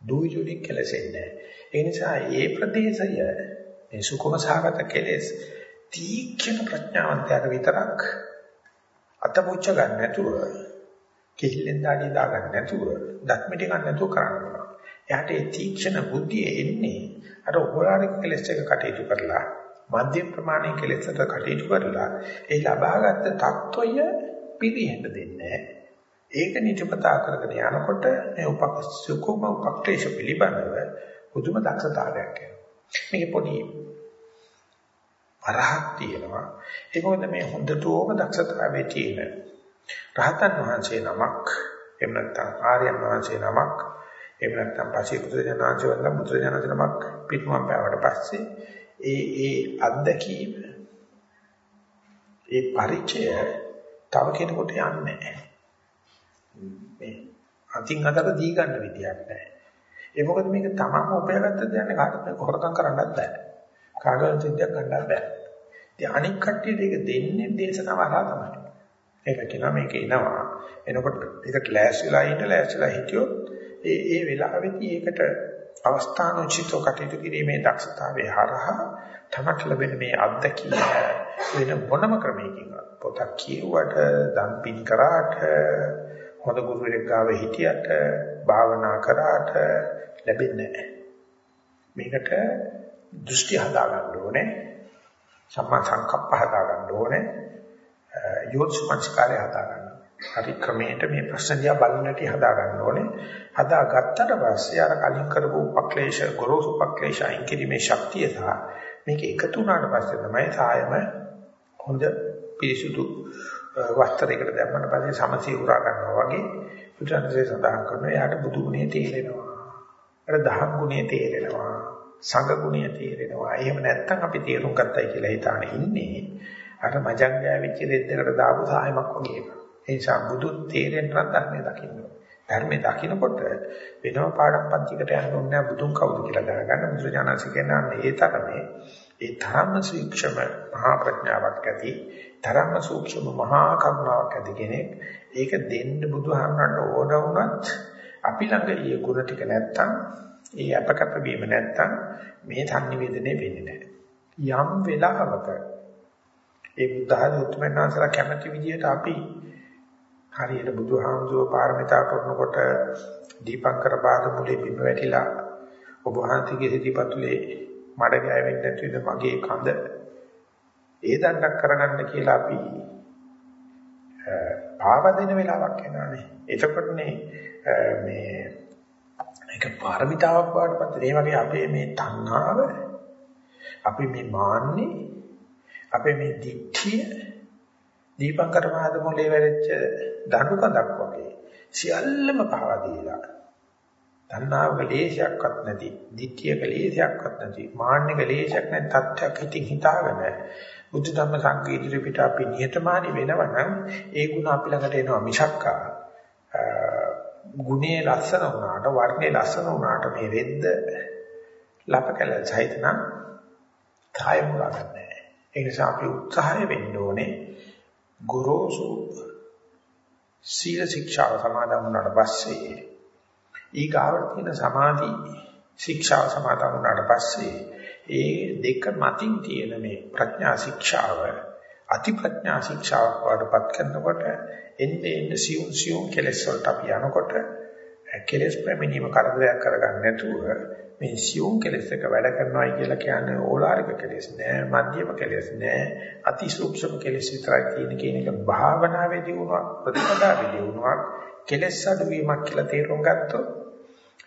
Speaker 1: දුවිලි කෙලෙසෙන්නේ නැහැ. ඒ නිසා ඒ ප්‍රදේශය මේ සුකුම සාගත කෙලෙස් තීක්ෂණ ප්‍රඥාවන්තයාට විතරක් අතපොච්ච ගන්න නැතුව කිහිල්ලෙන් දාඩිය දා ගන්න නැතුව දත්මිටි ගන්න නැතුව කරනවා. එයාට ඒ තීක්ෂණ බුද්ධිය එන්නේ අර හොයාගෙන කෙලස් එක කටයුතු කරලා මධ්‍යම ප්‍රමාණයේ කෙලෙසට කටයුතු කරලා ඒ ලබාගත් තත්වය පිළිහෙන්න දෙන්නේ ඒක නිතිපතා කරගෙන යනකොට මේ උපක්ෂුකම උපක්ෂේෂ පිළිබඳව පුදුම දක්ෂතාවයක් මේක පොඩි වරහක් තියෙනවා. ඒක මොකද මේ හොඳටම දක්ෂතාවයේ තියෙන රහතන් වහන්සේ නමක් එහෙම නැත්නම් ආර්යයන් වහන්සේ නමක් එහෙම නැත්නම් පස්සේ බුදුරජාණන්සේ වන්දන බුදුරජාණන් නමක් පිටුමන් පෑවට පස්සේ ඒ ඒ අත්දැකීම ඒ පරිචය තව කෙනෙකුට යන්නේ නැහැ. මේ අතින් අතට දී ගන්න විදියක් නැහැ. ඒ මොකද මේක තමන්ම උපයාගත්ත දෙයක් කාටවත් හොරකම් කරන්නත් බෑ. කාගවත් සිද්ධියක් ගන්නත් බෑ. ඉතින් අනික් කට්ටියට ඒක දෙන්නේ දේශනාව හරහා තමයි. ඒක කියනවා මේක එනවා. එනකොට ඒකට ලෑස්තිලා ඉන්න ලෑස්තිලා හිටියොත් ඒ ඒ වෙලාවෙදී ඒකට අවස්ථානෝචිතව කටයුතු කිරීමේ දක්ෂතාවය හරහා තමට ලැබෙන මේ අත්දැකීම වෙන මොනම ක්‍රමයකින්වත් පොතක් කියුවට දන් පින් කරාට හොඳ ගුරුවරයෙක් ගාව හිටියට භාවනා කරාට ලැබෙන්නේ නැහැ. මේකට දෘෂ්ටි හදා ගන්න ඕනේ. සම්මා සංකප්ප හදා ගන්න ඕනේ. යෝත්සුපංචකාරය හදා ගන්න. හරි ක්‍රමයට මේ ප්‍රශ්න දිහා බලන්නට හදා ගන්න ඕනේ. හදා ගත්තට පස්සේ අර කලින් කරපු උපක්ලේශ ගොරෝසු උපක්ලේශ අයින් කිරීමේ ශක්තිය සහ මේක එකතු වුණාට පස්සේ තමයි සායම හොඳ පිරිසුදු වස්ත්‍රයකට දැම්මම පස්සේ සමසේ උරා ගන්නවා වගේ බුදුන්සේ සඳහන් කරනවා එයාට බුදු ගුණේ තේරෙනවා. අර දහම් ගුණේ තේරෙනවා. සංඝ ගුණේ තේරෙනවා. එහෙම නැත්නම් අපි තේරුම් ගත්තයි කියලා හිතාන ඉන්නේ. අර මජං ගෑවිච්ච දෙද්දකට දාපු සායමක් වගේ එකක්. ඒ නිසා බුදු තේරෙන්න නම් ධර්මයේ දකින්න ධර්මයේ දකින්නකොට වෙනම පාඩම් පන්තිකට යන්න ඕනේ නැහැ බුදුන් කවුද කියලා දැනගන්න බුදු ඥානසි කියන්නේ ඒ තරමේ ඒ තරම්ම සූක්ෂම මහා ප්‍රඥාවක් ඇති තරම්ම සූක්ෂම මහා කරුණාවක් ඇති කෙනෙක්. ඒක දෙන්න බුදුහාමරන්ට ඕන වුණත් අපි ළඟ ඊ ගුණ ටික නැත්තම් ඒ අපකප්ප වීම නැත්තම් මේ සංනිවේදනය වෙන්නේ නැහැ. යම් වෙලාවක ඒ බුද්ධ ධර්ම උත්මනාසලා කැමැති විදිහට අපි හරියට බුදුහාමුදුරුවෝ පාරමිතා කරනකොට දීපංකර පාද මුලේ බිම වැටිලා ඔබ වහන්සේගේ සිටිපතුලේ මඩ ගෑවෙන්නේ නැති වෙන මගේ කඳ ඒ දණ්ඩක් කරගන්න කියලා අපි පාව දෙන වෙලාවක් එනවානේ. එතකොටනේ මේ ඒක පාරමිතාවක් වඩපත් ඒ වගේ අපේ මේ තණ්හාව අපි මේ මාන්නේ අපේ මේ දික්ඨිය දීපංකර මහද මොලේ වැරෙච්ච දණු කඳක් වගේ සියල්ලම පහවා දීලා තණ්හාවක ලේශයක්වත් නැති, ditthiyක ලේශයක්වත් නැති, මාන්නක ලේශයක් නැති තත්ත්වයක් හිතින් හිතාගෙන බුද්ධ ධම්ම සංඝ ඉදිරි පිට අපි නියතමානී වෙනවනම් ඒ ಗುಣ අපි ළඟට එනවා මිසක්කා ගුණේ ලස්සන වුණාට වර්ණේ ලස්සන වුණාට මේ වෙද්ද ලපකල සහිතනම් කාය මුලා ගන්නෑ. ඒ නිසා අපි උත්සාහය වෙන්න ඕනේ ගුරුසු සීල ශික්ෂාව සමාදන් වුණාට පස්සේ ඊගාවට තියෙන සමාධි ශික්ෂාව සමාදන් වුණාට පස්සේ ඒ දෙක මතින් තියෙන මේ ප්‍රඥා ශික්ෂාව අති ප්‍රඥා ශික්ෂාවක් වඩපත් කරනකොට එන්නේ එන්නේ සියුම් සියුම් කෙලෙස් වලට අපි යනකොට කෙලෙස් ප්‍රමිනීම කරදරයක් කරගන්න නැතුව මේ සියුම් කෙලෙස් එක වැඩ කරනවායි කියලා කියන්නේ ඕලාරික කෙලෙස් නෑ මධ්‍යම කෙලෙස් නෑ අති සූක්ෂම කෙලෙස් විතරයි තියෙන කියන එක භාවනාවේදී වුණා ප්‍රතිපදාවේදී වුණා කෙලෙස් අඩුවීමක් කියලා තේරුම් ගත්තොත්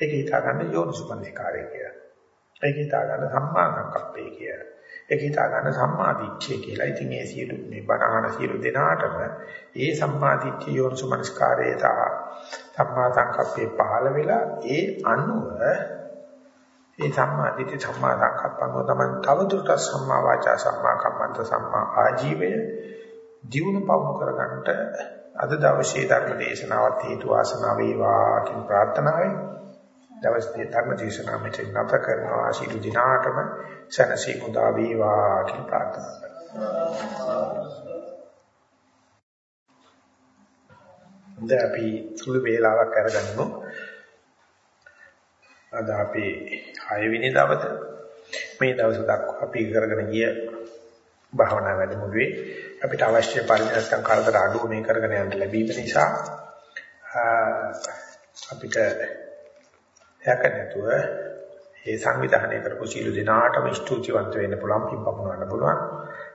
Speaker 1: ඒක හිතා ගන්න යෝනිසුමනිකාරය කියලා. ඒක හිතා ගන්න සම්මා සංකප්පේ කියලා. ඒක හිතා ගන්න සම්මා දිට්ඨිය කියලා. ඉතින් ඒ සියලු මේ බණහන සියලු දෙනාටම ඒ සම්මා දිට්ඨිය යෝනිසුමනිස්කාරය තා සම්මා සංකප්පේ පහළ වෙලා ඒ අනුව ඒ සම්මා දිට්ඨි සම්මා සංකප්පංගෝ තමයි තවදුරටත් සම්මා වාචා සම්මා කම්මන්ත සම්මා ආජීවය දියුණු පවු කරගන්නට අද දවසේ ධර්ම දේශනාවත් හේතු වාසනා වේවා කියන ප්‍රාර්ථනාවෙන් දවසේ ධර්ම දේශනාව මෙතන නැත කරනවා ආශිර්වාද දිනාටම සනසි මුදා වේවා කියන ප්‍රාර්ථනා කරනවා. දැන් අපි සුළු වේලාවක් අරගනිමු. අද අපේ 6 වෙනි දවසේ මේ දවස් දක්වා අපි කරගෙන ගිය භාවනා වැඩමුළුවේ අපිට අවශ්‍ය පරිණතම් කරදර අඩුව මේ කරගෙන යන්න ලැබීම නිසා අපිට හැක නැතුව ඒ සංවිධානය කරපු සීල දිනාටම ස්තුතිවන්ත වෙන්න පුළුවන් පිම්පමුණන්න පුළුවන්.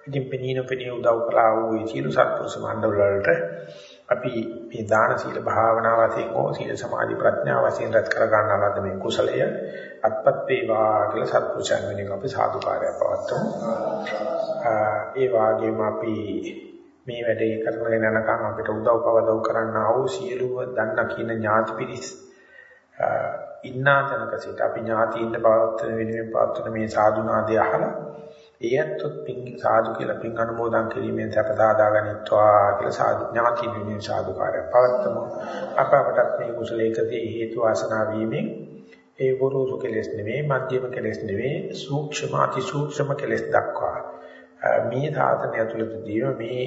Speaker 1: ඉතින් පෙනීන පෙනී උදව් කළා වූ ඒ සීල සත්පුරුෂ මණ්ඩල වලට අපි මේ දාන සීල භාවනා වශයෙන් හෝ සීල සමාධි ප්‍රඥා වශයෙන් රැස් කර ගන්නා ලද මේ කුසලය අත්පත් වේවා කියලා සත්පුරුෂයන් වෙනින් අපි සාදුකාරය පවත්වමු. ඒ වාගේම අපි මේ වැඩේ කරගෙන යනකම් අපිට උදව් පවදව් කරන්න ආ වූ සියලුම දන්න කියන ඥාති පිරිස් ඉන්නා තැනක සිට අපි ඥාතියින්ට පවත්වන වෙනුවෙන් පවත්වන මේ සාදුනාදය අහලා ඒයත්ොත් පිං සාදු කියලා පිං අනුමෝදන් කිරීමෙන් සපදාදා ගනිත්වා කියලා සාදු ඥාතියින් වෙනුවෙන් සාදුකාරයක් පවත්වමු අප අපටත් මේ කුසලයකදී හේතු වාසනා වීමෙන් ඒ ගුරුසු කෙලස් නෙවෙයි මධ්‍යම කෙලස් නෙවෙයි සූක්ෂම අති සූක්ෂම කෙලස් දක්වා මේ සාධනය ඇතුළතදීම මේ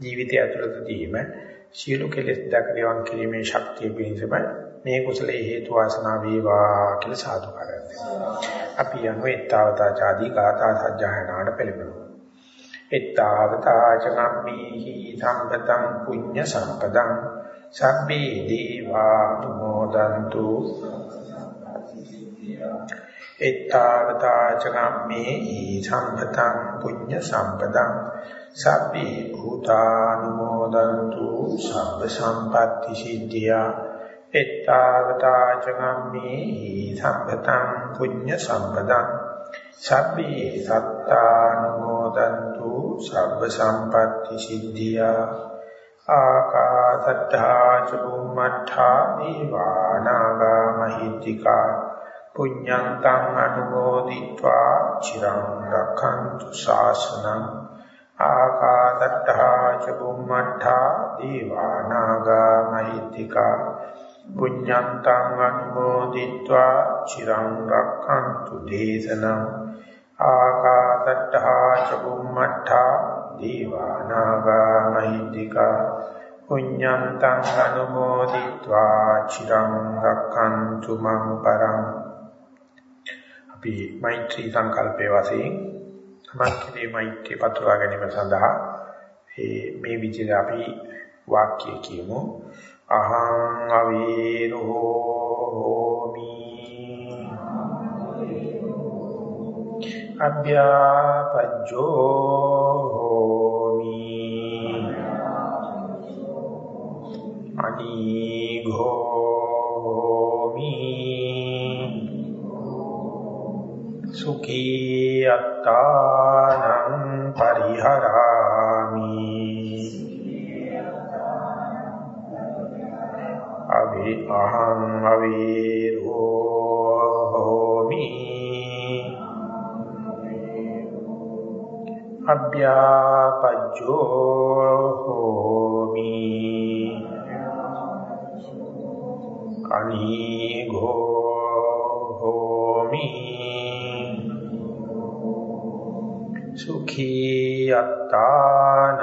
Speaker 1: ජීවිතය ඇතුළතදීම සියලු කෙලෙස් දැක ගෙවන් කිරීමේ ශක්තිය පිණිසම මේ කුසලයේ හේතු වාසනා වේවා කියලා සාදු කරන්නේ. අපි යනු ettavata chadi gata sajjahanaට පෙළඹෙනවා. ettavata චනම්මේහි සම්පතං පුඤ්ඤ සම්පදං සබ්බේ දේවා මොදන්තු. ettavata චනම්මේහි සම්පතං පුඤ්ඤ සම්පදං සබ්බේ භූතානුමෝදන්තු. සබ්බ සම්පatti සිද්ධියා. එත්තාවතා චගම්මේ සම්පතං පුඤ්ඤ සම්පදං සබ්බේ සත්තානුමෝදන්තු සබ්බ සම්පatti සිද්ධියා ආකාසත්තා චුම්මත්තා දීවානාගා මහිත්‍තිකා පුඤ්ඤන්තං අනුමෝදිत्वा චිරං රක්ඛන්තු ශාසනං ආකාසත්තා චුම්මත්තා දීවානාගා මහිත්‍තිකා පුඤ්ඤන්තං අනුමෝදිत्वा චිරං රක්ඛන්තු දේශනං ආකාශට්ඨා ච බුම්මට්ඨා දීවානාගා මහිද්దికා පුඤ්ඤන්තං අනුමෝදිत्वा චිරං රක්ඛන්තු මං පරං අපි මෛත්‍රී සංකල්පයේ වශයෙන් සමස්තේ මෛත්‍රී පතුරා ගැනීම සඳහා මේ විදිහට අපි වාක්‍ය කියමු. අහං අවීරෝ හෝමි අභ්‍යාපජ්ජෝ හෝමි අනීඝෝ හෝමි සුඛී අත්තානං පරිහරාමි අහං අවීරෝ හෝමි අභ්‍යාපජ්ජෝ හෝමි අනීඝෝ හෝමි සුඛී අත්තානං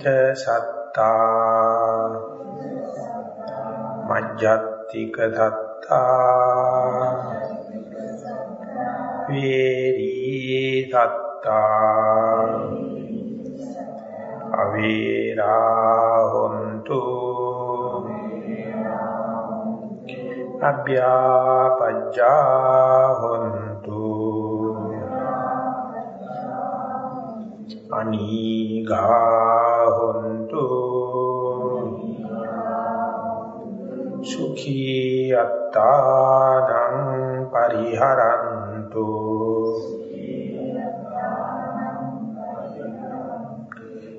Speaker 1: හිත සත්තා මජ්ජත්තික සත්තා වේරී සත්තා අවීරා හොන්තු අභ්‍යාපජ්ජා හොන්තු අනීගා සුඛී අත්තානං පරිහරන්තු।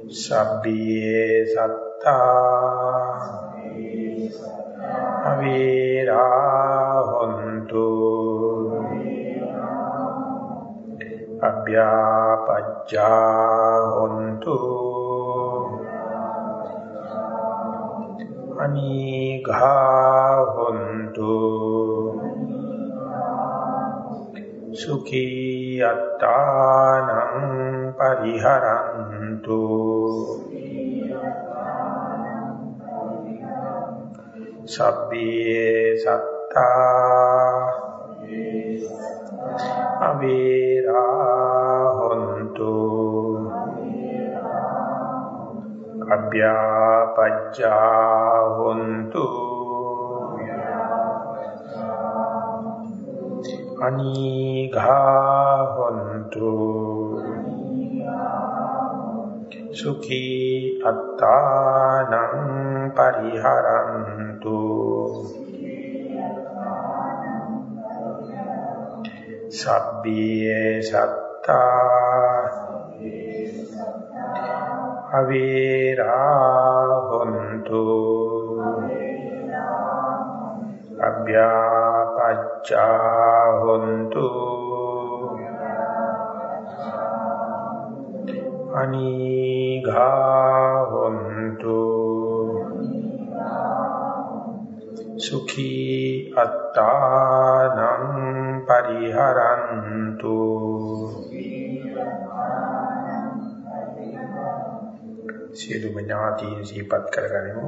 Speaker 1: සබ්බේ සත්තා අවීරා හොන්තු අභ්‍යාපජ්ජා හොන්තු අනීඝා හොන්තු සුඛී අත්තානං පරිහරන්තු සබ්බේ සත්තා අවීරා හොන්තු අභ්‍යාපජ්ජා හොන්තු අනීඝා හොන්තු සුඛී අත්තානං පරිහරන්තු සබ්බේ සත්තා අවේරා හොන්තු අභ්‍යාපච්චා හොන්තු අනිඝා හොන්තු සුඛී අත්තානං පරිහරන්තු සියලුම ඥාතීන් සිහිපත් කරගනිමු.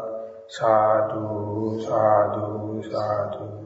Speaker 1: සාදු සාදු සාදු